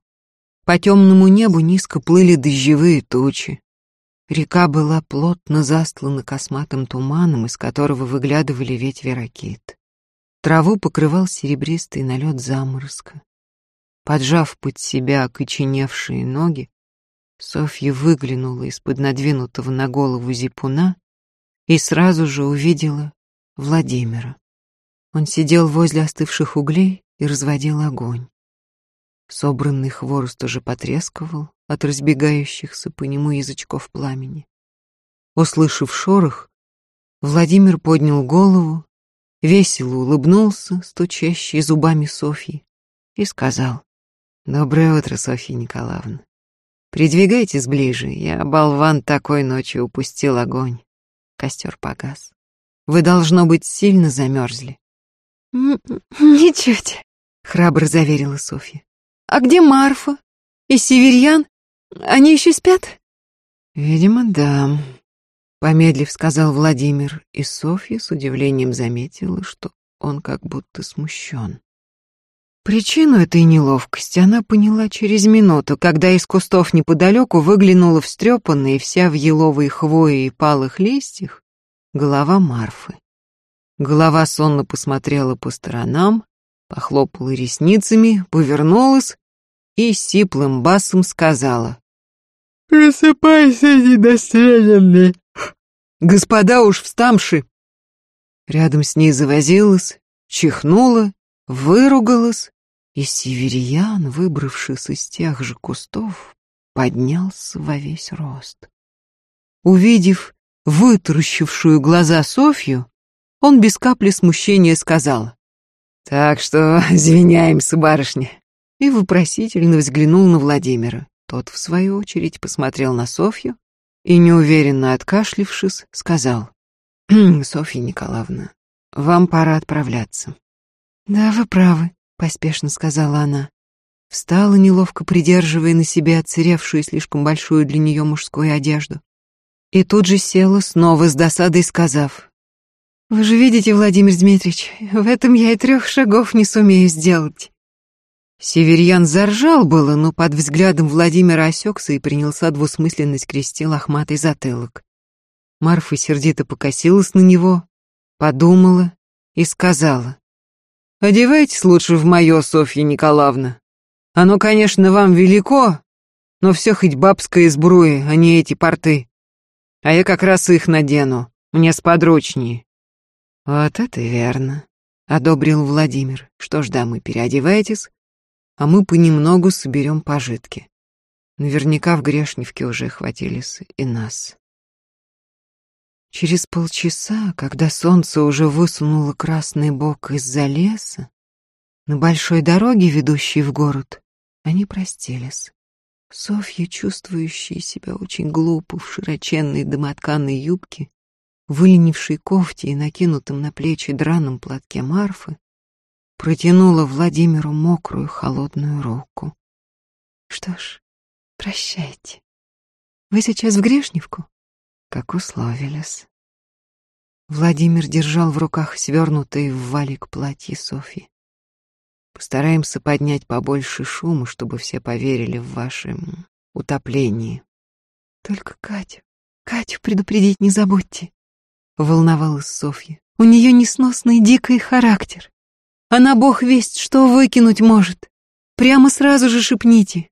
По темному небу низко плыли дождевые тучи. Река была плотно застлана косматым туманом, из которого выглядывали ветви ракит. Траву покрывал серебристый налет заморозка. Поджав под себя окоченевшие ноги, Софья выглянула из-под надвинутого на голову зипуна и сразу же увидела Владимира. Он сидел возле остывших углей и разводил огонь. Собранный хворост уже потрескивал от разбегающихся по нему язычков пламени. Услышав шорох, Владимир поднял голову, весело улыбнулся, стучащий зубами Софьи, и сказал, «Доброе утро, Софья Николаевна. Придвигайтесь ближе, я, болван, такой ночью упустил огонь. Костер погас. Вы, должно быть, сильно замерзли». «Ничуть», — храбро заверила Софья. «А где Марфа? И Северьян? Они еще спят?» «Видимо, да», — помедлив сказал Владимир, и Софья с удивлением заметила, что он как будто смущен. Причину этой неловкости она поняла через минуту, когда из кустов неподалеку выглянула встрепанная вся в еловой хвое и палых листьях голова Марфы. Голова сонно посмотрела по сторонам, похлопала ресницами, повернулась и сиплым басом сказала. «Просыпайся, недостреленный!» «Господа уж встамши!» Рядом с ней завозилась, чихнула, выругалась и северьян, выбравшись из тех же кустов, поднялся во весь рост. Увидев вытаращившую глаза Софью, он без капли смущения сказал «Так что *laughs* извиняемся, барышня», и вопросительно взглянул на Владимира. Тот, в свою очередь, посмотрел на Софью и, неуверенно откашлившись, сказал «Софья Николаевна, вам пора отправляться». «Да, вы правы», поспешно сказала она. Встала, неловко придерживая на себе отсыревшую слишком большую для нее мужскую одежду. И тут же села, снова с досадой сказав. «Вы же видите, Владимир Дмитриевич, в этом я и трех шагов не сумею сделать». Северьян заржал было, но под взглядом Владимира осекся и принялся двусмысленно скрести лохматый затылок. Марфа сердито покосилась на него, подумала и сказала. Одевайтесь лучше в мое, Софья Николаевна. Оно, конечно, вам велико, но все хоть бабское сбруи, а не эти порты. А я как раз их надену, мне сподручнее. Вот это верно, одобрил Владимир. Что ж, дамы, переодевайтесь, а мы понемногу соберем пожитки. Наверняка в Грешневке уже хватились и нас. Через полчаса, когда солнце уже высунуло красный бок из-за леса, на большой дороге, ведущей в город, они простились. Софья, чувствующая себя очень глупо в широченной домотканной юбке, выленившей кофте и накинутом на плечи драном платке Марфы, протянула Владимиру мокрую холодную руку. «Что ж, прощайте. Вы сейчас в Грешневку?» как условились. Владимир держал в руках свернутые в валик платье Софьи. Постараемся поднять побольше шума, чтобы все поверили в ваше утопление. Только Катю, Катю предупредить не забудьте, волновалась Софья. У нее несносный дикий характер. Она бог весть, что выкинуть может. Прямо сразу же шепните.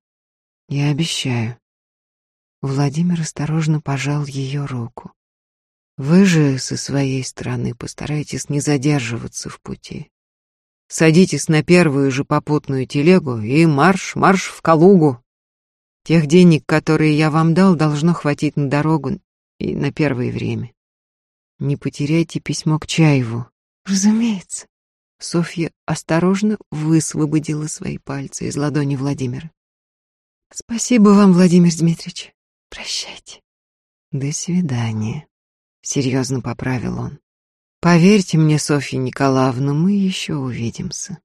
Я обещаю. Владимир осторожно пожал ее руку. Вы же со своей стороны постарайтесь не задерживаться в пути. Садитесь на первую же попутную телегу и марш, марш в Калугу. Тех денег, которые я вам дал, должно хватить на дорогу и на первое время. Не потеряйте письмо к Чаеву. Разумеется. Софья осторожно высвободила свои пальцы из ладони Владимира. Спасибо вам, Владимир Дмитриевич. Прощайте. До свидания. Серьезно поправил он. Поверьте мне, Софья Николаевна, мы еще увидимся.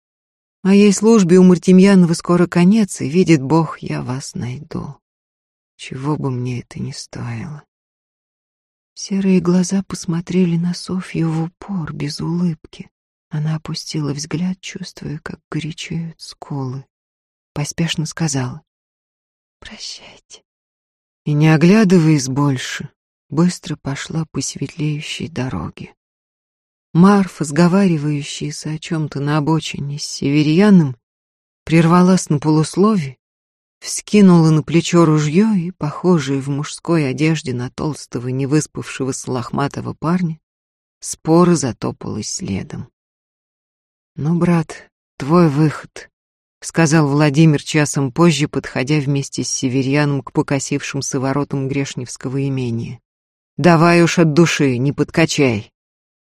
Моей службе у Мартемьянова скоро конец, и видит Бог, я вас найду. Чего бы мне это ни стоило. Серые глаза посмотрели на Софью в упор, без улыбки. Она опустила взгляд, чувствуя, как горячеют скулы. Поспешно сказала «Прощайте». И, не оглядываясь больше, быстро пошла по светлеющей дороге. Марфа, сговаривающаяся о чем-то на обочине с северяном, прервалась на полуслове, вскинула на плечо ружье и, похожая в мужской одежде на толстого, невыспавшегося лохматого парня, споро затопалась следом. «Ну, брат, твой выход», — сказал Владимир часом позже, подходя вместе с северяном к покосившимся воротам Грешневского имения. «Давай уж от души, не подкачай».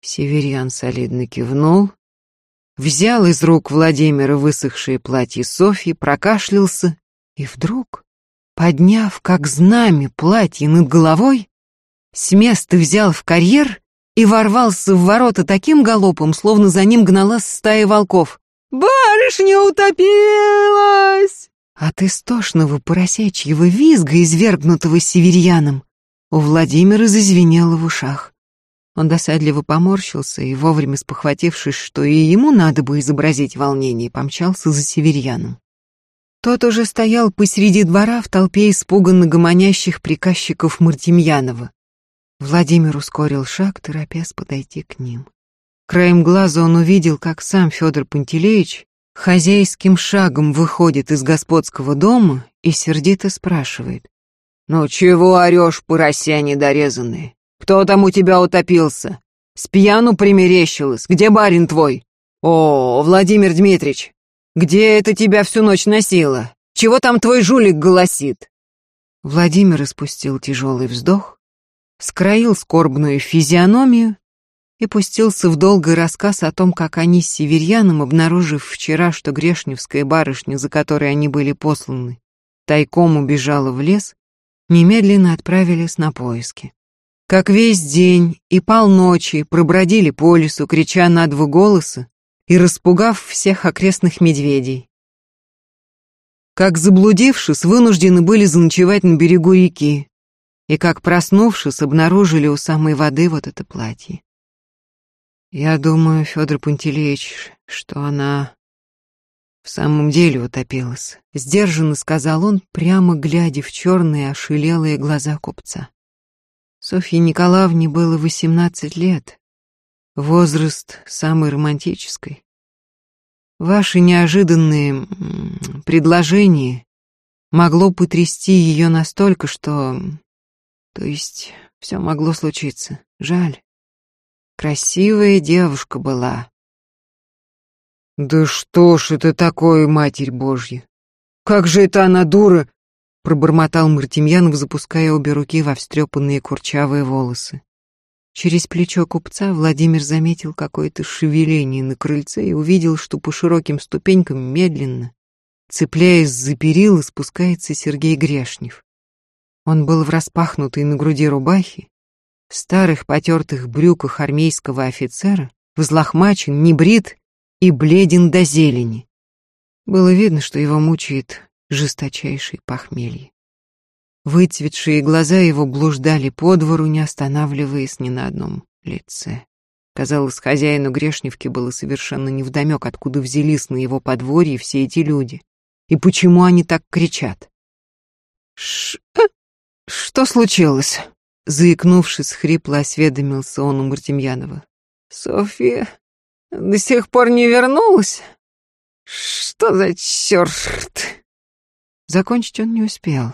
Северян солидно кивнул, взял из рук Владимира высохшее платье Софьи, прокашлялся и вдруг, подняв как знамя платье над головой, с места взял в карьер и ворвался в ворота таким галопом, словно за ним гналась стая волков. «Барышня утопилась!» От истошного поросячьего визга, извергнутого северьяном, у Владимира зазвенело в ушах. Он досадливо поморщился и, вовремя спохватившись, что и ему надо бы изобразить волнение, помчался за северьяном. Тот уже стоял посреди двора в толпе испуганно гомонящих приказчиков Мартемьянова. Владимир ускорил шаг, торопясь подойти к ним. Краем глаза он увидел, как сам Федор Пантелеич хозяйским шагом выходит из господского дома и сердито спрашивает. «Ну чего орешь, порося недорезанные? Кто там у тебя утопился? С пьяну примерещилась. Где барин твой? О, Владимир Дмитрич, где это тебя всю ночь носило? Чего там твой жулик голосит?» Владимир испустил тяжелый вздох, скроил скорбную физиономию и пустился в долгий рассказ о том, как они с северяном, обнаружив вчера, что грешневская барышня, за которой они были посланы, тайком убежала в лес, немедленно отправились на поиски как весь день и полночи пробродили по лесу, крича на два голоса и распугав всех окрестных медведей. Как заблудившись, вынуждены были заночевать на берегу реки, и как проснувшись, обнаружили у самой воды вот это платье. Я думаю, Федор Пантелеич, что она в самом деле утопилась, сдержанно сказал он, прямо глядя в черные ошелелые глаза купца. Софье Николаевне было восемнадцать лет, возраст самый романтический. Ваши неожиданные предложения могло потрясти ее настолько, что... То есть все могло случиться. Жаль. Красивая девушка была. Да что ж это такое, Матерь Божья? Как же это она, дура, пробормотал Мартемьянов, запуская обе руки во встрепанные курчавые волосы. Через плечо купца Владимир заметил какое-то шевеление на крыльце и увидел, что по широким ступенькам медленно, цепляясь за перила, спускается Сергей Грешнев. Он был в распахнутой на груди рубахе, старых потертых брюках армейского офицера, взлохмачен, небрит и бледен до зелени. Было видно, что его мучает жесточайшей похмелье. Выцветшие глаза его блуждали по двору, не останавливаясь ни на одном лице. Казалось, хозяину Грешневки было совершенно невдомек, откуда взялись на его подворье все эти люди. И почему они так кричат? Ш... Э, что случилось? Заикнувшись, хрипло осведомился он у Мартемьянова. Софья до сих пор не вернулась? Что за черт? Закончить он не успел.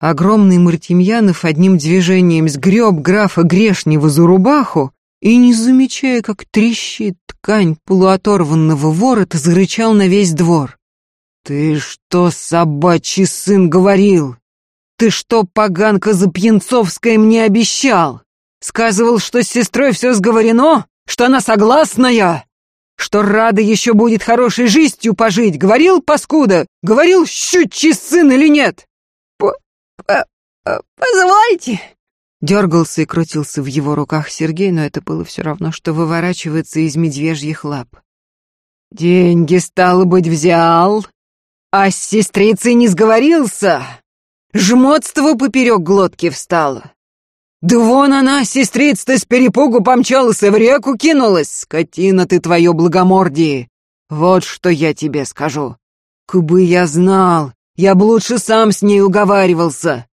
Огромный Мартемьянов одним движением сгреб графа Грешнева за рубаху и, не замечая, как трещит ткань полуоторванного ворота, зарычал на весь двор. «Ты что, собачий сын, говорил? Ты что, поганка Запьянцовская, мне обещал? Сказывал, что с сестрой все сговорено? Что она согласная?» что рада еще будет хорошей жизнью пожить. Говорил, паскуда? Говорил, щучий сын или нет? -п -п Позвольте. Дергался и крутился в его руках Сергей, но это было все равно, что выворачиваться из медвежьих лап. Деньги, стало быть, взял, а с сестрицей не сговорился. Жмотство поперек глотки встало. Да вон она, сестрица с перепугу помчалась и в реку кинулась, скотина ты твое благомордие. Вот что я тебе скажу. Кубы я знал, я бы лучше сам с ней уговаривался.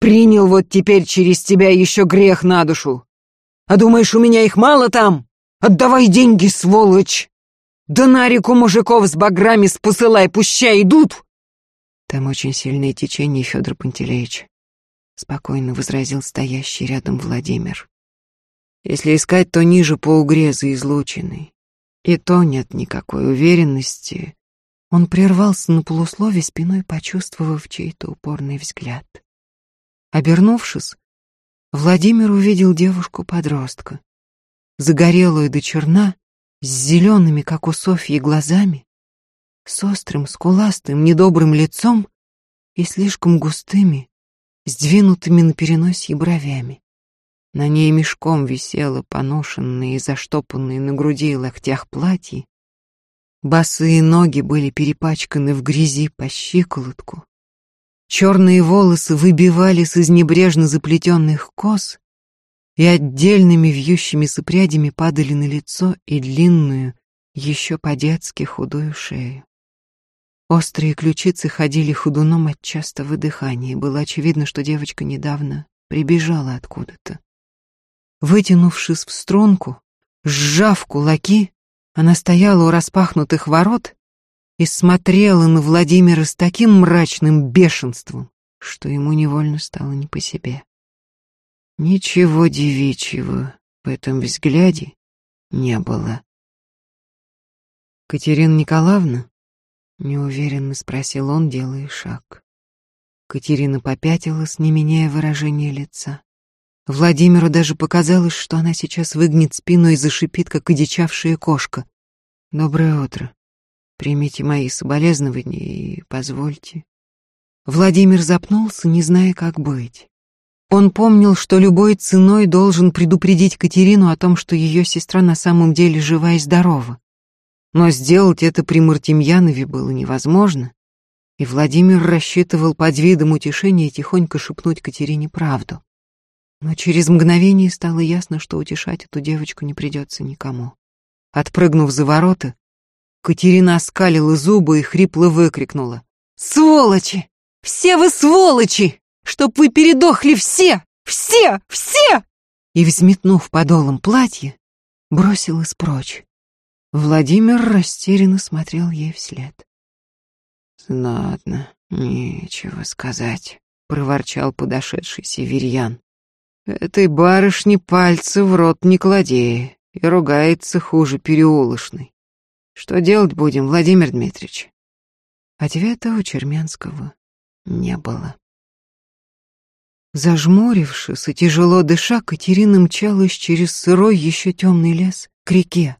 Принял вот теперь через тебя еще грех на душу. А думаешь, у меня их мало там? Отдавай деньги, сволочь! Да на реку мужиков с баграми спосылай, пущай идут!» «Там очень сильные течения, Федор Пантелеич», — спокойно возразил стоящий рядом Владимир. «Если искать, то ниже по угрезы излученной. И то нет никакой уверенности». Он прервался на полуслове, спиной почувствовав чей-то упорный взгляд. Обернувшись, Владимир увидел девушку-подростка, загорелую до черна, с зелеными, как у Софьи, глазами, с острым, скуластым, недобрым лицом и слишком густыми, сдвинутыми на переносье бровями. На ней мешком висело поношенное и заштопанное на груди и локтях платье. Босые ноги были перепачканы в грязи по щиколотку. Черные волосы выбивались из небрежно заплетенных кос и отдельными вьющимися прядями падали на лицо и длинную, еще по-детски худую шею. Острые ключицы ходили ходуном от частого дыхания. Было очевидно, что девочка недавно прибежала откуда-то. Вытянувшись в струнку, сжав кулаки, она стояла у распахнутых ворот и смотрела на Владимира с таким мрачным бешенством, что ему невольно стало не по себе. Ничего девичьего в этом взгляде не было. «Катерина Николаевна?» — неуверенно спросил он, делая шаг. Катерина попятилась, не меняя выражения лица. Владимиру даже показалось, что она сейчас выгнет спину и зашипит, как одичавшая кошка. «Доброе утро», Примите мои соболезнования и позвольте. Владимир запнулся, не зная, как быть. Он помнил, что любой ценой должен предупредить Катерину о том, что ее сестра на самом деле жива и здорова. Но сделать это при Мартемьянове было невозможно, и Владимир рассчитывал под видом утешения тихонько шепнуть Катерине правду. Но через мгновение стало ясно, что утешать эту девочку не придется никому. Отпрыгнув за ворота, Катерина оскалила зубы и хрипло выкрикнула. «Сволочи! Все вы сволочи! Чтоб вы передохли все! Все! Все!» И, взметнув подолом платье, бросилась прочь. Владимир растерянно смотрел ей вслед. «Знатно, нечего сказать», — проворчал подошедший северьян. «Этой барышне пальцы в рот не клади, и ругается хуже переулочной. Что делать будем, Владимир Дмитриевич? Ответа у Черменского не было. Зажмурившись и тяжело дыша, Катерина мчалась через сырой еще темный лес к реке.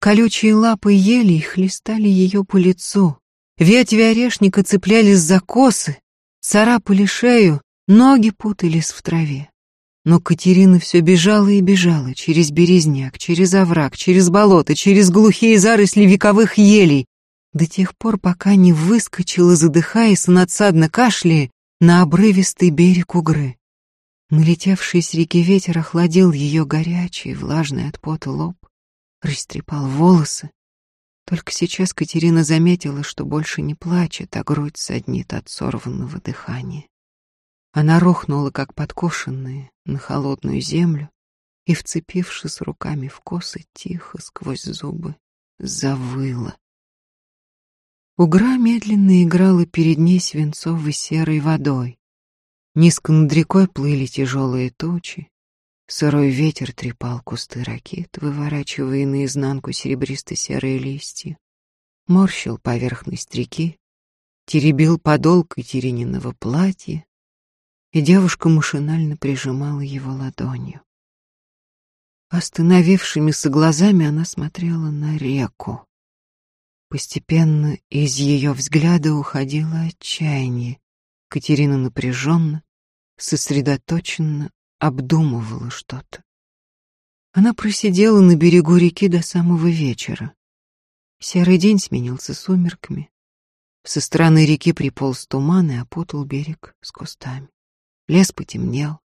Колючие лапы ели и хлестали ее по лицу. Ветви орешника цеплялись за косы, царапали шею, ноги путались в траве. Но Катерина все бежала и бежала через березняк, через овраг, через болото, через глухие заросли вековых елей, до тех пор, пока не выскочила, задыхаясь и надсадно кашляя, на обрывистый берег Угры. Налетевший с реки ветер охладил ее горячий, влажный от пота лоб, растрепал волосы. Только сейчас Катерина заметила, что больше не плачет, а грудь саднит от сорванного дыхания. Она рухнула, как подкошенная, на холодную землю и, вцепившись руками в косы, тихо сквозь зубы завыла. Угра медленно играла перед ней свинцовой серой водой. Низко над рекой плыли тяжелые тучи. Сырой ветер трепал кусты ракет, выворачивая наизнанку серебристо-серые листья. Морщил поверхность реки, теребил подол Катерининого платья, и девушка машинально прижимала его ладонью. Остановившимися глазами она смотрела на реку. Постепенно из ее взгляда уходило отчаяние. Катерина напряженно, сосредоточенно обдумывала что-то. Она просидела на берегу реки до самого вечера. Серый день сменился сумерками. Со стороны реки приполз туман и опутал берег с кустами. Лес потемнел.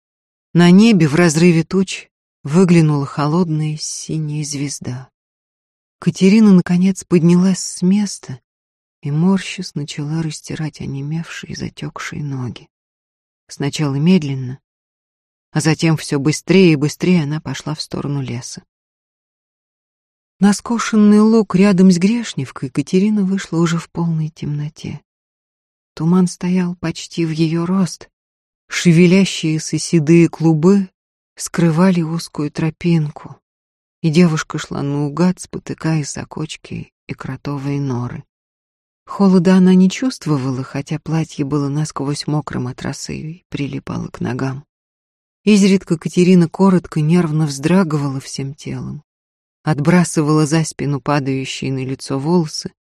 На небе в разрыве туч выглянула холодная синяя звезда. Катерина, наконец, поднялась с места и, морщась, начала растирать онемевшие, затекшие ноги. Сначала медленно, а затем все быстрее и быстрее она пошла в сторону леса. На скошенный луг рядом с Грешневкой Катерина вышла уже в полной темноте. Туман стоял почти в ее рост. Шевелящиеся седые клубы скрывали узкую тропинку, и девушка шла наугад, спотыкаясь о кочки и кротовые норы. Холода она не чувствовала, хотя платье было насквозь мокрым от росы и прилипало к ногам. Изредка Катерина коротко, нервно вздрагивала всем телом, отбрасывала за спину падающие на лицо волосы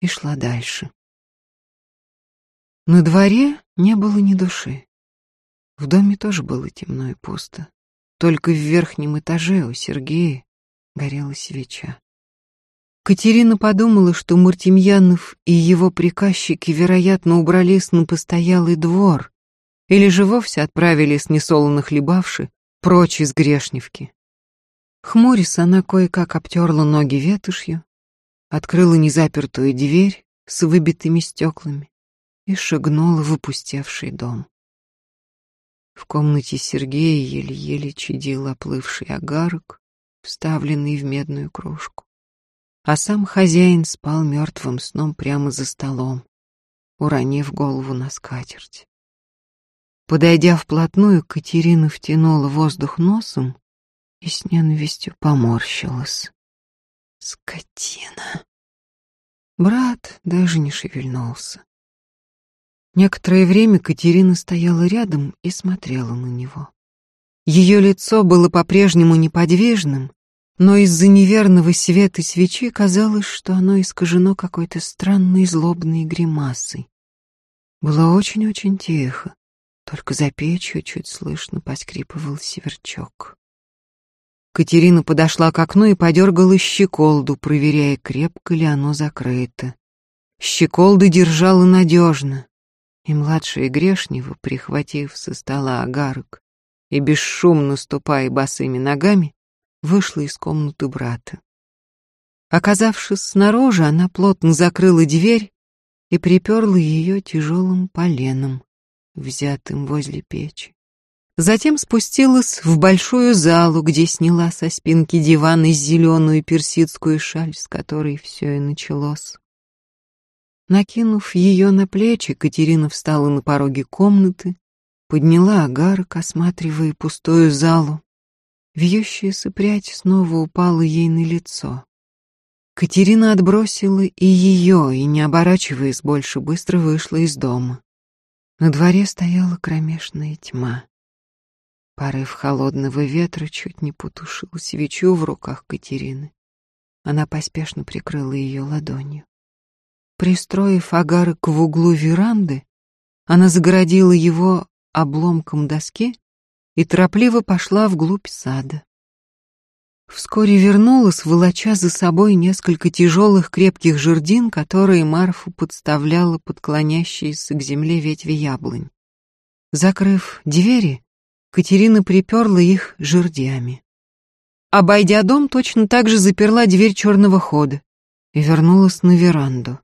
и шла дальше. На дворе не было ни души. В доме тоже было темно и пусто. Только в верхнем этаже у Сергея горела свеча. Катерина подумала, что Мартемьянов и его приказчики, вероятно, убрались на постоялый двор, или же вовсе отправились, несолоно хлебавши, прочь из Грешневки. Хмурясь, она кое-как обтерла ноги ветошью, открыла незапертую дверь с выбитыми стеклами и шагнула в опустевший дом. В комнате Сергея еле-еле чадил оплывший огарок, вставленный в медную кружку. А сам хозяин спал мертвым сном прямо за столом, уронив голову на скатерть. Подойдя вплотную, Катерина втянула воздух носом и с ненавистью поморщилась. Скотина. Брат даже не шевельнулся. Некоторое время Катерина стояла рядом и смотрела на него. Ее лицо было по-прежнему неподвижным, но из-за неверного света свечи казалось, что оно искажено какой-то странной злобной гримасой. Было очень-очень тихо. Только за печью чуть слышно поскрипывал северчок. Катерина подошла к окну и подергала щеколду, проверяя, крепко ли оно закрыто. Щеколда держала надежно, и младшая Грешнева, прихватив со стола агарок и бесшумно ступая босыми ногами, вышла из комнаты брата. Оказавшись снаружи, она плотно закрыла дверь и приперла ее тяжелым поленом взятым возле печи. Затем спустилась в большую залу, где сняла со спинки дивана зеленую персидскую шаль, с которой все и началось. Накинув ее на плечи, Катерина встала на пороге комнаты, подняла агарок, осматривая пустую залу. Вьющаяся прядь снова упала ей на лицо. Катерина отбросила и ее, и, не оборачиваясь больше, быстро вышла из дома. На дворе стояла кромешная тьма. Порыв холодного ветра чуть не потушил свечу в руках Катерины. Она поспешно прикрыла ее ладонью. Пристроив агарок в углу веранды, она загородила его обломком доски и торопливо пошла вглубь сада. Вскоре вернулась, волоча за собой несколько тяжелых крепких жердин, которые Марфа подставляла под клонящиеся к земле ветви яблонь. Закрыв двери, Катерина приперла их жердями. Обойдя дом, точно так же заперла дверь черного хода и вернулась на веранду.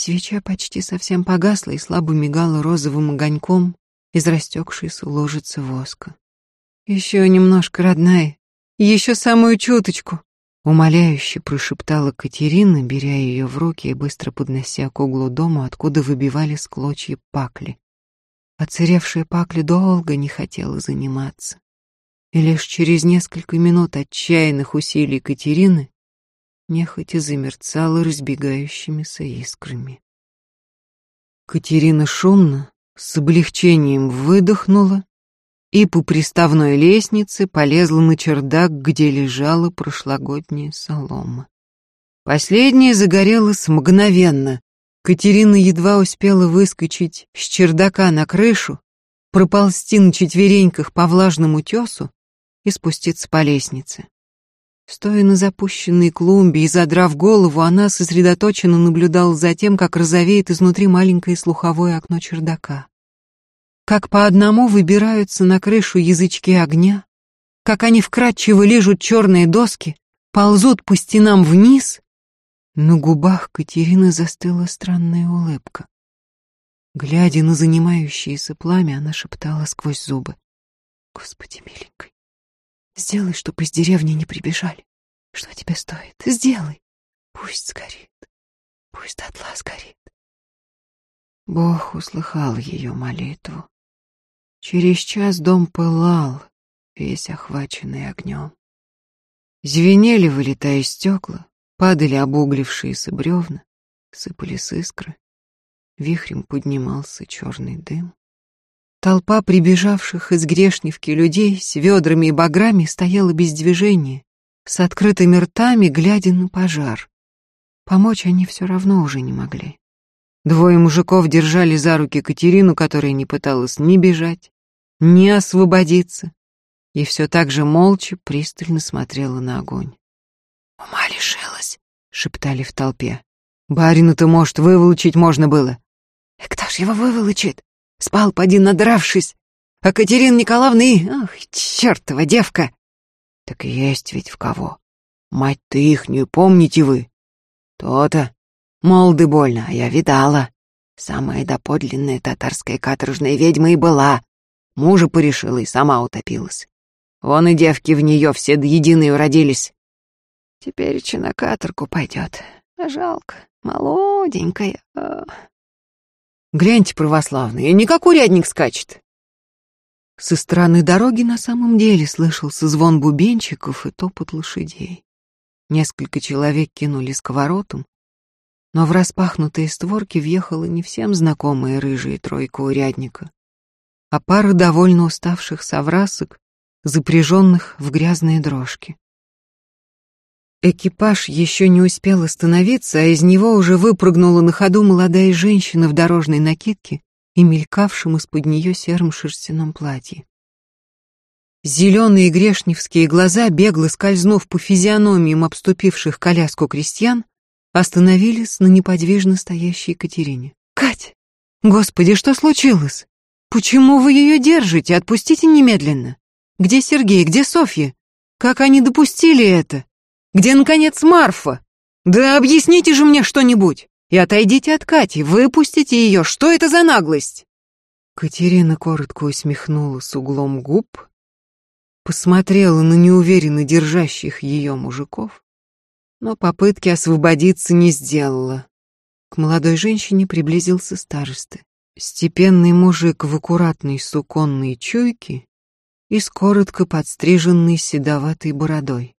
Свеча почти совсем погасла и слабо мигала розовым огоньком из растекшейся ложицы воска. «Еще немножко, родная, еще самую чуточку!» Умоляюще прошептала Катерина, беря ее в руки и быстро поднося к углу дома, откуда выбивались клочья пакли. Оцаревшая пакля долго не хотела заниматься. И лишь через несколько минут отчаянных усилий Катерины нехотя замерцала разбегающимися искрами. Катерина шумно, с облегчением выдохнула и по приставной лестнице полезла на чердак, где лежала прошлогодняя солома. Последняя загорелась мгновенно. Катерина едва успела выскочить с чердака на крышу, проползти на четвереньках по влажному тесу и спуститься по лестнице. Стоя на запущенной клумбе и задрав голову, она сосредоточенно наблюдала за тем, как розовеет изнутри маленькое слуховое окно чердака. как по одному выбираются на крышу язычки огня, как они вкрадчиво лижут черные доски, ползут по стенам вниз. На губах Катерины застыла странная улыбка. Глядя на занимающееся пламя, она шептала сквозь зубы. «Господи, миленький, сделай, чтоб из деревни не прибежали. Что тебе стоит? Сделай. Пусть сгорит. Пусть дотла сгорит». Бог услыхал ее молитву. Через час дом пылал, весь охваченный огнем. Звенели, вылетая стекла, падали обуглившиеся бревна, сыпались искры. Вихрем поднимался черный дым. Толпа прибежавших из Грешневки людей с ведрами и баграми стояла без движения, с открытыми ртами, глядя на пожар. Помочь они все равно уже не могли. Двое мужиков держали за руки Катерину, которая не пыталась ни бежать, ни освободиться, и все так же молча пристально смотрела на огонь. «Ума лишилась», — шептали в толпе. «Барину-то, может, выволочить можно было». «И кто ж его выволочит? Спал, поди надравшись. А Катерина Николаевна и... Ах, чертова девка!» «Так есть ведь в кого. Мать-то ихнюю помните вы?» «То-то. Молды больно, а я видала. Самая доподлинная татарская каторжная ведьма и была. Мужа порешила и сама утопилась. Вон и девки в нее все до единой уродились. Теперь на каторгу пойдет. А жалко, молоденькая. А... Гляньте, православные, не как урядник скачет. Со стороны дороги на самом деле слышался звон бубенчиков и топот лошадей. Несколько человек кинулись к воротам, но в распахнутые створки въехала не всем знакомая рыжая тройка урядника, а пара довольно уставших соврасок запряженных в грязные дрожки. Экипаж еще не успел остановиться, а из него уже выпрыгнула на ходу молодая женщина в дорожной накидке и мелькавшем из-под нее сером шерстяном платье. Зеленые грешневские глаза, бегло скользнув по физиономиям обступивших коляску крестьян, остановились на неподвижно стоящей Екатерине. «Кать! Господи, что случилось? Почему вы ее держите? Отпустите немедленно!» Где Сергей? Где Софья? Как они допустили это? Где, наконец, Марфа? Да объясните же мне что-нибудь. И отойдите от Кати, выпустите ее. Что это за наглость?» Катерина коротко усмехнула с углом губ, посмотрела на неуверенно держащих ее мужиков, но попытки освободиться не сделала. К молодой женщине приблизился староста. Степенный мужик в аккуратной суконной чуйке и с коротко подстриженной седоватой бородой.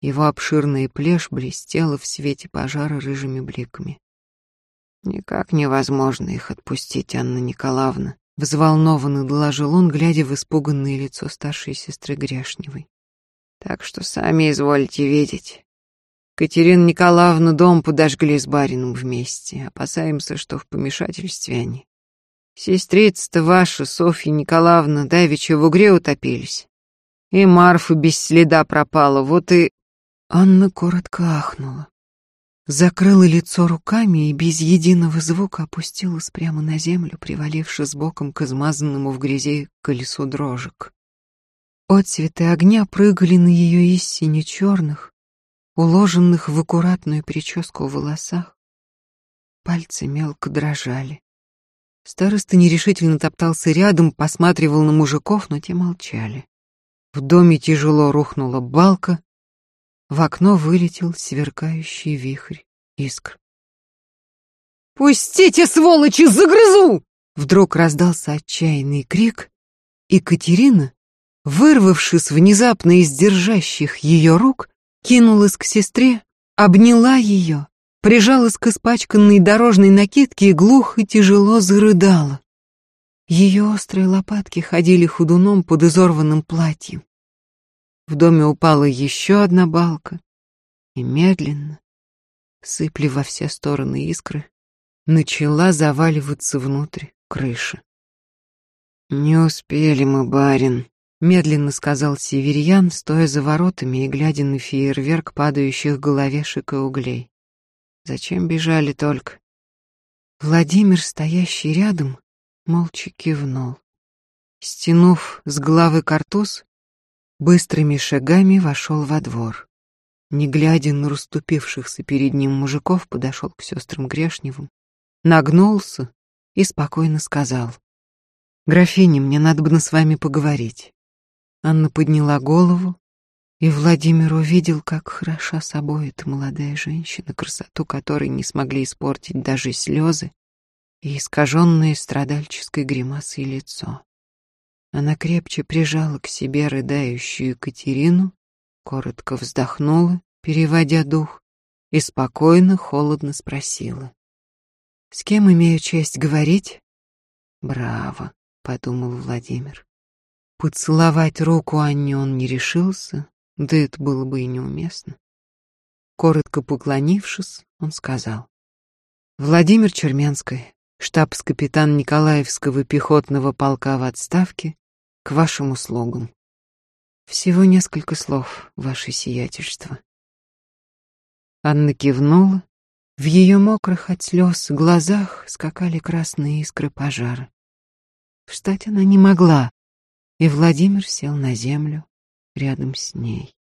Его обширная плешь блестела в свете пожара рыжими бликами. «Никак невозможно их отпустить, Анна Николаевна», — взволнованно доложил он, глядя в испуганное лицо старшей сестры Грешневой. «Так что сами изволите видеть. Катерина Николаевна дом подожгли с барином вместе. Опасаемся, что в помешательстве они. Сестрица-то ваша, Софья Николаевна, давеча в угре утопились. И Марфа без следа пропала, вот и...» Анна коротко ахнула. Закрыла лицо руками и без единого звука опустилась прямо на землю, привалившись боком к измазанному в грязи колесу дрожек. Отцветы огня прыгали на ее истине черных, уложенных в аккуратную прическу волосах. Пальцы мелко дрожали. Староста нерешительно топтался рядом, посматривал на мужиков, но те молчали. В доме тяжело рухнула балка, в окно вылетел сверкающий вихрь искр. «Пустите, сволочи, загрызу!» Вдруг раздался отчаянный крик, и Катерина, вырвавшись внезапно из держащих ее рук, кинулась к сестре, обняла ее прижалась к испачканной дорожной накидке и глухо тяжело зарыдала. Ее острые лопатки ходили худуном под изорванным платьем. В доме упала еще одна балка, и медленно, сыпли во все стороны искры, начала заваливаться внутрь крыша. «Не успели мы, барин», — медленно сказал Северьян, стоя за воротами и глядя на фейерверк падающих головешек и углей. Зачем бежали только? Владимир, стоящий рядом, молча кивнул. Стянув с головы картуз, быстрыми шагами вошел во двор. Не глядя на расступившихся перед ним мужиков, подошел к сестрам Грешневым, нагнулся и спокойно сказал. «Графиня, мне надо бы с вами поговорить». Анна подняла голову, и Владимир увидел, как хороша собой эта молодая женщина, красоту которой не смогли испортить даже слезы и искаженное страдальческой гримасой лицо. Она крепче прижала к себе рыдающую Екатерину, коротко вздохнула, переводя дух, и спокойно, холодно спросила. «С кем имею честь говорить?» «Браво», — подумал Владимир. Поцеловать руку Анне он не решился, да это было бы и неуместно. Коротко поклонившись, он сказал. «Владимир Черменский, штабс-капитан Николаевского пехотного полка в отставке, к вашим услугам. Всего несколько слов, ваше сиятельство. Анна кивнула. В ее мокрых от слез глазах скакали красные искры пожара. Встать она не могла, и Владимир сел на землю рядом с ней.